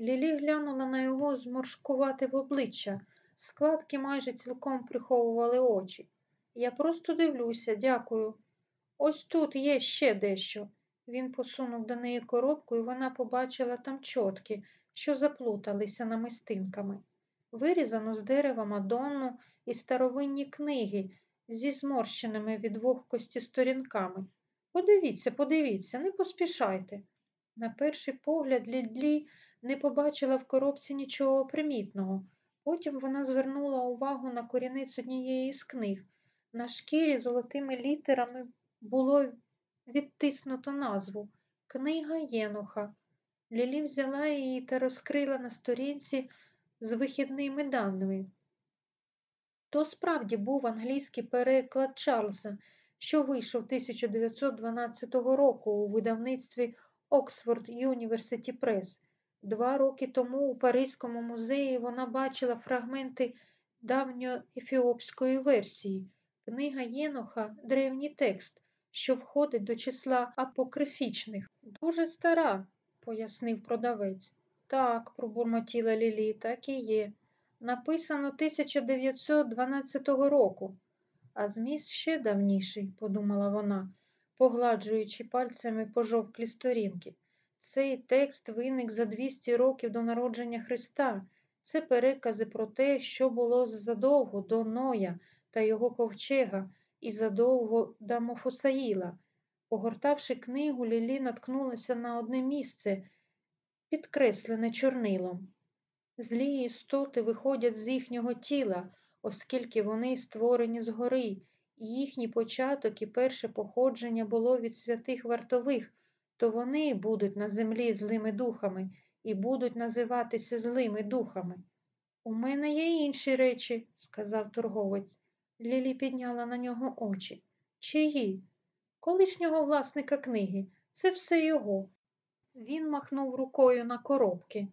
Лілі глянула на його зморшкувати в обличчя. Складки майже цілком приховували очі. Я просто дивлюся, дякую. Ось тут є ще дещо. Він посунув до неї коробку, і вона побачила там чотки, що заплуталися намистинками. Вирізано з дерева Мадонну і старовинні книги зі зморщеними від вогкості сторінками. Подивіться, подивіться, не поспішайте. На перший погляд Лідлі не побачила в коробці нічого примітного. Потім вона звернула увагу на корінець однієї з книг. На шкірі золотими літерами було відтиснуто назву Книга Єноха. Лілі взяла її та розкрила на сторінці з вихідними даними. То справді був англійський переклад Чарльза, що вийшов 1912 року у видавництві Oxford University Press. Два роки тому у Паризькому музеї вона бачила фрагменти давньоефіопської версії. Книга Єноха древній текст, що входить до числа апокрифічних. Дуже стара, пояснив продавець. Так, пробурмотіла Лілі, так і є. Написано 1912 року, а зміст ще давніший, подумала вона, погладжуючи пальцями пожовклі сторінки. Цей текст виник за 200 років до народження Христа. Це перекази про те, що було задовго до Ноя та його ковчега і задовго до Мофосаїла. Погортавши книгу, Лілі наткнулася на одне місце, підкреслене чорнилом. Злі істоти виходять з їхнього тіла, оскільки вони створені згори, і їхній початок і перше походження було від святих вартових, то вони будуть на землі злими духами і будуть називатися злими духами. У мене є інші речі, сказав торговець. Лілі підняла на нього очі. Чиї? Колишнього власника книги. Це все його. Він махнув рукою на коробки.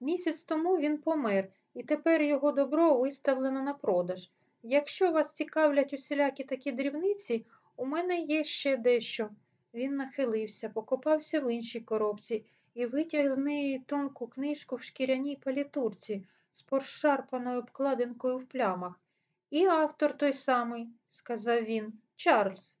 Місяць тому він помер, і тепер його добро виставлено на продаж. Якщо вас цікавлять усілякі такі дрібниці, у мене є ще дещо. Він нахилився, покопався в іншій коробці і витяг з неї тонку книжку в шкіряній палітурці з поршарпаною обкладинкою в плямах. І автор той самий, сказав він, Чарльз.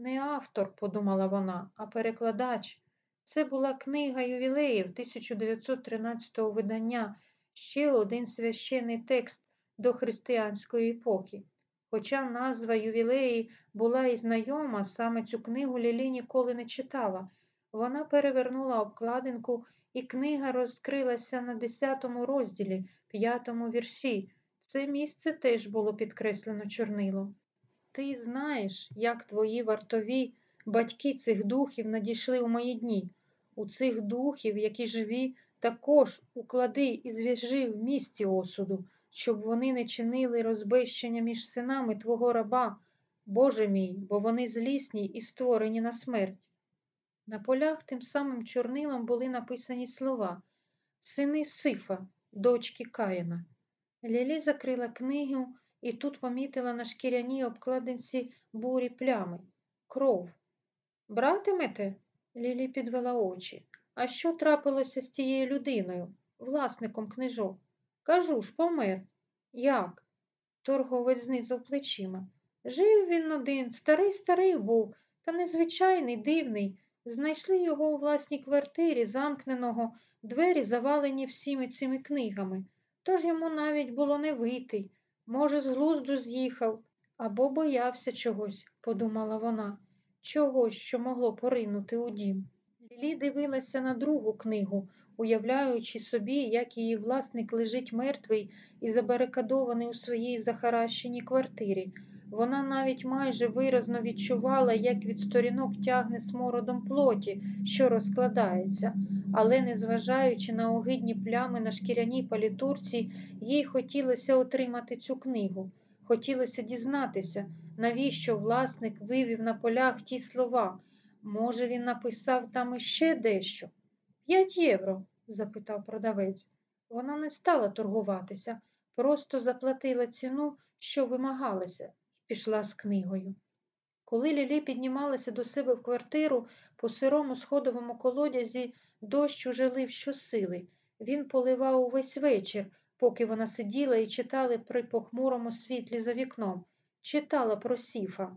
Не автор, подумала вона, а перекладач. Це була книга ювілеїв 1913 видання, ще один священний текст до християнської епохи. Хоча назва ювілеї була і знайома, саме цю книгу Лілі ніколи не читала. Вона перевернула обкладинку, і книга розкрилася на десятому розділі, п'ятому вірші. Це місце теж було підкреслено чорнилом. Ти знаєш, як твої вартові батьки цих духів надійшли у мої дні. У цих духів, які живі, також уклади і зв'яжи в місці осуду, щоб вони не чинили розбещення між синами твого раба, Боже мій, бо вони злісні і створені на смерть. На полях тим самим чорнилом були написані слова Сини Сифа, дочки Каїна. Лілі закрила книгу і тут помітила на шкіряній обкладинці бурі плями. Кров. Братимете? Лілі підвела очі. А що трапилося з тією людиною, власником книжок? Кажу ж, помер. Як? Торговець знизав плечима. Жив він один, старий старий був, та незвичайний, дивний. Знайшли його у власній квартирі, замкненого, двері завалені всіми цими книгами. Тож йому навіть було не вийти. Може, з глузду з'їхав або боявся чогось, подумала вона, чогось, що могло поринути у дім. Лілі дивилася на другу книгу, уявляючи собі, як її власник лежить мертвий і забарикадований у своїй захаращеній квартирі. Вона навіть майже виразно відчувала, як від сторінок тягне смородом плоті, що розкладається, але, незважаючи на огидні плями на шкіряній палітурці, їй хотілося отримати цю книгу. Хотілося дізнатися, навіщо власник вивів на полях ті слова. Може, він написав там іще дещо? П'ять євро? запитав продавець. Вона не стала торгуватися, просто заплатила ціну, що вимагалася, пішла з книгою. Коли Лілі піднімалася до себе в квартиру по сирому сходовому колодязі, дощ уже лив щосили. Він поливав увесь вечір, поки вона сиділа і читала при похмурому світлі за вікном, читала про Сіфа.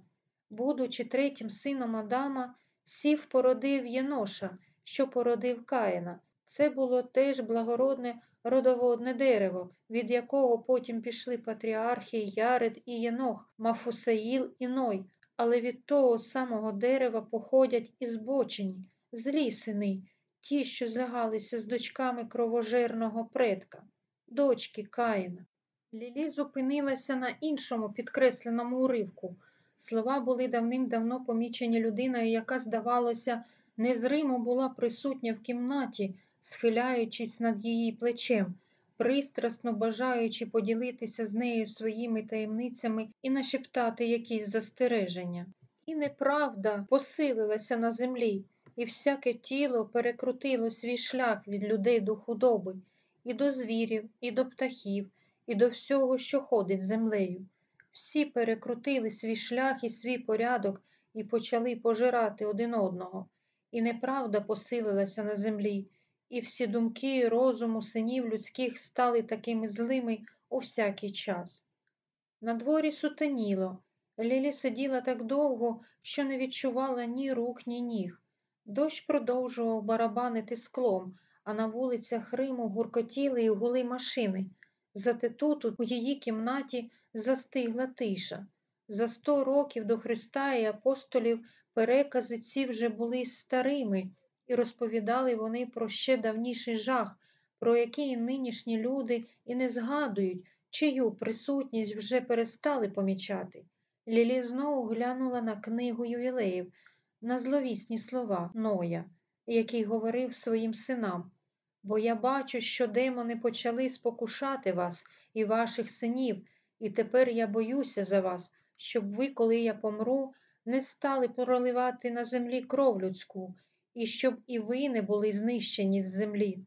Будучи третім сином Адама, Сіф породив Єноша, що породив Каїна. Це було теж благородне родоводне дерево, від якого потім пішли патріархи Яред і Єнох, Мафусаїл і Ной, але від того самого дерева походять і збочені, злі ті, що злягалися з дочками кровожерного предка, дочки Каїна. Лілі зупинилася на іншому підкресленому уривку. Слова були давним-давно помічені людиною, яка, здавалося, незримо була присутня в кімнаті, схиляючись над її плечем, пристрасно бажаючи поділитися з нею своїми таємницями і нашептати якісь застереження. І неправда посилилася на землі, і всяке тіло перекрутило свій шлях від людей до худоби, і до звірів, і до птахів, і до всього, що ходить землею. Всі перекрутили свій шлях і свій порядок і почали пожирати один одного, і неправда посилилася на землі, і всі думки розуму синів людських стали такими злими у всякий час. На дворі сутеніло. Лілі сиділа так довго, що не відчувала ні рук, ні ніг. Дощ продовжував барабанити склом, а на вулицях Риму гуркотіли і гули машини. Зате тут, у її кімнаті, застигла тиша. За сто років до Христа і апостолів перекази ці вже були старими, і розповідали вони про ще давніший жах, про який нинішні люди і не згадують, чию присутність вже перестали помічати. Лілі знову глянула на книгу ювілеїв, на зловісні слова Ноя, який говорив своїм синам. Бо я бачу, що демони почали спокушати вас і ваших синів, і тепер я боюся за вас, щоб ви, коли я помру, не стали проливати на землі кров людську, і щоб і ви не були знищені з землі.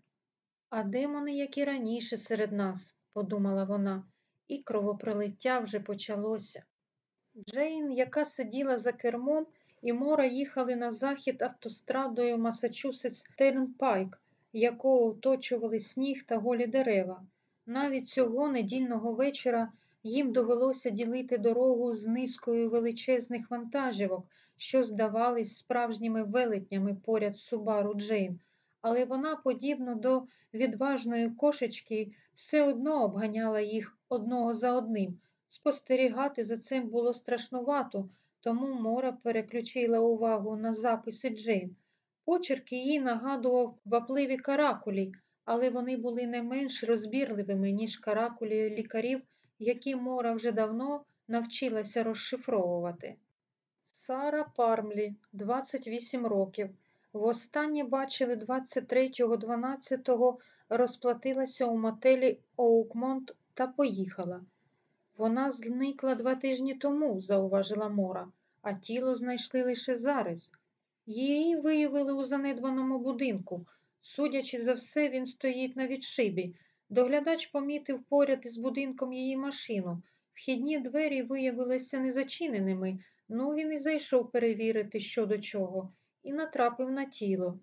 А демони, як і раніше серед нас, подумала вона, і кровопролиття вже почалося. Джейн, яка сиділа за кермом, і Мора їхали на захід автострадою Масачусетс Тернпайк, якого оточували сніг та голі дерева. Навіть цього недільного вечора їм довелося ділити дорогу з низкою величезних вантажівок, що здавались справжніми велетнями поряд Субару Джейн, але вона, подібно до відважної кошечки, все одно обганяла їх одного за одним. Спостерігати за цим було страшнувато, тому Мора переключила увагу на записи Джейн. Почерк її нагадував квапливі каракулі, але вони були не менш розбірливими, ніж каракулі лікарів, які Мора вже давно навчилася розшифровувати. Сара Пармлі, 28 років. Востаннє бачили 23.12, розплатилася у мотелі Оукмонт та поїхала. Вона зникла два тижні тому, зауважила Мора, а тіло знайшли лише зараз. Її виявили у занедбаному будинку. Судячи за все, він стоїть на відшибі. Доглядач помітив поряд із будинком її машину. Вхідні двері виявилися незачиненими, ну він і зайшов перевірити, що до чого, і натрапив на тіло.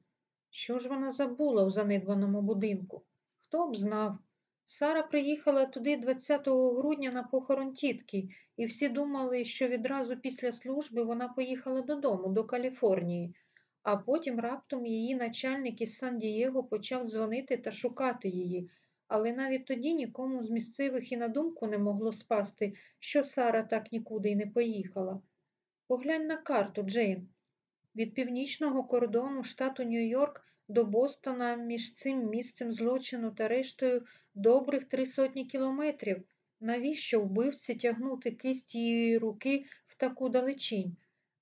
Що ж вона забула у занедбаному будинку? Хто б знав? Сара приїхала туди 20 грудня на похорон тітки, і всі думали, що відразу після служби вона поїхала додому, до Каліфорнії, а потім раптом її начальник із Сан-Дієго почав дзвонити та шукати її, але навіть тоді нікому з місцевих і на думку не могло спасти, що Сара так нікуди й не поїхала. Поглянь на карту, Джейн. Від північного кордону штату Нью-Йорк до Бостона між цим місцем злочину та рештою добрих три сотні кілометрів. Навіщо вбивці тягнути кисть її руки в таку далечінь?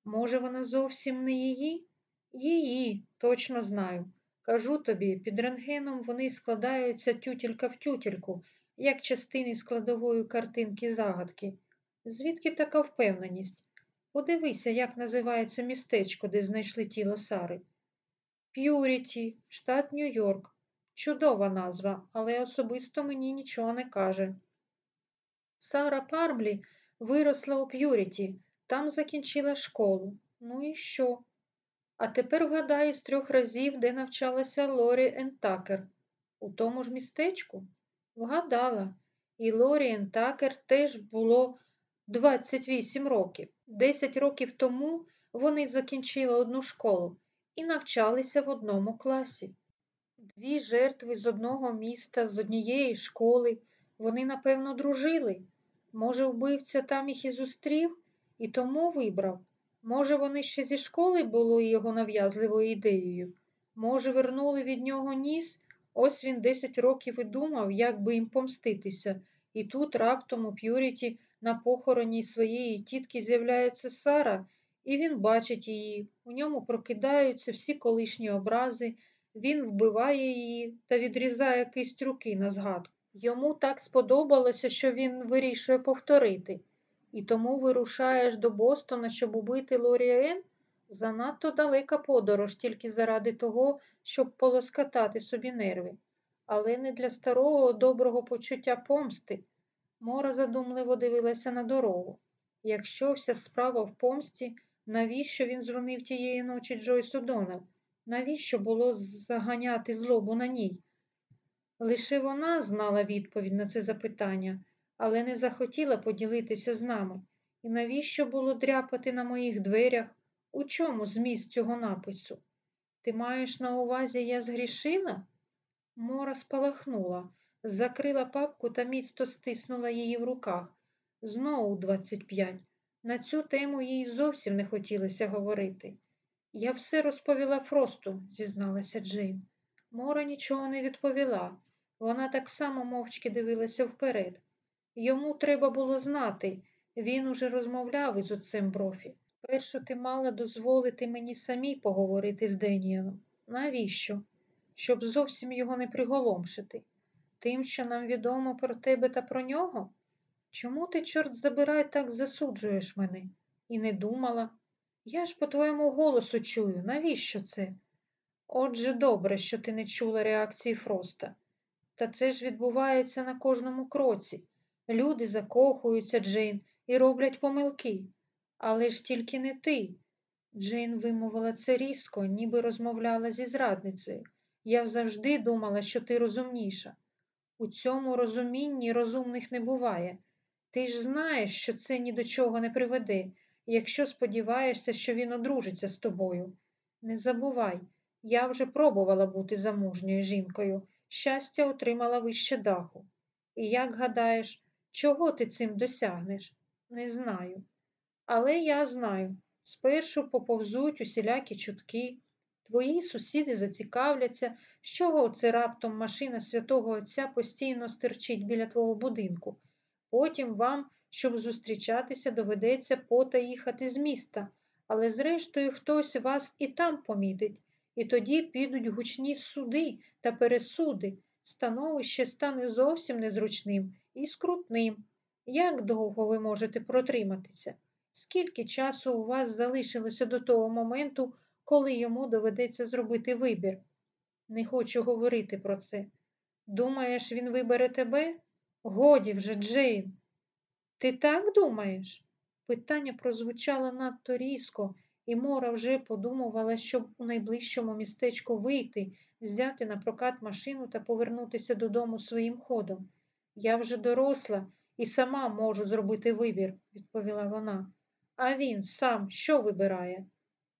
Може, вона зовсім не її? Її, точно знаю. Кажу тобі, під рентгеном вони складаються тютілька в тютільку, як частини складової картинки загадки. Звідки така впевненість? Подивися, як називається містечко, де знайшли тіло Сари. П'юріті, штат Нью-Йорк. Чудова назва, але особисто мені нічого не каже. Сара Парблі виросла у П'юріті, там закінчила школу. Ну і що? А тепер вгадай з трьох разів, де навчалася Лорі Ентакер. У тому ж містечку? Вгадала. І Лорі Ентакер теж було 28 років. Десять років тому вони закінчили одну школу і навчалися в одному класі. Дві жертви з одного міста, з однієї школи. Вони, напевно, дружили. Може, вбивця там їх і зустрів і тому вибрав. Може, вони ще зі школи були його нав'язливою ідеєю. Може, вернули від нього ніс, ось він десять років і думав, як би їм помститися, і тут раптом у П'юріті на похороні своєї тітки з'являється Сара, і він бачить її, у ньому прокидаються всі колишні образи, він вбиває її та відрізає кисть руки на згадку. Йому так сподобалося, що він вирішує повторити. І тому вирушаєш до Бостона, щоб убити Лорія Занадто далека подорож тільки заради того, щоб полоскатати собі нерви, але не для старого доброго почуття помсти. Мора задумливо дивилася на дорогу. Якщо вся справа в помсті, навіщо він дзвонив тієї ночі Джойсу Донел? Навіщо було заганяти злобу на ній? Лише вона знала відповідь на це запитання, але не захотіла поділитися з нами. І навіщо було дряпати на моїх дверях? У чому зміст цього напису? Ти маєш на увазі, я згрішила? Мора спалахнула, закрила папку та міцно стиснула її в руках. Знову двадцять п'ять. На цю тему їй зовсім не хотілося говорити. Я все розповіла Фросту, зізналася Джейн. Мора нічого не відповіла. Вона так само мовчки дивилася вперед. Йому треба було знати. Він уже розмовляв із отцем Брофі. Першу ти мала дозволити мені самій поговорити з Деніелом. Навіщо? Щоб зовсім його не приголомшити. Тим, що нам відомо про тебе та про нього? Чому ти, чорт забирай, так засуджуєш мене? І не думала. Я ж по твоєму голосу чую, навіщо це? Отже, добре, що ти не чула реакції Фроста. Та це ж відбувається на кожному кроці. Люди закохуються, Джейн, і роблять помилки. Але ж тільки не ти. Джейн вимовила це різко, ніби розмовляла зі зрадницею. Я завжди думала, що ти розумніша. У цьому розумінні розумних не буває. Ти ж знаєш, що це ні до чого не приведе, якщо сподіваєшся, що він одружиться з тобою. Не забувай, я вже пробувала бути замужньою жінкою, щастя отримала вище даху. І як гадаєш, чого ти цим досягнеш? Не знаю. Але я знаю, спершу поповзуть усілякі чутки, твої сусіди зацікавляться, з чого це раптом машина святого Отця постійно стерчить біля твого будинку. Потім вам, щоб зустрічатися, доведеться пота їхати з міста, але зрештою хтось вас і там помітить, і тоді підуть гучні суди та пересуди. Становище стане зовсім незручним і скрутним. Як довго ви можете протриматися? Скільки часу у вас залишилося до того моменту, коли йому доведеться зробити вибір? Не хочу говорити про це. Думаєш, він вибере тебе? Годі вже, Джейн. Ти так думаєш? Питання прозвучало надто різко, і Мора вже подумувала, щоб у найближчому містечку вийти, взяти на прокат машину та повернутися додому своїм ходом. Я вже доросла і сама можу зробити вибір, відповіла вона. А він сам що вибирає?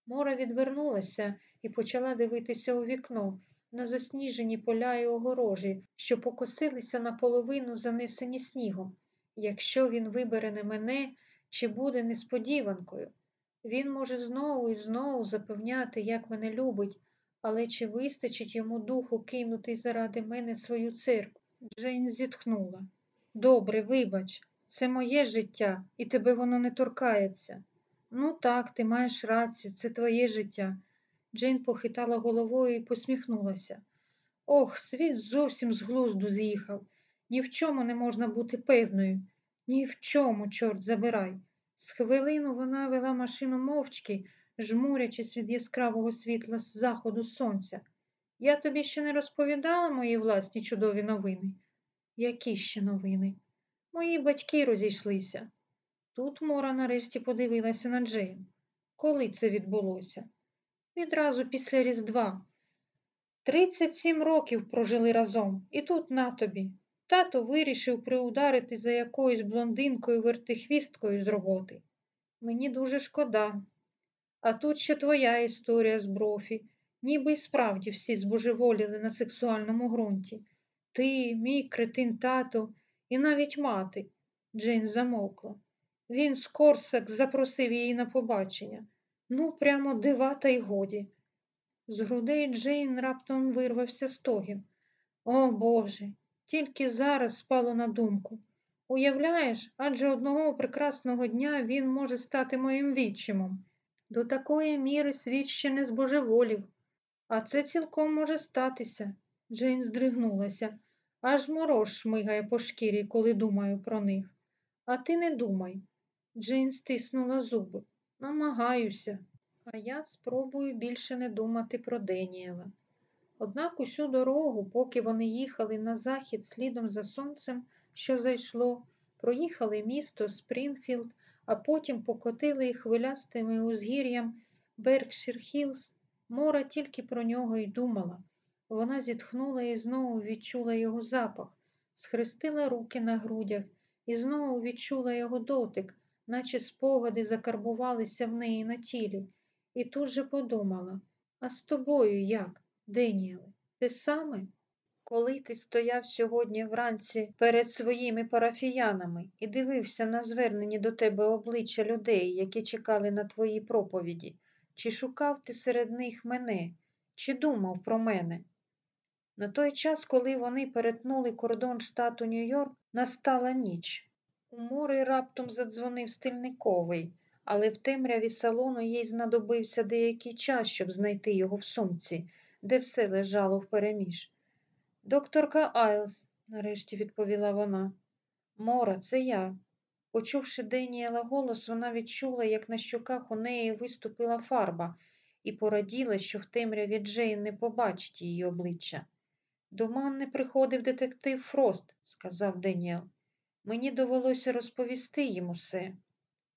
Мора відвернулася і почала дивитися у вікно на засніжені поля і огорожі, що покосилися наполовину занесені снігом. Якщо він вибере не мене, чи буде несподіванкою? Він може знову і знову запевняти, як мене любить, але чи вистачить йому духу кинути заради мене свою церкву? Джейн зітхнула. Добре, вибач, це моє життя, і тебе воно не торкається. Ну так, ти маєш рацію, це твоє життя. Джейн похитала головою і посміхнулася. Ох, світ зовсім з глузду з'їхав. Ні в чому не можна бути певною. Ні в чому, чорт забирай. З хвилину вона вела машину мовчки, жмурячись від яскравого світла з заходу сонця. Я тобі ще не розповідала мої власні чудові новини. Які ще новини? Мої батьки розійшлися. Тут Мора нарешті подивилася на Джейн. Коли це відбулося? Відразу після Різдва. Тридцять сім років прожили разом, і тут на тобі. Тато вирішив приударити за якоюсь блондинкою вертихвісткою з роботи. Мені дуже шкода. А тут ще твоя історія з брофі, ніби й справді всі збожеволіли на сексуальному ґрунті. Ти, мій кретин тато і навіть мати. Джейн замовкла. Він з Корсак запросив її на побачення. Ну, прямо дива та й годі. З грудей Джейн раптом вирвався стогін. О Боже, тільки зараз спало на думку. Уявляєш, адже одного прекрасного дня він може стати моїм відчимом. До такої міри світ ще не збожеволів. А це цілком може статися. Джейн здригнулася, аж мороз шмигає по шкірі, коли думаю про них. А ти не думай. Джейн стиснула зуби. Намагаюся, а я спробую більше не думати про Деніела. Однак усю дорогу, поки вони їхали на захід слідом за сонцем, що зайшло, проїхали місто Спрінфілд, а потім покотили їх хвилястими узгір'ям Беркшир Хілз, Мора тільки про нього й думала. Вона зітхнула і знову відчула його запах, схрестила руки на грудях і знову відчула його дотик, наче спогади закарбувалися в неї на тілі, і тут же подумала а з тобою як, Деніеле, те саме? Коли ти стояв сьогодні вранці перед своїми парафіянами і дивився на звернені до тебе обличчя людей, які чекали на твої проповіді, чи шукав ти серед них мене, чи думав про мене? На той час, коли вони перетнули кордон штату Нью-Йорк, настала ніч. У морі раптом задзвонив стильниковий, але в темряві салону їй знадобився деякий час, щоб знайти його в сумці, де все лежало впереміж. Докторка Айлс, нарешті відповіла вона. Мора, це я. Почувши Деніела голос, вона відчула, як на щоках у неї виступила фарба, і пораділа, що в темряві Джейн не побачить її обличчя. До мене приходив детектив Фрост, сказав Деніел. Мені довелося розповісти їм усе.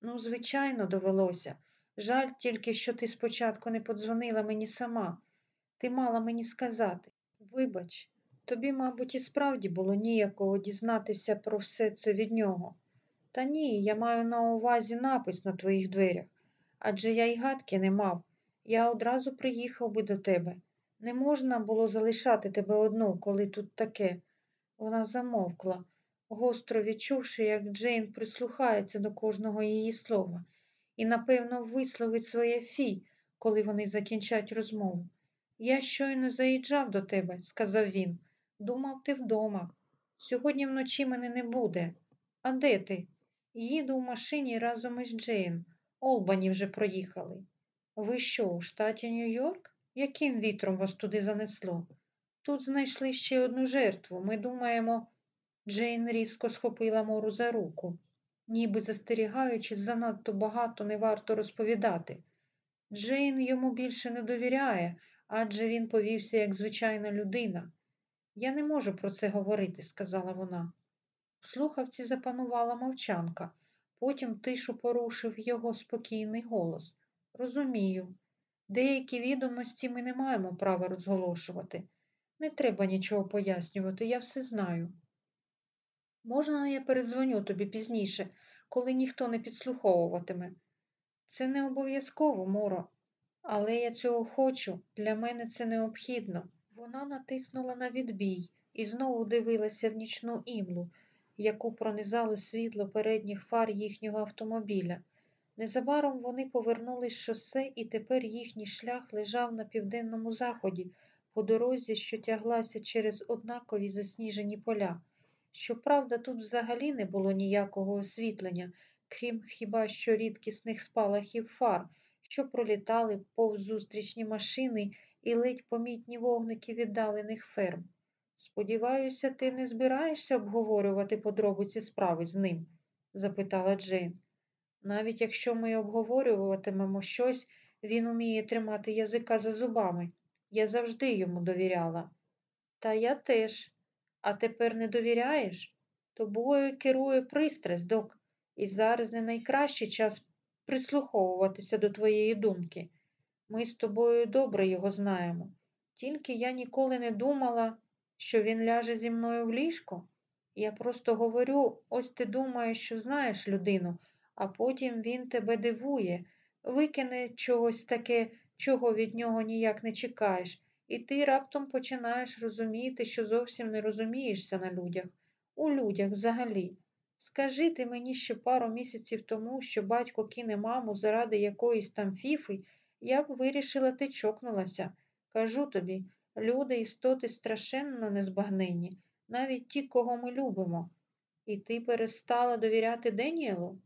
Ну, звичайно, довелося. Жаль тільки, що ти спочатку не подзвонила мені сама. Ти мала мені сказати. Вибач, тобі, мабуть, і справді було ніякого дізнатися про все це від нього. Та ні, я маю на увазі напис на твоїх дверях, адже я й гадки не мав. Я одразу приїхав би до тебе. Не можна було залишати тебе одну, коли тут таке. Вона замовкла, гостро відчувши, як Джейн прислухається до кожного її слова, і, напевно, висловить своє фі, коли вони закінчать розмову. Я щойно заїжджав до тебе, сказав він. Думав, ти вдома. Сьогодні вночі мене не буде. А де ти? Їду в машині разом із Джейн. Олбані вже проїхали. Ви що, у штаті Нью-Йорк? Яким вітром вас туди занесло? Тут знайшли ще одну жертву. Ми думаємо. Джейн різко схопила мору за руку, ніби застерігаючи, занадто багато не варто розповідати. Джейн йому більше не довіряє, адже він повівся як звичайна людина. Я не можу про це говорити, сказала вона. У слухавці запанувала мовчанка. Потім тишу порушив його спокійний голос. Розумію, деякі відомості ми не маємо права розголошувати. Не треба нічого пояснювати, я все знаю. Можна я передзвоню тобі пізніше, коли ніхто не підслуховуватиме? Це не обов'язково, Моро, але я цього хочу, для мене це необхідно. Вона натиснула на відбій і знову дивилася в нічну імлу, яку пронизало світло передніх фар їхнього автомобіля. Незабаром вони повернули з шосе, і тепер їхній шлях лежав на південному заході, по дорозі, що тяглася через однакові засніжені поля. Щоправда, тут взагалі не було ніякого освітлення, крім хіба що рідкісних спалахів фар, що пролітали повз зустрічні машини і ледь помітні вогники віддалених ферм. Сподіваюся, ти не збираєшся обговорювати подробиці справи з ним? запитала Джейн. Навіть якщо ми обговорюватимемо щось, він уміє тримати язика за зубами. Я завжди йому довіряла. Та я теж. А тепер не довіряєш? Тобою керує пристрасть, док, і зараз не найкращий час прислуховуватися до твоєї думки. Ми з тобою добре його знаємо. Тільки я ніколи не думала, що він ляже зі мною в ліжко. Я просто говорю, ось ти думаєш, що знаєш людину, а потім він тебе дивує, викине чогось таке, чого від нього ніяк не чекаєш, і ти раптом починаєш розуміти, що зовсім не розумієшся на людях, у людях взагалі. Скажи ти мені ще пару місяців тому, що батько кине маму заради якоїсь там фіфи, я б вирішила, ти чокнулася. Кажу тобі, люди істоти страшенно незбагненні, навіть ті, кого ми любимо. І ти перестала довіряти Деніелу?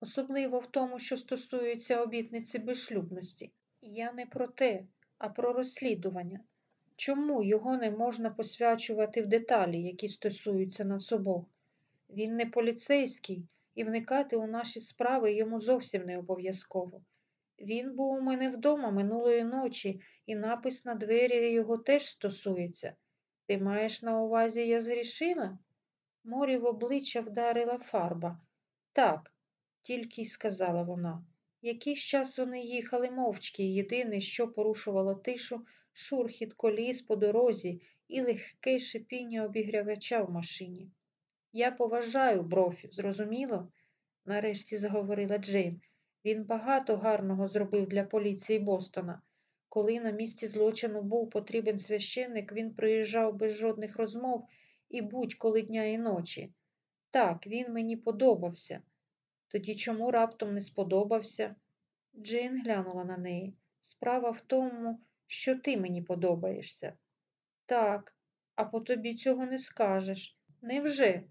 Особливо в тому, що стосується обітниці безшлюбності. Я не про те, а про розслідування. Чому його не можна посвячувати в деталі, які стосуються нас обох? Він не поліцейський, і вникати у наші справи йому зовсім не обов'язково. Він був у мене вдома минулої ночі, і напис на двері його теж стосується. Ти маєш на увазі, я згрішила? Морі в обличчя вдарила фарба. Так, тільки й сказала вона. Якийсь час вони їхали мовчки, єдине, що порушувало тишу, шурхіт коліс по дорозі і легке шипіння обігрівача в машині. Я поважаю брофі, зрозуміло? нарешті заговорила Джейн. Він багато гарного зробив для поліції Бостона. Коли на місці злочину був потрібен священник, він приїжджав без жодних розмов і будь-коли дня і ночі. Так, він мені подобався. Тоді чому раптом не сподобався? Джейн глянула на неї. Справа в тому, що ти мені подобаєшся. Так, а по тобі цього не скажеш. Невже?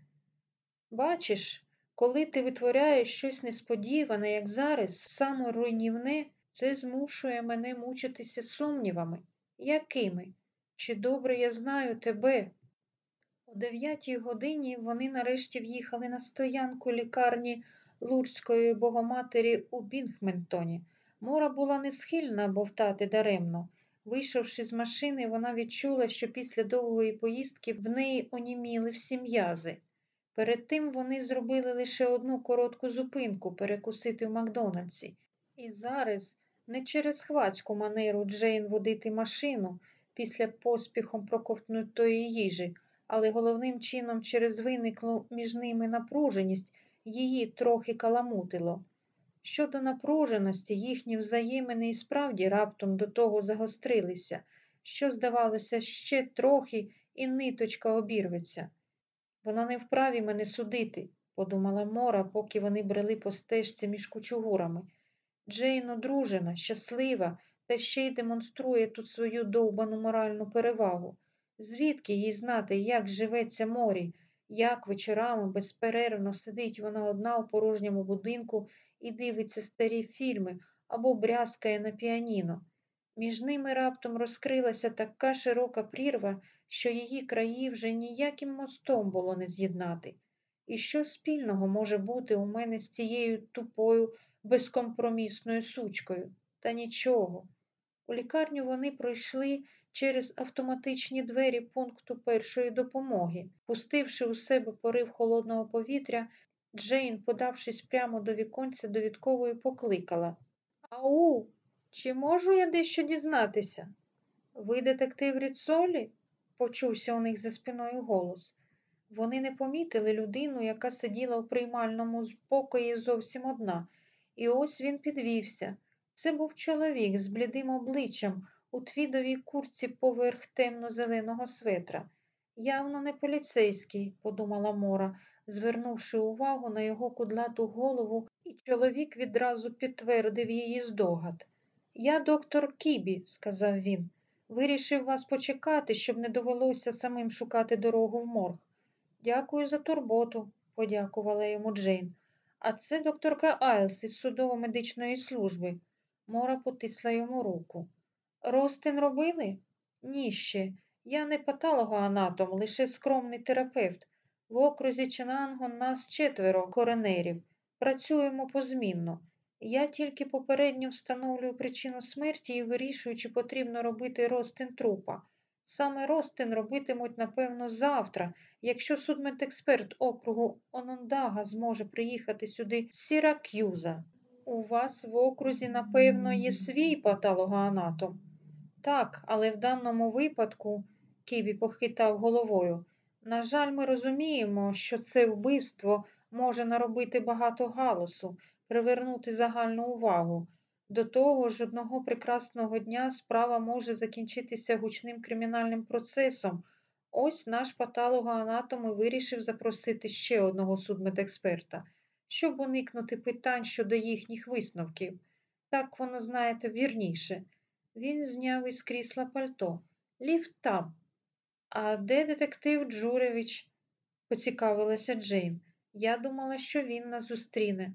Бачиш, коли ти витворяєш щось несподіване, як зараз, саме руйнівне, це змушує мене мучитися сумнівами. Якими? Чи добре я знаю тебе? О дев'ятій годині вони нарешті в'їхали на стоянку лікарні Лурської богоматері у Бінгментоні. Мора була не схильна бовтати даремно. Вийшовши з машини, вона відчула, що після довгої поїздки в неї оніміли всі м'язи. Перед тим вони зробили лише одну коротку зупинку перекусити в Макдональдсі. І зараз не через хвацьку манеру Джейн водити машину після поспіхом проковтнутої їжі, але головним чином через виниклу між ними напруженість її трохи каламутило. Щодо напруженості, їхні взаємини і справді раптом до того загострилися, що, здавалося, ще трохи і ниточка обірветься. Вона не вправі мене судити, подумала Мора, поки вони брели по стежці між кучугурами. Джейн одружена, щаслива, та ще й демонструє тут свою довбану моральну перевагу. Звідки їй знати, як живеться морі, як вечорами безперервно сидить вона одна у порожньому будинку і дивиться старі фільми або брязкає на піаніно. Між ними раптом розкрилася така широка прірва, що її краї вже ніяким мостом було не з'єднати. І що спільного може бути у мене з цією тупою, безкомпромісною сучкою? Та нічого. У лікарню вони пройшли через автоматичні двері пункту першої допомоги. Пустивши у себе порив холодного повітря, Джейн, подавшись прямо до віконця довідкової, покликала Ау, чи можу я дещо дізнатися? Ви детектив Ріцолі? почувся у них за спиною голос. Вони не помітили людину, яка сиділа в приймальному спокої зовсім одна, і ось він підвівся. Це був чоловік з блідим обличчям у твідовій курці поверх темно-зеленого светра. Явно не поліцейський, подумала Мора, звернувши увагу на його кудлату голову, і чоловік відразу підтвердив її здогад. Я доктор Кібі, сказав він. Вирішив вас почекати, щоб не довелося самим шукати дорогу в морг. Дякую за турботу, подякувала йому Джейн. А це докторка Айлс із судово-медичної служби. Мора потисла йому руку. Ростин робили? Ні ще. Я не патологоанатом, лише скромний терапевт. В окрузі Ченанго нас четверо коренерів. Працюємо позмінно. Я тільки попередньо встановлюю причину смерті і вирішую, чи потрібно робити ростин трупа. Саме ростин робитимуть, напевно, завтра, якщо судмедексперт округу Онондага зможе приїхати сюди з Сірак'юза. У вас в окрузі, напевно, є свій патологоанатом. Так, але в даному випадку, Кібі похитав головою, на жаль, ми розуміємо, що це вбивство може наробити багато галасу, привернути загальну увагу. До того ж, одного прекрасного дня справа може закінчитися гучним кримінальним процесом. Ось наш патологоанатом і вирішив запросити ще одного судмедексперта, щоб уникнути питань щодо їхніх висновків. Так воно, знаєте, вірніше. Він зняв із крісла пальто. Ліфт там. А де детектив Джуревич? поцікавилася Джейн. Я думала, що він нас зустріне.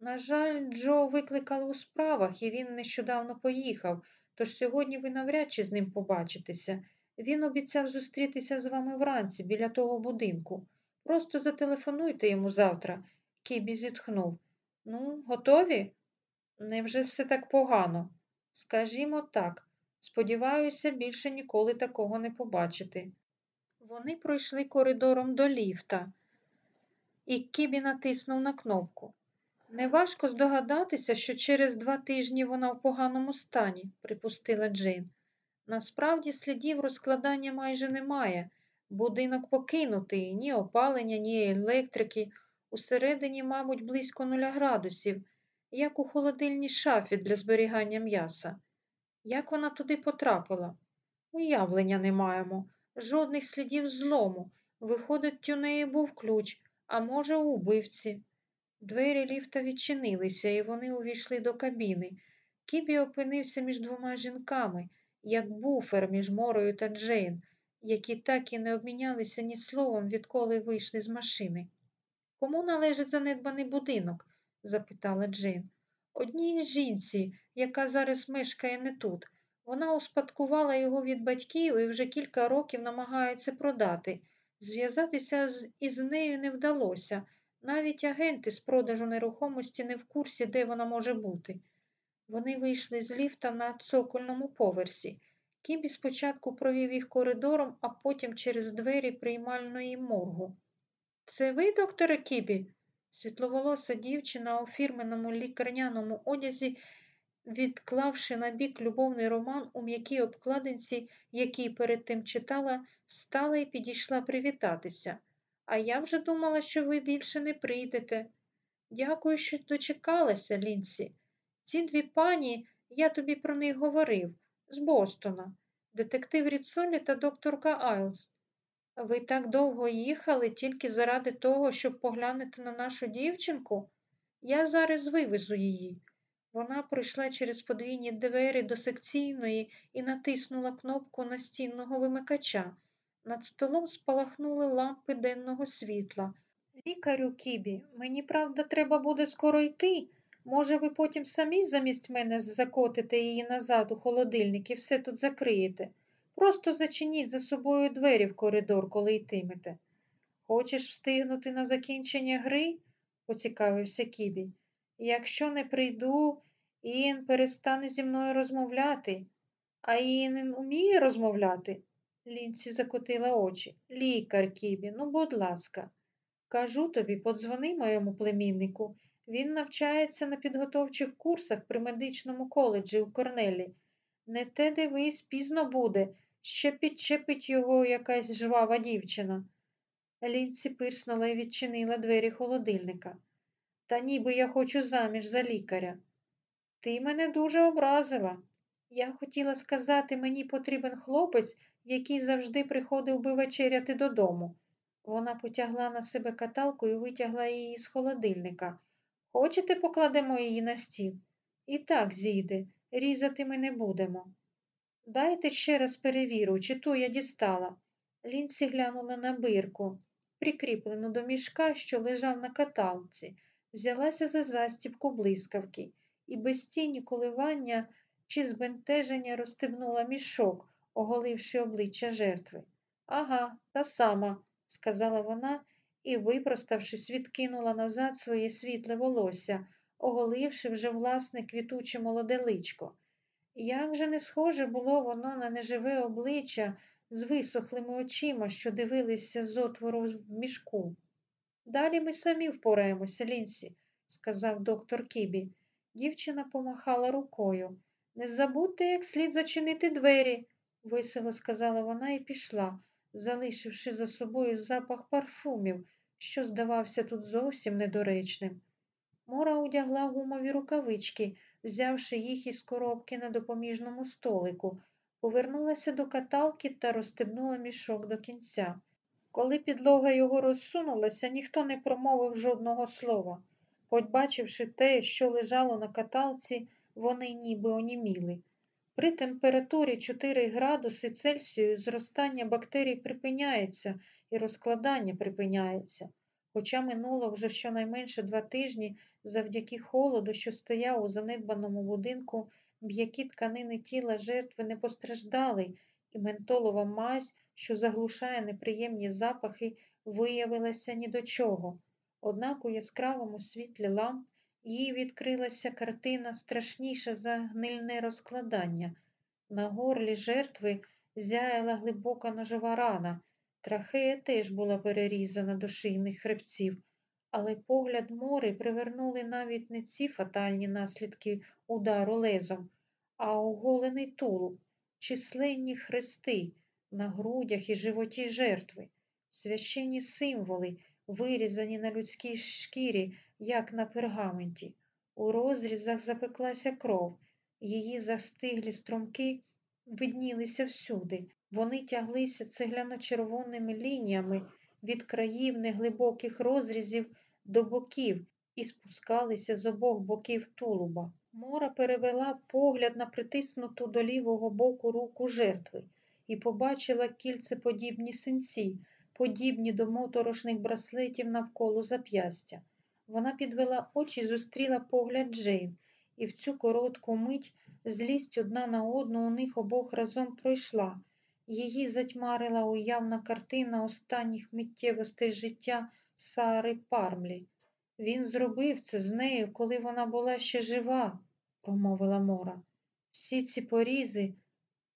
На жаль, Джо викликали у справах, і він нещодавно поїхав, тож сьогодні ви навряд чи з ним побачитеся. Він обіцяв зустрітися з вами вранці біля того будинку. Просто зателефонуйте йому завтра. Кібі зітхнув. Ну, готові? Невже все так погано? Скажімо так, сподіваюся, більше ніколи такого не побачити. Вони пройшли коридором до ліфта, і Кібі натиснув на кнопку. Неважко здогадатися, що через два тижні вона в поганому стані, припустила Джейн. Насправді слідів розкладання майже немає. Будинок покинутий, ні опалення, ні електрики. Усередині, мабуть, близько нуля градусів, як у холодильній шафі для зберігання м'яса. Як вона туди потрапила? Уявлення не маємо. Жодних слідів злому. Виходить, у неї був ключ, а може, у убивці. Двері ліфта відчинилися, і вони увійшли до кабіни. Кібі опинився між двома жінками, як буфер між Морою та Джейн, які так і не обмінялися ні словом, відколи вийшли з машини. Кому належить занедбаний будинок? Запитала Джейн. Одній жінці, яка зараз мешкає не тут. Вона успадкувала його від батьків і вже кілька років намагається продати. Зв'язатися із нею не вдалося. Навіть агенти з продажу нерухомості не в курсі, де вона може бути. Вони вийшли з ліфта на цокольному поверсі. Кібі спочатку провів їх коридором, а потім через двері приймальної моргу. Це ви, докторе Кібі? Світловолоса дівчина у фірменному лікарняному одязі, відклавши на бік любовний роман у м'якій обкладинці, який перед тим читала, встала і підійшла привітатися. А я вже думала, що ви більше не прийдете. Дякую, що дочекалася, Лінсі. Ці дві пані, я тобі про них говорив, з Бостона, детектив Ріцолі та докторка Айлс. Ви так довго їхали тільки заради того, щоб поглянути на нашу дівчинку? Я зараз вивезу її. Вона пройшла через подвійні двері до секційної і натиснула кнопку настінного вимикача. Над столом спалахнули лампи денного світла. Лікарю Кібі, мені, правда, треба буде скоро йти. Може, ви потім самі замість мене закотите її назад у холодильник і все тут закриєте. Просто зачиніть за собою двері в коридор, коли йтимете. Хочеш встигнути на закінчення гри? поцікавився Кібі. Якщо не прийду, Ієн перестане зі мною розмовляти. А Інен уміє розмовляти? Лінці закотила очі. Лікар Кібі, ну, будь ласка. Кажу тобі, подзвони моєму племіннику. Він навчається на підготовчих курсах при медичному коледжі у Корнелі. Не те дивись, пізно буде, ще підчепить його якась жвава дівчина. Лінці пирснула і відчинила двері холодильника. Та ніби я хочу заміж за лікаря. Ти мене дуже образила. Я хотіла сказати, мені потрібен хлопець, який завжди приходив би вечеряти додому. Вона потягла на себе каталку і витягла її з холодильника. Хочете, покладемо її на стіл? І так, зійде, різати ми не будемо. Дайте ще раз перевіру, чи ту я дістала. Лінці глянула на бирку, прикріплену до мішка, що лежав на каталці, взялася за застібку блискавки і без тіні коливання чи збентеження розстебнула мішок, оголивши обличчя жертви. Ага, та сама, сказала вона і, випроставшись, відкинула назад своє світле волосся, оголивши вже власне квітуче молоде личко. Як же не схоже було воно на неживе обличчя з висохлими очима, що дивилися з отвору в мішку. Далі ми самі впораємося, Лінсі, сказав доктор Кібі. Дівчина помахала рукою. Не забудьте, як слід зачинити двері, весело сказала вона і пішла, залишивши за собою запах парфумів, що здавався тут зовсім недоречним. Мора одягла гумові рукавички, взявши їх із коробки на допоміжному столику, повернулася до каталки та розстебнула мішок до кінця. Коли підлога його розсунулася, ніхто не промовив жодного слова. Побачивши те, що лежало на каталці, вони ніби оніміли. При температурі 4 градуси Цельсію зростання бактерій припиняється і розкладання припиняється. Хоча минуло вже щонайменше два тижні завдяки холоду, що стояв у занедбаному будинку, м'які тканини тіла жертви не постраждали, і ментолова мазь, що заглушає неприємні запахи, виявилася ні до чого. Однак у яскравому світлі ламп їй відкрилася картина страшніша за гнильне розкладання. На горлі жертви зяяла глибока ножова рана. Трахея теж була перерізана до шийних хребців, але погляд мори привернули навіть не ці фатальні наслідки удару лезом, а оголений тулуб, численні хрести на грудях і животі жертви, священні символи, вирізані на людській шкірі, як на пергаменті. У розрізах запеклася кров, її застиглі струмки виднілися всюди. Вони тяглися цегляно-червоними лініями від країв неглибоких розрізів до боків і спускалися з обох боків тулуба. Мора перевела погляд на притиснуту до лівого боку руку жертви і побачила кільцеподібні синці, подібні до моторошних браслетів навколо зап'ястя. Вона підвела очі і зустріла погляд Джейн, і в цю коротку мить злість одна на одну у них обох разом пройшла. Її затьмарила уявна картина останніх миттєвостей життя Сари Пармлі. Він зробив це з нею, коли вона була ще жива, промовила Мора. Всі ці порізи,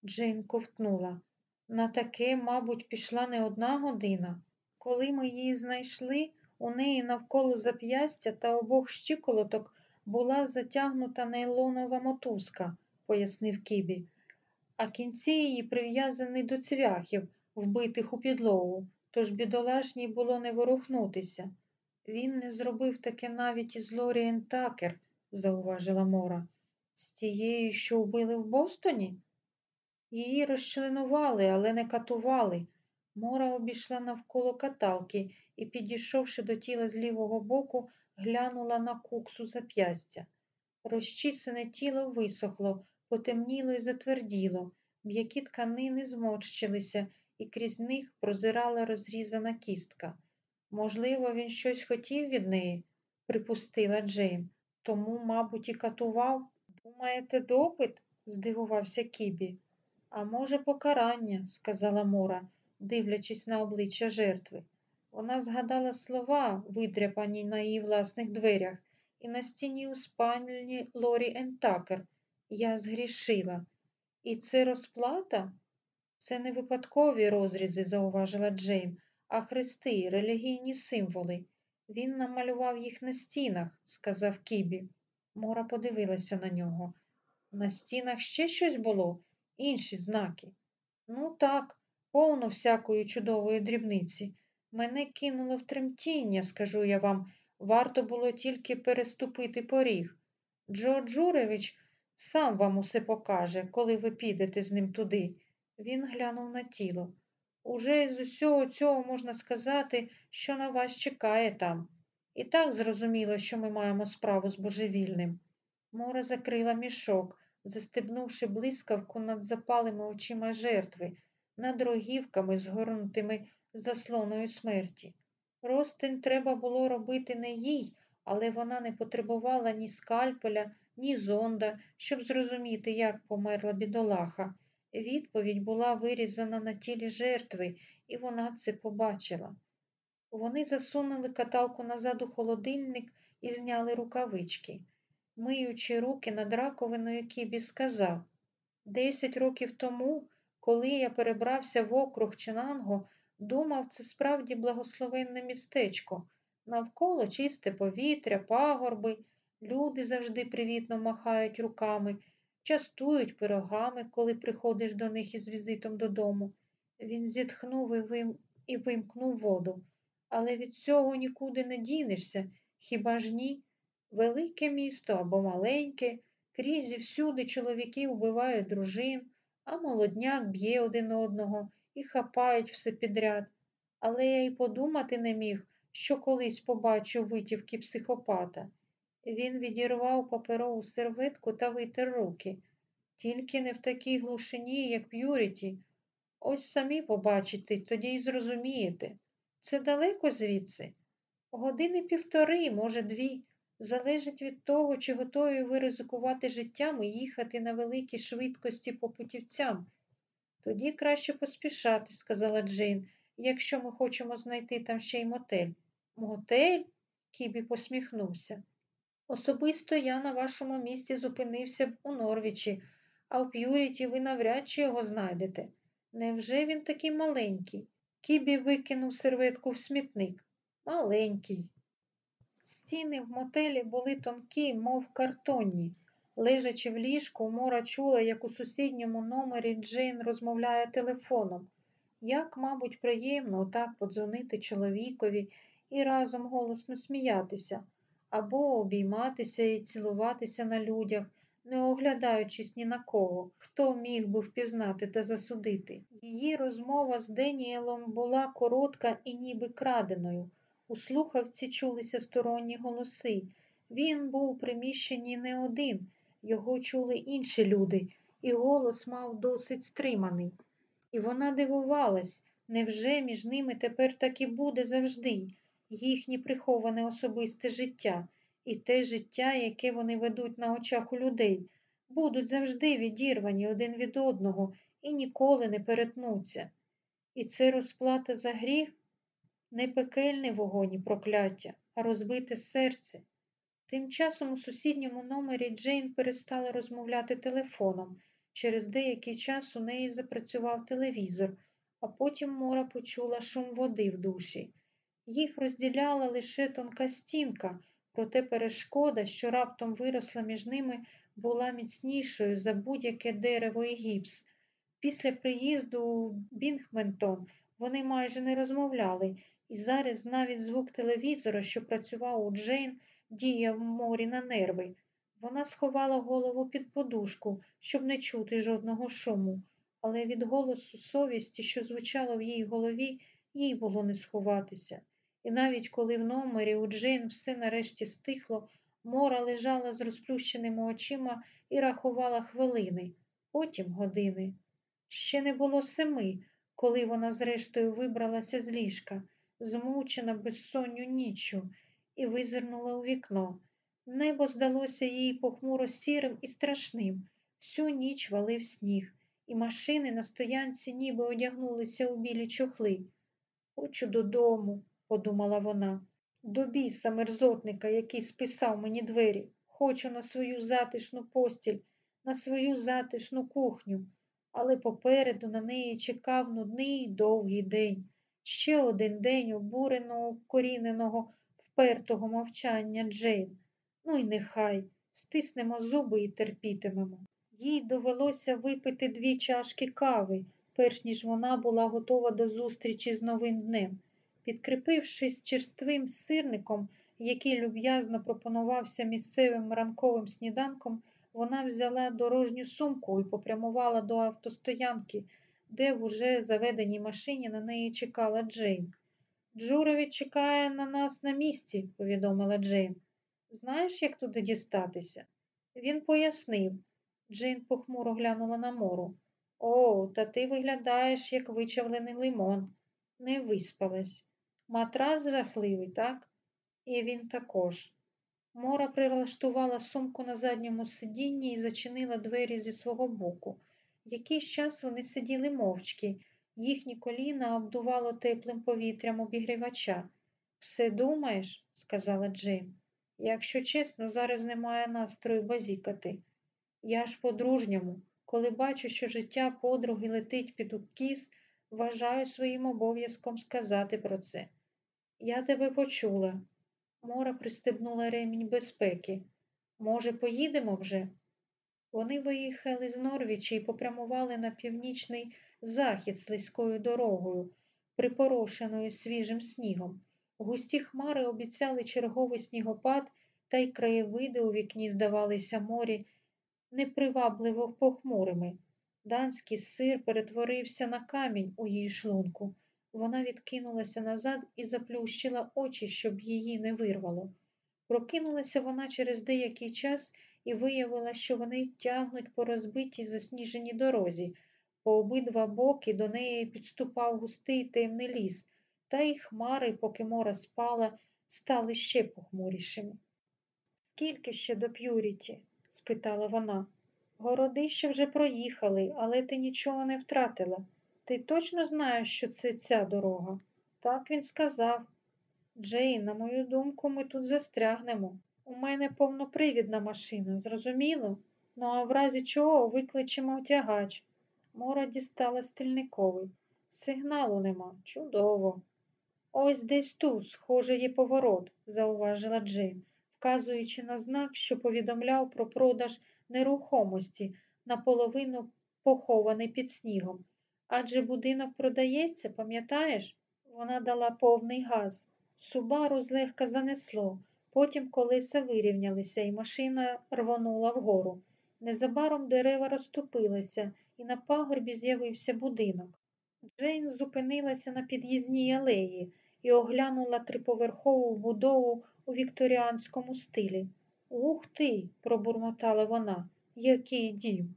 Джейн ковтнула. На таке, мабуть, пішла не одна година. Коли ми її знайшли, у неї навколо зап'ястя та обох щиколоток була затягнута нейлонова мотузка, пояснив Кібі, а кінці її прив'язані до цвяхів, вбитих у підлогу, тож бідолашній було не ворухнутися. Він не зробив таке навіть із Лорієн Такер, зауважила Мора. З тією, що вбили в Бостоні? Її розчленували, але не катували. Мора обійшла навколо каталки і, підійшовши до тіла з лівого боку, глянула на куксу зап'ястя. Розчісане тіло висохло, потемніло і затверділо, м'які тканини зморщилися, і крізь них прозирала розрізана кістка. Можливо, він щось хотів від неї, припустила Джейн. Тому, мабуть, і катував. Думаєте, допит? здивувався Кібі. А може, покарання, сказала Мора, дивлячись на обличчя жертви. Вона згадала слова, видряпані на її власних дверях, і на стіні у спальні Лорі Ентакер. Я згрішила. І це розплата? Це не випадкові розрізи, зауважила Джейн, а хрести, релігійні символи. Він намалював їх на стінах, сказав Кібі. Мора подивилася на нього. На стінах ще щось було, інші знаки. Ну так, повно всякої чудової дрібниці. Мене кинуло в тремтіння, скажу я вам, варто було тільки переступити поріг. Джо Джуревич сам вам усе покаже, коли ви підете з ним туди. Він глянув на тіло. Уже з усього цього можна сказати, що на вас чекає там. І так зрозуміло, що ми маємо справу з божевільним. Мора закрила мішок, застебнувши блискавку над запалими очима жертви, над рогівками, згорнутими заслоною смерті. Ростин треба було робити не їй, але вона не потребувала ні скальпеля, ні зонда, щоб зрозуміти, як померла бідолаха. Відповідь була вирізана на тілі жертви, і вона це побачила. Вони засунули каталку назад у холодильник і зняли рукавички. Миючи руки над раковиною, Кібі сказав Десять років тому, коли я перебрався в округ Чинанго, думав, це справді благословенне містечко. Навколо чисте повітря, пагорби, люди завжди привітно махають руками, частують пирогами, коли приходиш до них із візитом додому. Він зітхнув і, вим... і вимкнув воду. Але від цього нікуди не дінешся, хіба ж ні? Велике місто або маленьке, крізь всюди чоловіки вбивають дружин, а молодняк б'є один одного і хапають все підряд. Але я й подумати не міг, що колись побачу витівки психопата. Він відірвав паперову серветку та витер руки. Тільки не в такій глушині, як П'юріті. Ось самі побачите, тоді й зрозумієте. Це далеко звідси? Години півтори, може, дві. Залежить від того, чи готові ви ризикувати життям і їхати на великій швидкості по путівцям. Тоді краще поспішати, сказала Джейн, якщо ми хочемо знайти там ще й мотель. Мотель? Кібі посміхнувся. Особисто я на вашому місці зупинився б у Норвічі, а в П'юріті ви навряд чи його знайдете. Невже він такий маленький? Кібі викинув серветку в смітник. Маленький. Стіни в мотелі були тонкі, мов картонні. Лежачи в ліжку, Мора чула, як у сусідньому номері Джейн розмовляє телефоном. Як, мабуть, приємно отак подзвонити чоловікові і разом голосно сміятися, або обійматися і цілуватися на людях, не оглядаючись ні на кого, хто міг би впізнати та засудити. Її розмова з Деніелом була коротка і ніби краденою. У слухавці чулися сторонні голоси. Він був у приміщенні не один, його чули інші люди, і голос мав досить стриманий. І вона дивувалась, невже між ними тепер так і буде завжди їхнє приховане особисте життя і те життя, яке вони ведуть на очах у людей, будуть завжди відірвані один від одного і ніколи не перетнуться. І це розплата за гріх не пекельний вогонь і прокляття, а розбите серце. Тим часом у сусідньому номері Джейн перестала розмовляти телефоном. Через деякий час у неї запрацював телевізор, а потім Мора почула шум води в душі. Їх розділяла лише тонка стінка, проте перешкода, що раптом виросла між ними, була міцнішою за будь-яке дерево і гіпс. Після приїзду у Бінгментон вони майже не розмовляли, і зараз навіть звук телевізора, що працював у Джейн, діяв морі на нерви. Вона сховала голову під подушку, щоб не чути жодного шуму, але від голосу совісті, що звучало в її голові, їй було не сховатися. І навіть коли в номері у Джейн все нарешті стихло, Мора лежала з розплющеними очима і рахувала хвилини, потім години. Ще не було семи, коли вона зрештою вибралася з ліжка, змучена безсонню ніччю, і визирнула у вікно. Небо здалося їй похмуро сірим і страшним. Всю ніч валив сніг, і машини на стоянці ніби одягнулися у білі чохли. Хочу додому, подумала вона. До біса мерзотника, який списав мені двері. Хочу на свою затишну постіль, на свою затишну кухню, але попереду на неї чекав нудний довгий день. Ще один день обуреного, коріненого, впертого мовчання Джейн. Ну й нехай, стиснемо зуби і терпітимемо. Їй довелося випити дві чашки кави, перш ніж вона була готова до зустрічі з новим днем. Підкріпившись черствим сирником, який люб'язно пропонувався місцевим ранковим сніданком, вона взяла дорожню сумку і попрямувала до автостоянки, де в уже заведеній машині на неї чекала Джейн. Джурові чекає на нас на місці, повідомила Джейн. Знаєш, як туди дістатися? Він пояснив. Джейн похмуро глянула на мору. О, та ти виглядаєш, як вичавлений лимон. Не виспалась. Матрас жахливий, так? І він також. Мора прилаштувала сумку на задньому сидінні і зачинила двері зі свого боку. Якийсь час вони сиділи мовчки, їхні коліна обдувало теплим повітрям обігрівача. Все думаєш, сказала Джейн. Якщо чесно, зараз немає настрою базікати. Я ж по-дружньому, коли бачу, що життя подруги летить під укіс, вважаю своїм обов'язком сказати про це. Я тебе почула. Мора пристебнула ремінь безпеки. Може, поїдемо вже? Вони виїхали з Норвічі і попрямували на північний захід слизькою дорогою, припорошеною свіжим снігом. Густі хмари обіцяли черговий снігопад, та й краєвиди у вікні здавалися морі непривабливо похмурими. Данський сир перетворився на камінь у її шлунку. Вона відкинулася назад і заплющила очі, щоб її не вирвало. Прокинулася вона через деякий час і виявила, що вони тягнуть по розбитій засніженій дорозі. По обидва боки до неї підступав густий темний ліс, та й хмари, поки мора спала, стали ще похмурішими. Скільки ще до П'юріті? спитала вона. Городище вже проїхали, але ти нічого не втратила. Ти точно знаєш, що це ця дорога? Так він сказав. Джей, на мою думку, ми тут застрягнемо. У мене повнопривідна машина, зрозуміло? Ну а в разі чого викличемо тягач. Мора дістала стільниковий. Сигналу нема. Чудово. Ось десь тут, схоже, є поворот, зауважила Джейн, вказуючи на знак, що повідомляв про продаж нерухомості, наполовину похований під снігом. Адже будинок продається, пам'ятаєш? Вона дала повний газ. Субару злегка занесло. Потім колеса вирівнялися, і машина рвонула вгору. Незабаром дерева розступилися, і на пагорбі з'явився будинок. Джейн зупинилася на під'їзній алеї і оглянула триповерхову будову у вікторіанському стилі. Ух ти, пробурмотала вона, який дім.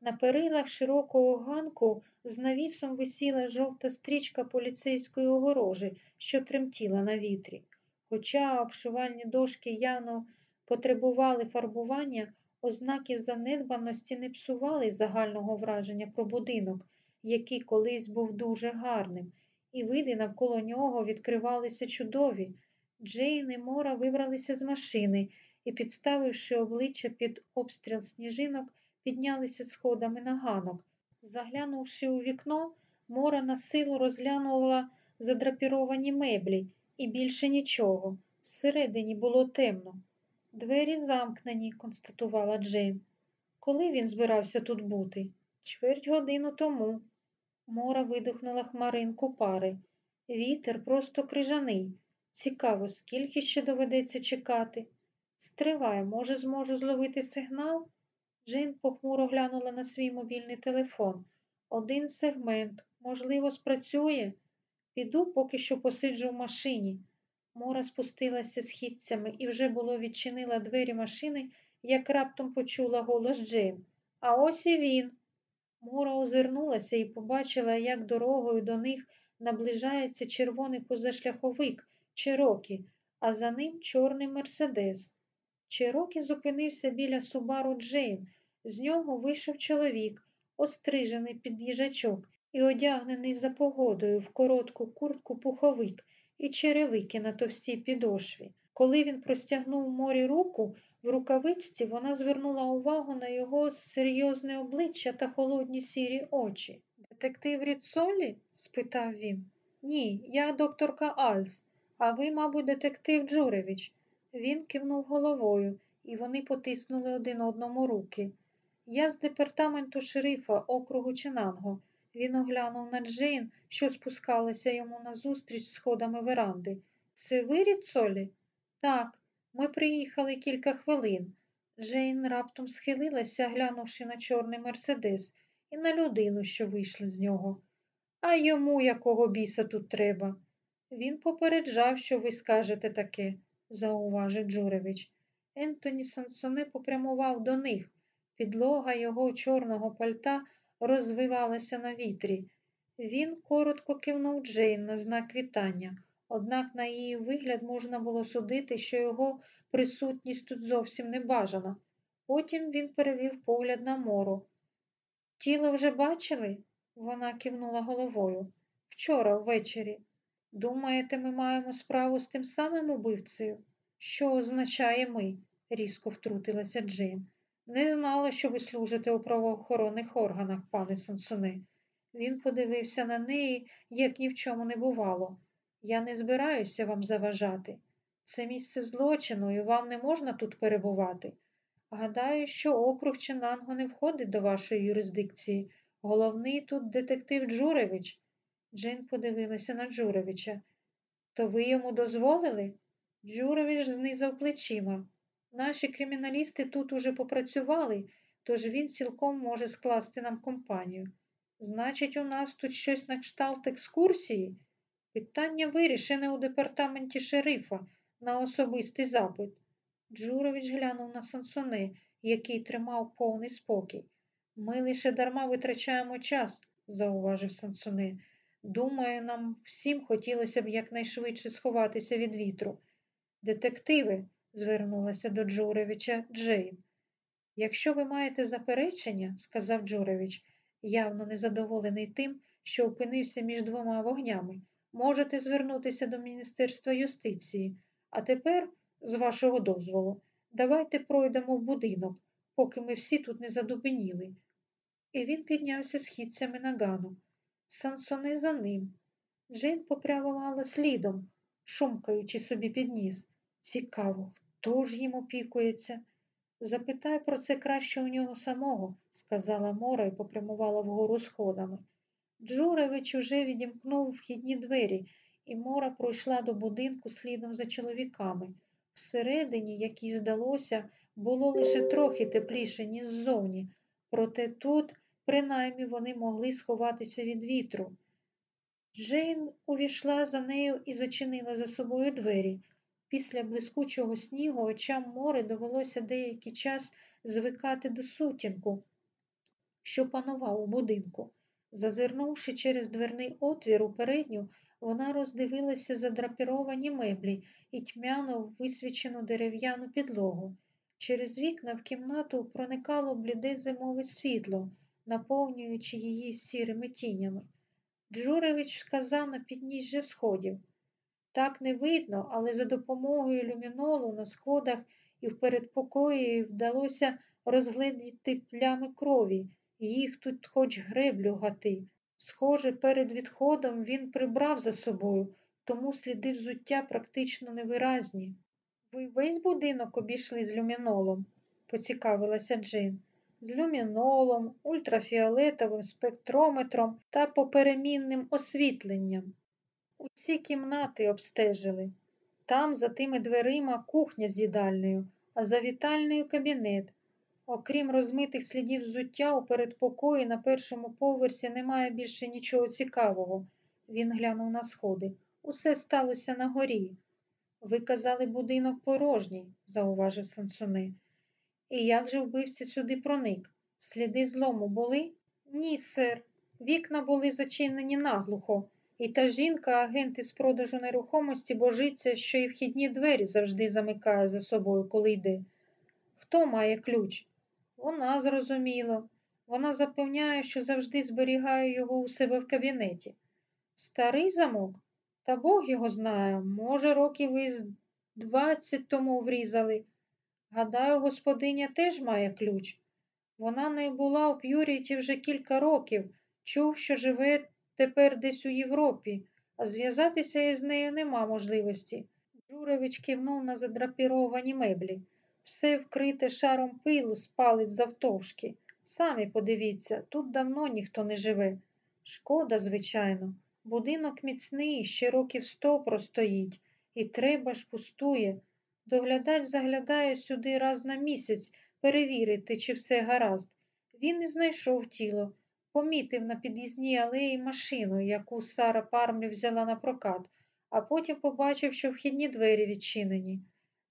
На перилах широкого ганку з навісом висіла жовта стрічка поліцейської огорожі, що тремтіла на вітрі. Хоча обшивальні дошки явно потребували фарбування, ознаки занедбаності не псували загального враження про будинок, який колись був дуже гарним, і види навколо нього відкривалися чудові. Джейн і Мора вибралися з машини і, підставивши обличчя під обстріл сніжинок, піднялися сходами на ганок. Заглянувши у вікно, Мора на силу розглянула задрапіровані меблі і більше нічого. Всередині було темно. Двері замкнені, констатувала Джейн. Коли він збирався тут бути? Чверть годину тому. Мора видихнула хмаринку пари. Вітер просто крижаний. Цікаво, скільки ще доведеться чекати. Стривай, може, зможу зловити сигнал? Джейн похмуро глянула на свій мобільний телефон. Один сегмент, можливо, спрацює. Піду, поки що посиджу в машині. Мора спустилася східцями і вже було відчинила двері машини, як раптом почула голос Джейн. А ось і він. Мора озирнулася і побачила, як дорогою до них наближається червоний позашляховик Чирокі, а за ним чорний мерседес. Чирокі зупинився біля Субару Джейн. З нього вийшов чоловік, острижений під їжачок і одягнений за погодою в коротку куртку пуховик і черевики на товстій підошві. Коли він простягнув морі руку, В рукавичці вона звернула увагу на його серйозне обличчя та холодні сірі очі. Детектив Ріцолі? спитав він. Ні, я докторка Альс, а ви, мабуть, детектив Джуревич. Він кивнув головою, і вони потиснули один одному руки. Я з департаменту шерифа округу Ченанго. Він оглянув на Джейн, що спускалася йому назустріч сходами веранди. Це ви, Ріцолі? Так, ми приїхали кілька хвилин. Джейн раптом схилилася, глянувши на чорний мерседес і на людину, що вийшла з нього. А йому якого біса тут треба? Він попереджав, що ви скажете таке, зауважив Джуревич. Ентоні Сансоне попрямував до них. Підлога його чорного пальта розвивалася на вітрі. Він коротко кивнув Джейн на знак вітання, однак на її вигляд можна було судити, що його присутність тут зовсім не бажана. Потім він перевів погляд на мору. Тіло вже бачили? Вона кивнула головою. Вчора ввечері. Думаєте, ми маємо справу з тим самим убивцею? Що означає ми? різко втрутилася Джейн. Не знала, що ви служите у правоохоронних органах, пане Сансоне. Він подивився на неї, як ні в чому не бувало. Я не збираюся вам заважати. Це місце злочину, і вам не можна тут перебувати. Гадаю, що округ Чинанго не входить до вашої юрисдикції. Головний тут детектив Джуревич. Джин подивилася на Джуревича. То ви йому дозволили? Джуревич знизав плечима. Наші криміналісти тут уже попрацювали, тож він цілком може скласти нам компанію. Значить, у нас тут щось на кшталт екскурсії? Питання вирішене у департаменті шерифа на особистий запит. Джурович глянув на Сансоне, який тримав повний спокій. Ми лише дарма витрачаємо час, зауважив Сансоне. Думаю, нам всім хотілося б якнайшвидше сховатися від вітру. Детективи, звернулася до Джуревича Джейн. Якщо ви маєте заперечення, сказав Джуревич, явно незадоволений тим, що опинився між двома вогнями, можете звернутися до Міністерства юстиції. А тепер, з вашого дозволу, давайте пройдемо в будинок, поки ми всі тут не задубеніли. І він піднявся східцями на ганок. Сансоне за ним. Джейн попрямувала слідом, шумкаючи собі під ніс. Цікаво, хто ж їм опікується? Запитай про це краще у нього самого, сказала Мора і попрямувала вгору сходами. Джуревич уже відімкнув вхідні двері, і Мора пройшла до будинку слідом за чоловіками. Всередині, як їй здалося, було лише трохи тепліше, ніж ззовні, проте тут, принаймні, вони могли сховатися від вітру. Джейн увійшла за нею і зачинила за собою двері. Після блискучого снігу очам море довелося деякий час звикати до сутінку, що панував у будинку. Зазирнувши через дверний отвір у передню, вона роздивилася задрапіровані меблі і тьмяно висвічену дерев'яну підлогу. Через вікна в кімнату проникало бліде зимове світло, наповнюючи її сірими тінями. Джуревич сказав на підніжжя сходів. Так не видно, але за допомогою люмінолу на сходах і в передпокої вдалося розгледіти плями крові, їх тут хоч греблю гати. Схоже, перед відходом він прибрав за собою, тому сліди взуття практично невиразні. Ви весь будинок обійшли з люмінолом, поцікавилася Джин. З люмінолом, ультрафіолетовим спектрометром та поперемінним освітленням. Усі кімнати обстежили. Там, за тими дверима, кухня з їдальнею, а за вітальнею кабінет. Окрім розмитих слідів взуття, у передпокої на першому поверсі немає більше нічого цікавого. Він глянув на сходи. Усе сталося на горі. Ви казали, будинок порожній, зауважив Сансони. І як же вбивця сюди проник? Сліди злому були? Ні, сер. Вікна були зачинені наглухо. І та жінка, агент із продажу нерухомості, божиться, що і вхідні двері завжди замикає за собою, коли йде. Хто має ключ? Вона, зрозуміло. Вона запевняє, що завжди зберігає його у себе в кабінеті. Старий замок? Та Бог його знає, може, років із двадцять тому врізали. Гадаю, господиня теж має ключ. Вона не була у П'юріті вже кілька років, чув, що живе тепер десь у Європі, а зв'язатися із нею нема можливості. Джуревич кивнув на задрапіровані меблі. Все вкрите шаром пилу спалить завтовшки. Самі подивіться, тут давно ніхто не живе. Шкода, звичайно. Будинок міцний, ще років сто простоїть, і треба ж пустує. Доглядач заглядає сюди раз на місяць перевірити, чи все гаразд. Він і знайшов тіло, помітив на під'їзній алеї машину, яку Сара Пармлі взяла на прокат, а потім побачив, що вхідні двері відчинені.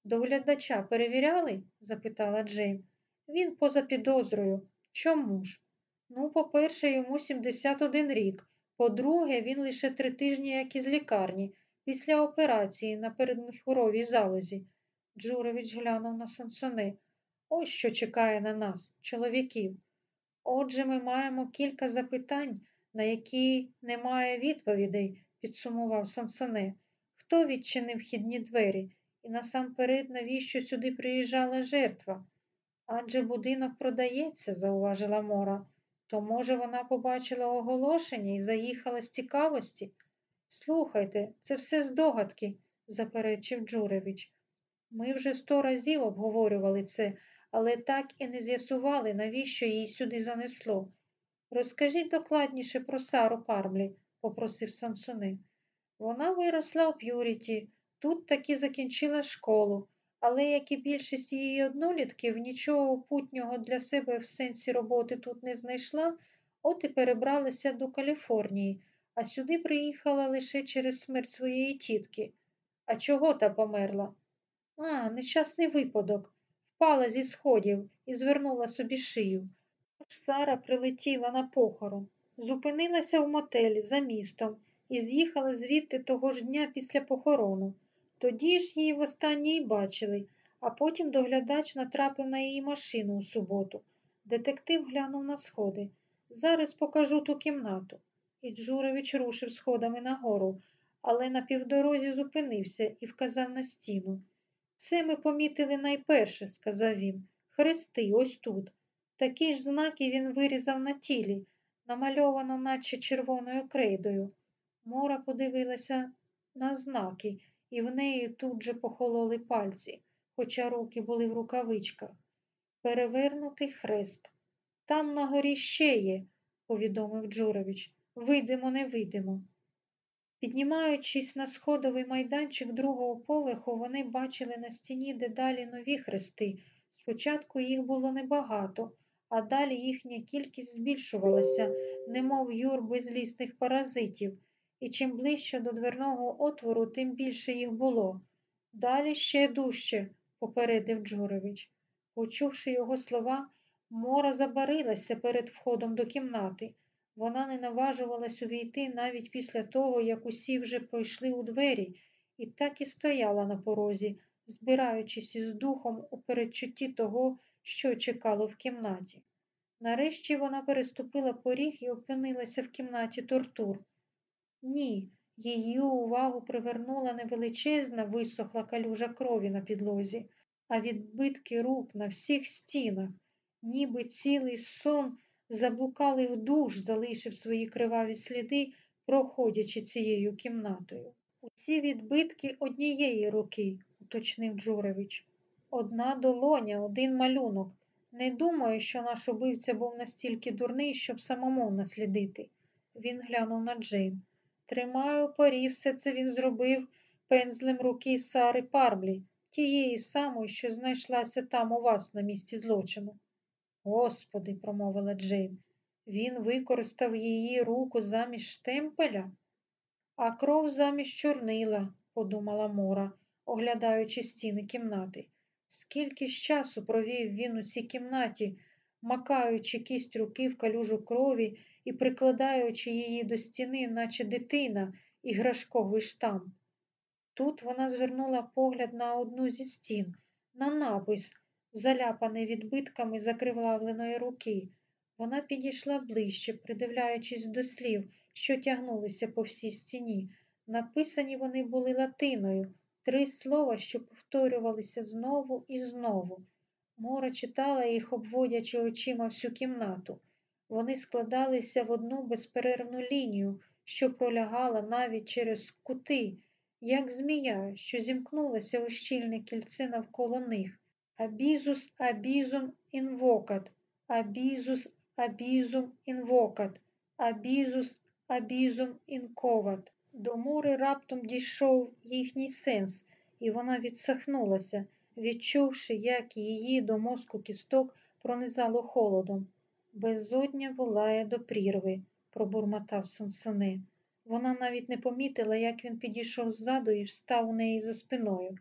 Доглядача перевіряли? запитала Джейн. Він поза підозрою. Чому ж? Ну, по-перше, йому 71 рік. По-друге, він лише три тижні, як із лікарні, після операції на передміхуровій залозі. Джурович глянув на Сансоне. Ось що чекає на нас, чоловіків. Отже, ми маємо кілька запитань, на які немає відповідей, підсумував Сансоне. Хто відчинив вхідні двері? І насамперед, навіщо сюди приїжджала жертва? Адже будинок продається, зауважила Мора. То, може, вона побачила оголошення і заїхала з цікавості? Слухайте, це все здогадки, заперечив Джуревич. Ми вже сто разів обговорювали це, але так і не з'ясували, навіщо її сюди занесло. Розкажіть докладніше про Сару Пармлі, попросив Сансони. Вона виросла у П'юріті, тут таки закінчила школу, але, як і більшість її однолітків, нічого путнього для себе в сенсі роботи тут не знайшла, от і перебралася до Каліфорнії, а сюди приїхала лише через смерть своєї тітки. А чого та померла? А, нещасний випадок. Впала зі сходів і звернула собі шию. Тож Сара прилетіла на похорон, зупинилася в мотелі за містом і з'їхала звідти того ж дня після похорону. Тоді ж її востаннє й бачили, а потім доглядач натрапив на її машину у суботу. Детектив глянув на сходи. Зараз покажу ту кімнату. І Джурович рушив сходами нагору, але на півдорозі зупинився і вказав на стіну. Це ми помітили найперше, сказав він. Хрести, ось тут. Такі ж знаки він вирізав на тілі, намальовано, наче червоною крейдою. Мора подивилася на знаки, і в неї тут же похололи пальці, хоча руки були в рукавичках. Перевернутий хрест. Там на горі ще є, повідомив Джурович. Вийдемо, не вийдемо. Піднімаючись на сходовий майданчик другого поверху, вони бачили на стіні дедалі нові хрести. Спочатку їх було небагато, а далі їхня кількість збільшувалася, немов юрби злісних паразитів, і чим ближче до дверного отвору, тим більше їх було. Далі ще дужче, попередив Джуревич. Почувши його слова, Мора забарилася перед входом до кімнати. Вона не наважувалась увійти навіть після того, як усі вже пройшли у двері, і так і стояла на порозі, збираючись із духом у передчутті того, що чекало в кімнаті. Нарешті вона переступила поріг і опинилася в кімнаті тортур. Ні, її увагу привернула не величезна висохла калюжа крові на підлозі, а відбитки рук на всіх стінах, ніби цілий сон заблукалих душ залишив свої криваві сліди, проходячи цією кімнатою. Усі відбитки однієї руки, уточнив Джуревич. Одна долоня, один малюнок. Не думаю, що наш убивця був настільки дурний, щоб самому наслідити. Він глянув на Джейн. Тримаю парі, все це він зробив пензлем руки Сари Парблі, тієї самої, що знайшлася там у вас на місці злочину. Господи, промовила Джейн, він використав її руку замість штемпеля, а кров замість чорнила, подумала Мора, оглядаючи стіни кімнати. Скільки ж часу провів він у цій кімнаті, макаючи кість руки в калюжу крові і прикладаючи її до стіни, наче дитина, іграшковий штамп. Тут вона звернула погляд на одну зі стін, на напис, заляпаний відбитками закривлавленої руки. Вона підійшла ближче, придивляючись до слів, що тягнулися по всій стіні. Написані вони були латиною, Три слова, що повторювалися знову і знову. Мора читала їх, обводячи очима всю кімнату. Вони складалися в одну безперервну лінію, що пролягала навіть через кути, як змія, що зімкнулася у щільне кільце навколо них. Абізус абізум інвокат, абізус абізум інвокат, абізус абізум інковат. До Мури раптом дійшов їхній сенс, і вона відсахнулася, відчувши, як її до мозку кісток пронизало холодом. Безодня волає до прірви, пробурмотав Сонсоне. Вона навіть не помітила, як він підійшов ззаду і встав у неї за спиною.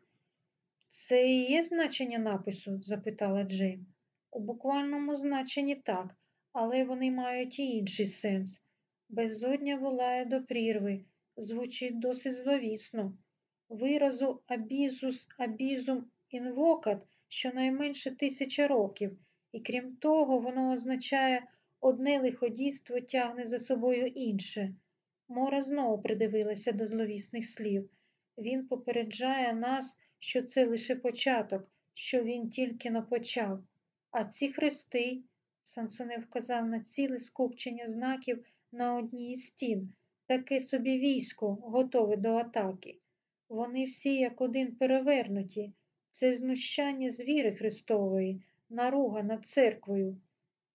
Це і є значення напису? запитала Джейн. У буквальному значенні так, але вони мають і інший сенс. Безодня волає до прірви, звучить досить зловісно. Виразу абізус абізум інвокат щонайменше тисяча років, і крім того, воно означає одне лиходійство тягне за собою інше. Мора знову придивилася до зловісних слів. Він попереджає нас, що це лише початок, що він тільки но почав. А ці хрести, Сансоне вказав на ціле скупчення знаків на одній із стін, таке собі військо, готове до атаки. Вони всі як один перевернуті. Це знущання з віри Христової, наруга над церквою.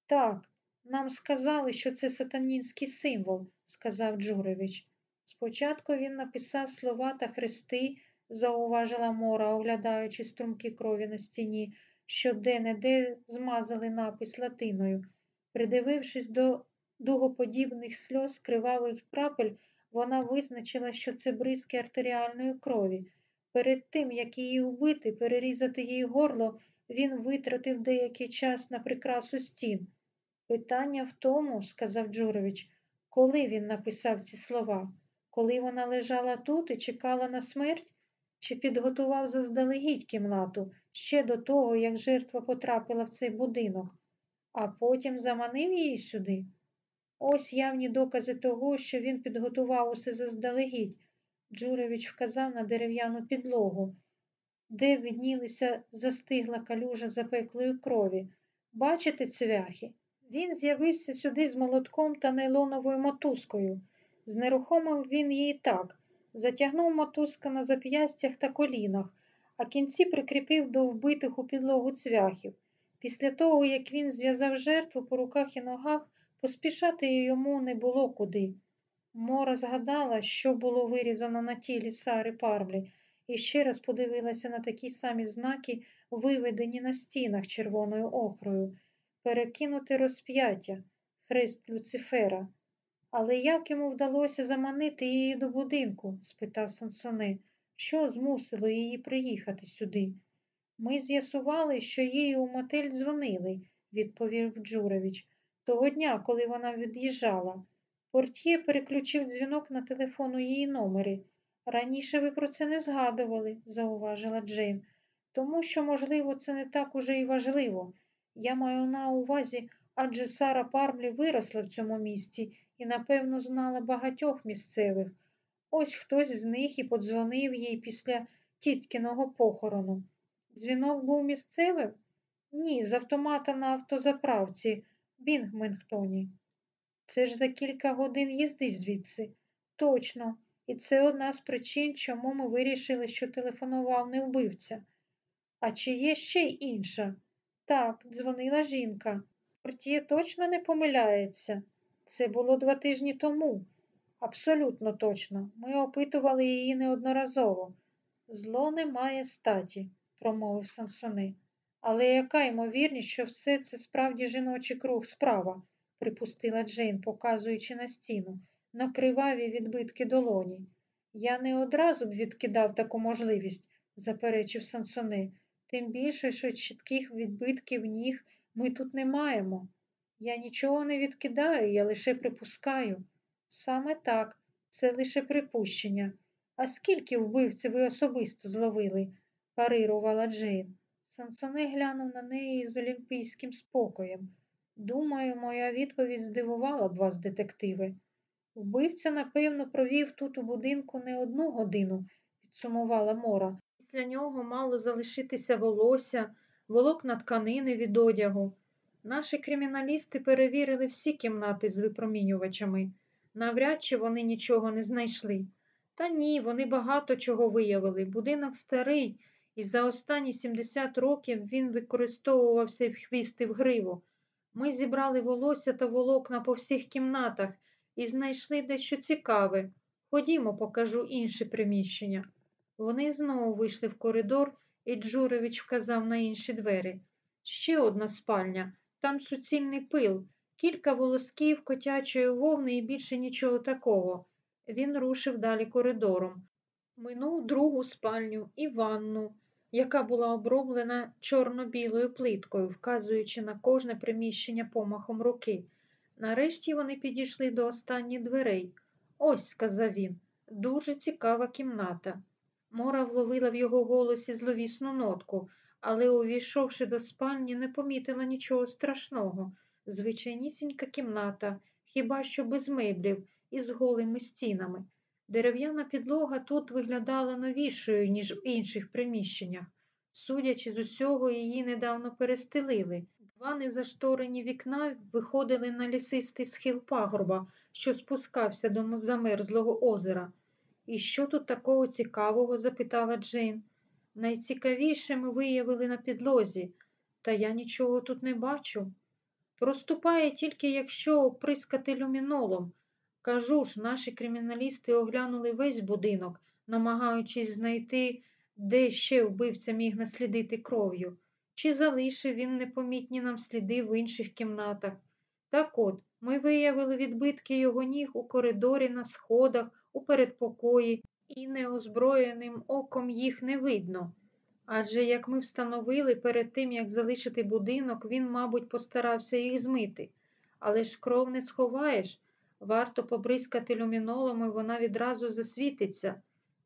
Так, нам сказали, що це сатанінський символ, сказав Джуревич. Спочатку він написав слова та хрести, зауважила Мора, оглядаючи струмки крові на стіні, що де-не-де змазали напис латиною. Придивившись до дугоподібних сльоз кривавих крапель, вона визначила, що це бризки артеріальної крові. Перед тим, як її вбити, перерізати їй горло, він витратив деякий час на прикрасу стін. Питання в тому, сказав Джурович, коли він написав ці слова, коли вона лежала тут і чекала на смерть, чи підготував заздалегідь кімнату ще до того, як жертва потрапила в цей будинок, а потім заманив її сюди. Ось явні докази того, що він підготував усе заздалегідь. Джурович вказав на дерев'яну підлогу, де виднілися застигла калюжа запеклої крові. Бачите цвяхи? Він з'явився сюди з молотком та нейлоновою мотузкою. Знерухомив він її так, затягнув мотузка на зап'ястях та колінах, а кінці прикріпив до вбитих у підлогу цвяхів. Після того, як він зв'язав жертву по руках і ногах, поспішати йому не було куди. Мора згадала, що було вирізано на тілі Сари Парблі, і ще раз подивилася на такі самі знаки, виведені на стінах червоною охрою, перекинути розп'яття, хрест Люцифера. Але як йому вдалося заманити її до будинку? спитав Сансоне. Що змусило її приїхати сюди? Ми з'ясували, що їй у мотель дзвонили, відповів Джурович, того дня, коли вона від'їжджала. Портьє переключив дзвінок на телефон у її номері. Раніше ви про це не згадували, зауважила Джейн, тому що, можливо, це не так уже і важливо. Я маю на увазі, адже Сара Пармлі виросла в цьому місці і, напевно, знала багатьох місцевих. Ось хтось з них і подзвонив їй після тіткиного похорону. Дзвінок був місцевим? Ні, з автомата на автозаправці в Бінгментоні. Це ж за кілька годин їзди звідси. Точно, і це одна з причин, чому ми вирішили, що телефонував не вбивця. А чи є ще й інша? Так, дзвонила жінка. Портіє точно не помиляється. Це було два тижні тому. Абсолютно точно. Ми опитували її неодноразово. Зло не має статі, промовив Самсони. Але яка ймовірність, що все це справді жіночий круг справа, припустила Джейн, показуючи на стіну, на криваві відбитки долоні. Я не одразу б відкидав таку можливість, заперечив Сансони. Тим більше, що чітких відбитків ніг ми тут не маємо. Я нічого не відкидаю, я лише припускаю. Саме так, це лише припущення. А скільки вбивців ви особисто зловили? парирувала Джейн. Сансоне глянув на неї з олімпійським спокоєм. Думаю, моя відповідь здивувала б вас, детективи. Вбивця, напевно, провів тут у будинку не одну годину, підсумувала Мора. Після нього мало залишитися волосся, волокна тканини від одягу. Наші криміналісти перевірили всі кімнати з випромінювачами. Навряд чи вони нічого не знайшли. Та ні, вони багато чого виявили. Будинок старий, і за останні 70 років він використовувався в хвіст і в гриву. Ми зібрали волосся та волокна по всіх кімнатах і знайшли дещо цікаве. Ходімо, покажу інші приміщення. Вони знову вийшли в коридор, і Джурович вказав на інші двері. Ще одна спальня, там суцільний пил, кілька волосків, котячої вовни і більше нічого такого. Він рушив далі коридором. Минув другу спальню і ванну, яка була оброблена чорно-білою плиткою, вказуючи на кожне приміщення помахом руки. Нарешті вони підійшли до останніх дверей. Ось, сказав він, дуже цікава кімната. Мора вловила в його голосі зловісну нотку, але, увійшовши до спальні, не помітила нічого страшного. Звичайнісінька кімната, хіба що без меблів і з голими стінами. Дерев'яна підлога тут виглядала новішою, ніж в інших приміщеннях. Судячи з усього, її недавно перестелили. Два незашторені вікна виходили на лісистий схил пагорба, що спускався до замерзлого озера. І що тут такого цікавого? запитала Джейн. Найцікавіше ми виявили на підлозі, та я нічого тут не бачу. Проступає тільки, якщо оприскати люмінолом. Кажу ж, наші криміналісти оглянули весь будинок, намагаючись знайти, де ще вбивця міг наслідити кров'ю, чи залишив він непомітні нам сліди в інших кімнатах. Так от, ми виявили відбитки його ніг у коридорі, на сходах, у передпокої, і неозброєним оком їх не видно. Адже, як ми встановили перед тим, як залишити будинок, він, мабуть, постарався їх змити. Але ж кров не сховаєш. Варто побризкати люмінолом, і вона відразу засвітиться.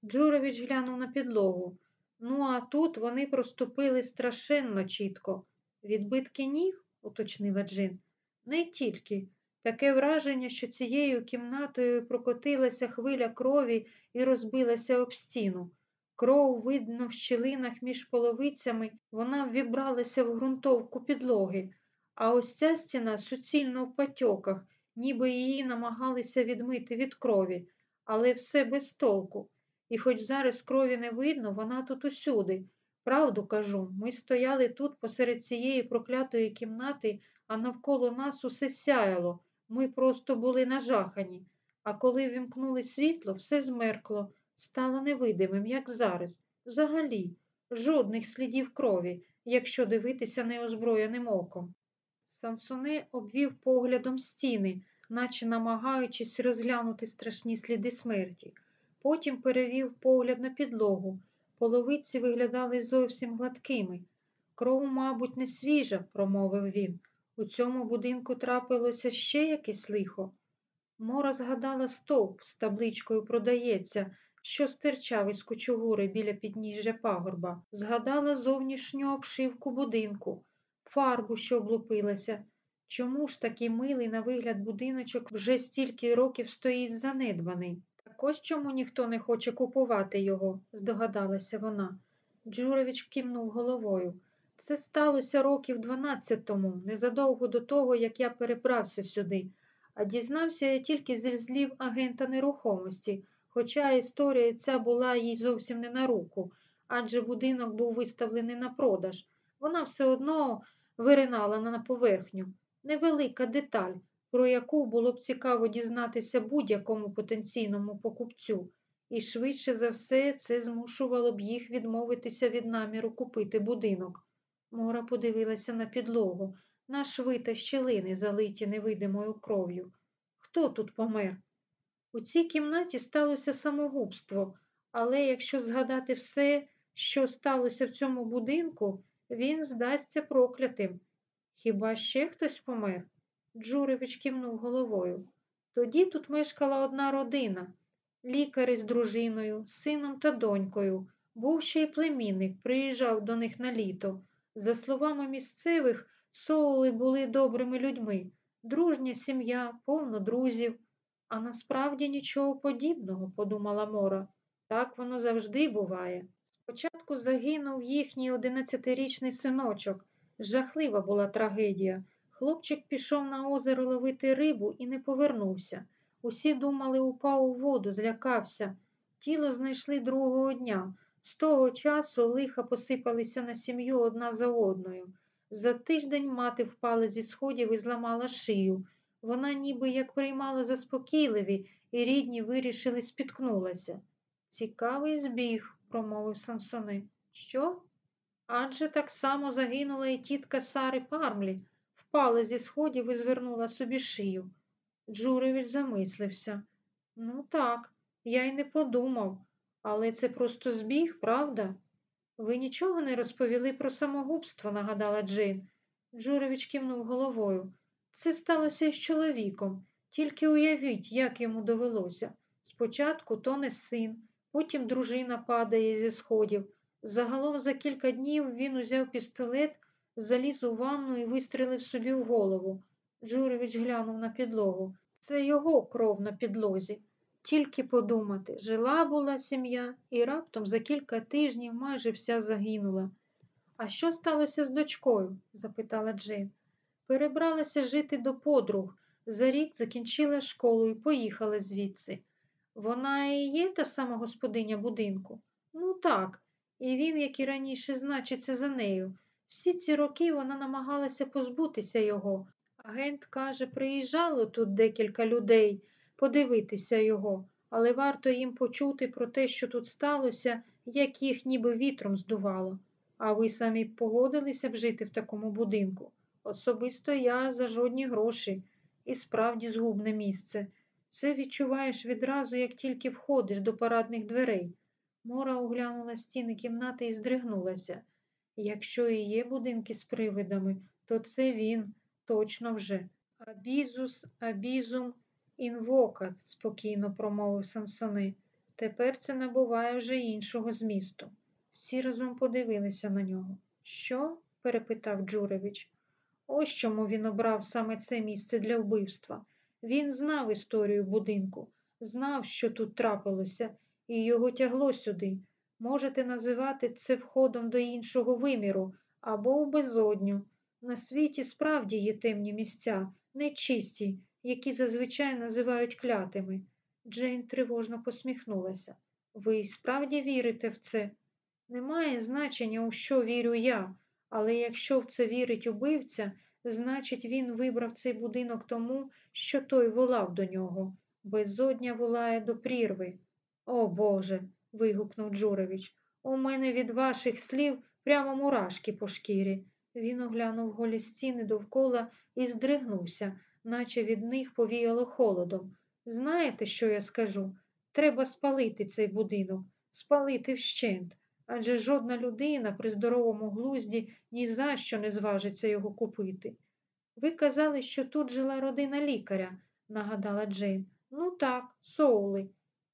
Джурович глянув на підлогу. Ну, а тут вони проступили страшенно чітко. Відбитки ніг, уточнила Джин. Не тільки. Таке враження, що цією кімнатою прокотилася хвиля крові і розбилася об стіну. Кров видно в щілинах між половицями, вона ввібралася в ґрунтовку підлоги, а ось ця стіна суцільно в патьоках, ніби її намагалися відмити від крові, але все без толку. І хоч зараз крові не видно, вона тут усюди. Правду кажу, ми стояли тут посеред цієї проклятої кімнати, а навколо нас усе сяяло. Ми просто були нажахані. А коли вімкнули світло, все змеркло, стало невидимим, як зараз. Взагалі, жодних слідів крові, якщо дивитися неозброєним оком. Сансоне обвів поглядом стіни, наче намагаючись розглянути страшні сліди смерті. Потім перевів погляд на підлогу. Половиці виглядали зовсім гладкими. Кров, мабуть, не свіжа, промовив він. У цьому будинку трапилося ще якесь лихо. Мора згадала стовп з табличкою продається, що стирчав із кучугури біля підніжжя пагорба, згадала зовнішню обшивку будинку, фарбу, що облупилася. Чому ж такий милий на вигляд будиночок вже стільки років стоїть занедбаний? Так ось чому ніхто не хоче купувати його, здогадалася вона. Джурович кивнув головою. Це сталося років дванадцять тому, незадовго до того, як я перебрався сюди, а дізнався я тільки зі злів агента нерухомості, хоча історія ця була їй зовсім не на руку, адже будинок був виставлений на продаж. Вона все одно виринала на поверхню. Невелика деталь, про яку було б цікаво дізнатися будь-якому потенційному покупцю, і швидше за все це змушувало б їх відмовитися від наміру купити будинок. Мора подивилася на підлогу, на шви та щілини, залиті невидимою кров'ю. Хто тут помер? У цій кімнаті сталося самогубство, але якщо згадати все, що сталося в цьому будинку, він здасться проклятим. Хіба ще хтось помер? Джуревич кивнув головою. Тоді тут мешкала одна родина, лікар із дружиною, сином та донькою. Був ще й племінник, приїжджав до них на літо. За словами місцевих, соули були добрими людьми, дружня сім'я, повно друзів. А насправді нічого подібного, подумала Мора. Так воно завжди буває. Спочатку загинув їхній одинадцятирічний синочок. Жахлива була трагедія. Хлопчик пішов на озеро ловити рибу і не повернувся. Усі думали, упав у воду, злякався. Тіло знайшли другого дня. З того часу лиха посипалися на сім'ю одна за одною. За тиждень мати впала зі сходів і зламала шию. Вона ніби як приймала заспокійливі, і рідні вирішили спіткнулася. Цікавий збіг, промовив Сансони. Що? Адже так само загинула і тітка Сари Пармлі, впала зі сходів і звернула собі шию. Джуревич замислився. Ну так, я й не подумав, але це просто збіг, правда? Ви нічого не розповіли про самогубство, нагадала Джейн. Джуревич кивнув головою. Це сталося із чоловіком. Тільки уявіть, як йому довелося. Спочатку то не син, потім дружина падає зі сходів. Загалом за кілька днів він узяв пістолет, заліз у ванну і вистрелив собі в голову. Джуревич глянув на підлогу. Це його кров на підлозі. Тільки подумати, жила була сім'я, і раптом за кілька тижнів майже вся загинула. А що сталося з дочкою? запитала Джейн. Перебралася жити до подруг. За рік закінчила школу і поїхала звідси. Вона і є та сама господиня будинку? Ну так, і він, як і раніше, значиться за нею. Всі ці роки вона намагалася позбутися його. Агент каже, приїжджало тут декілька людей подивитися його, але варто їм почути про те, що тут сталося, як їх ніби вітром здувало. А ви самі погодилися б жити в такому будинку? Особисто я за жодні гроші і справді згубне місце. Це відчуваєш відразу, як тільки входиш до парадних дверей. Мора оглянула стіни кімнати і здригнулася. Якщо і є будинки з привидами, то це він, точно вже. Абізус, абізум, інвокат, спокійно промовив Самсони. Тепер це набуває вже іншого змісту. Всі разом подивилися на нього. Що? перепитав Джуревич. Ось чому він обрав саме це місце для вбивства. Він знав історію будинку, знав, що тут трапилося, і його тягло сюди. Можете називати це входом до іншого виміру або у безодню. На світі справді є темні місця, нечисті, які зазвичай називають клятими. Джейн тривожно посміхнулася. Ви справді вірите в це? Немає значення, у що вірю я, але якщо в це вірить убивця, значить, він вибрав цей будинок тому, що той волав до нього. Безодня волає до прірви. О Боже. вигукнув Джуревич. У мене від ваших слів прямо мурашки по шкірі. Він оглянув голі стіни довкола і здригнувся, наче від них повіяло холодом. Знаєте, що я скажу? Треба спалити цей будинок, спалити вщент, адже жодна людина при здоровому глузді ні за що не зважиться його купити. Ви казали, що тут жила родина лікаря, нагадала Джейн. Ну так, Соули.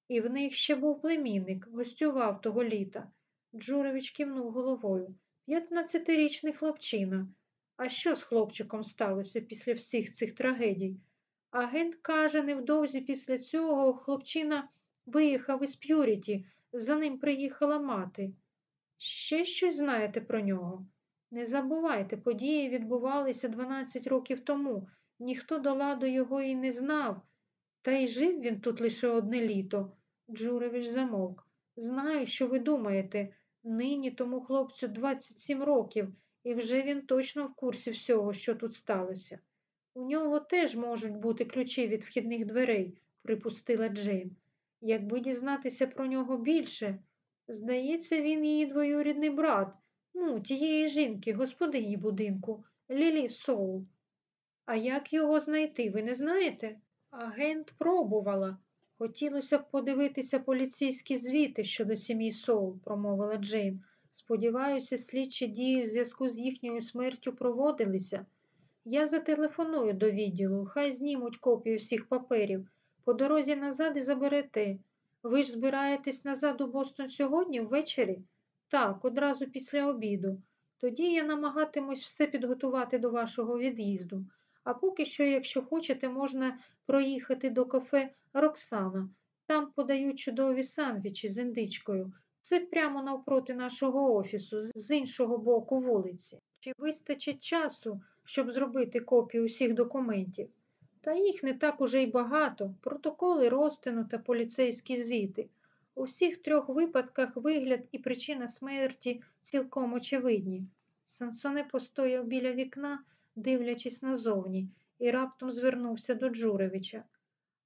І в них ще був племінник, гостював того літа. Джурович кивнув головою. П'ятнадцятирічний хлопчина. А що з хлопчиком сталося після всіх цих трагедій? Агент каже, невдовзі після цього хлопчина виїхав із П'юріті, за ним приїхала мати. Ще щось знаєте про нього? Не забувайте, події відбувалися 12 років тому. Ніхто до ладу його і не знав. Та й жив він тут лише одне літо. Джуревич замовк. Знаю, що ви думаєте. Нині тому хлопцю 27 років, і вже він точно в курсі всього, що тут сталося. У нього теж можуть бути ключі від вхідних дверей, припустила Джейн. Якби дізнатися про нього більше, здається, він її двоюрідний брат, ну, тієї жінки, господині будинку, Лілі Соул. А як його знайти, ви не знаєте? Агент пробувала. Хотілося б подивитися поліцейські звіти щодо сім'ї Соул, промовила Джейн. Сподіваюся, слідчі дії в зв'язку з їхньою смертю проводилися. Я зателефоную до відділу, хай знімуть копію всіх паперів. По дорозі назад і заберете. Ви ж збираєтесь назад у Бостон сьогодні ввечері? Так, одразу після обіду. Тоді я намагатимусь все підготувати до вашого від'їзду. А поки що, якщо хочете, можна проїхати до кафе Роксана. Там подають чудові сандвічі з індичкою. Це прямо навпроти нашого офісу, з- іншого боку вулиці. Чи вистачить часу, щоб зробити копію усіх документів? Та їх не так уже й багато. Протоколи розтину та поліцейські звіти. У всіх трьох випадках вигляд і причина смерті цілком очевидні. Сансоне постояв біля вікна, дивлячись назовні, і раптом звернувся до Джуревича.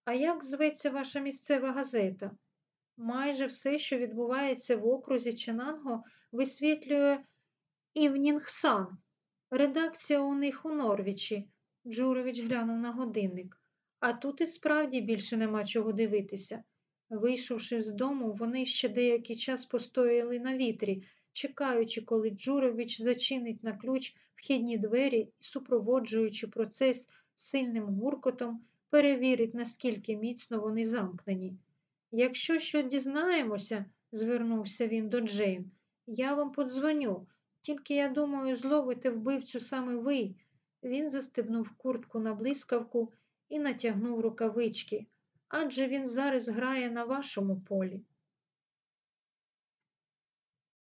А як зветься ваша місцева газета? Майже все, що відбувається в окрузі Ченанго, висвітлює Івнінг Сан. Редакція у них у Норвічі. Джурович глянув на годинник. А тут і справді більше нема чого дивитися. Вийшовши з дому, вони ще деякий час постояли на вітрі, чекаючи, коли Джурович зачинить на ключ вхідні двері і, супроводжуючи процес сильним гуркотом, перевірить, наскільки міцно вони замкнені. Якщо що дізнаємося, звернувся він до Джейн, я вам подзвоню. Тільки, я думаю, зловите вбивцю саме ви. Він застебнув куртку на блискавку і натягнув рукавички, адже він зараз грає на вашому полі.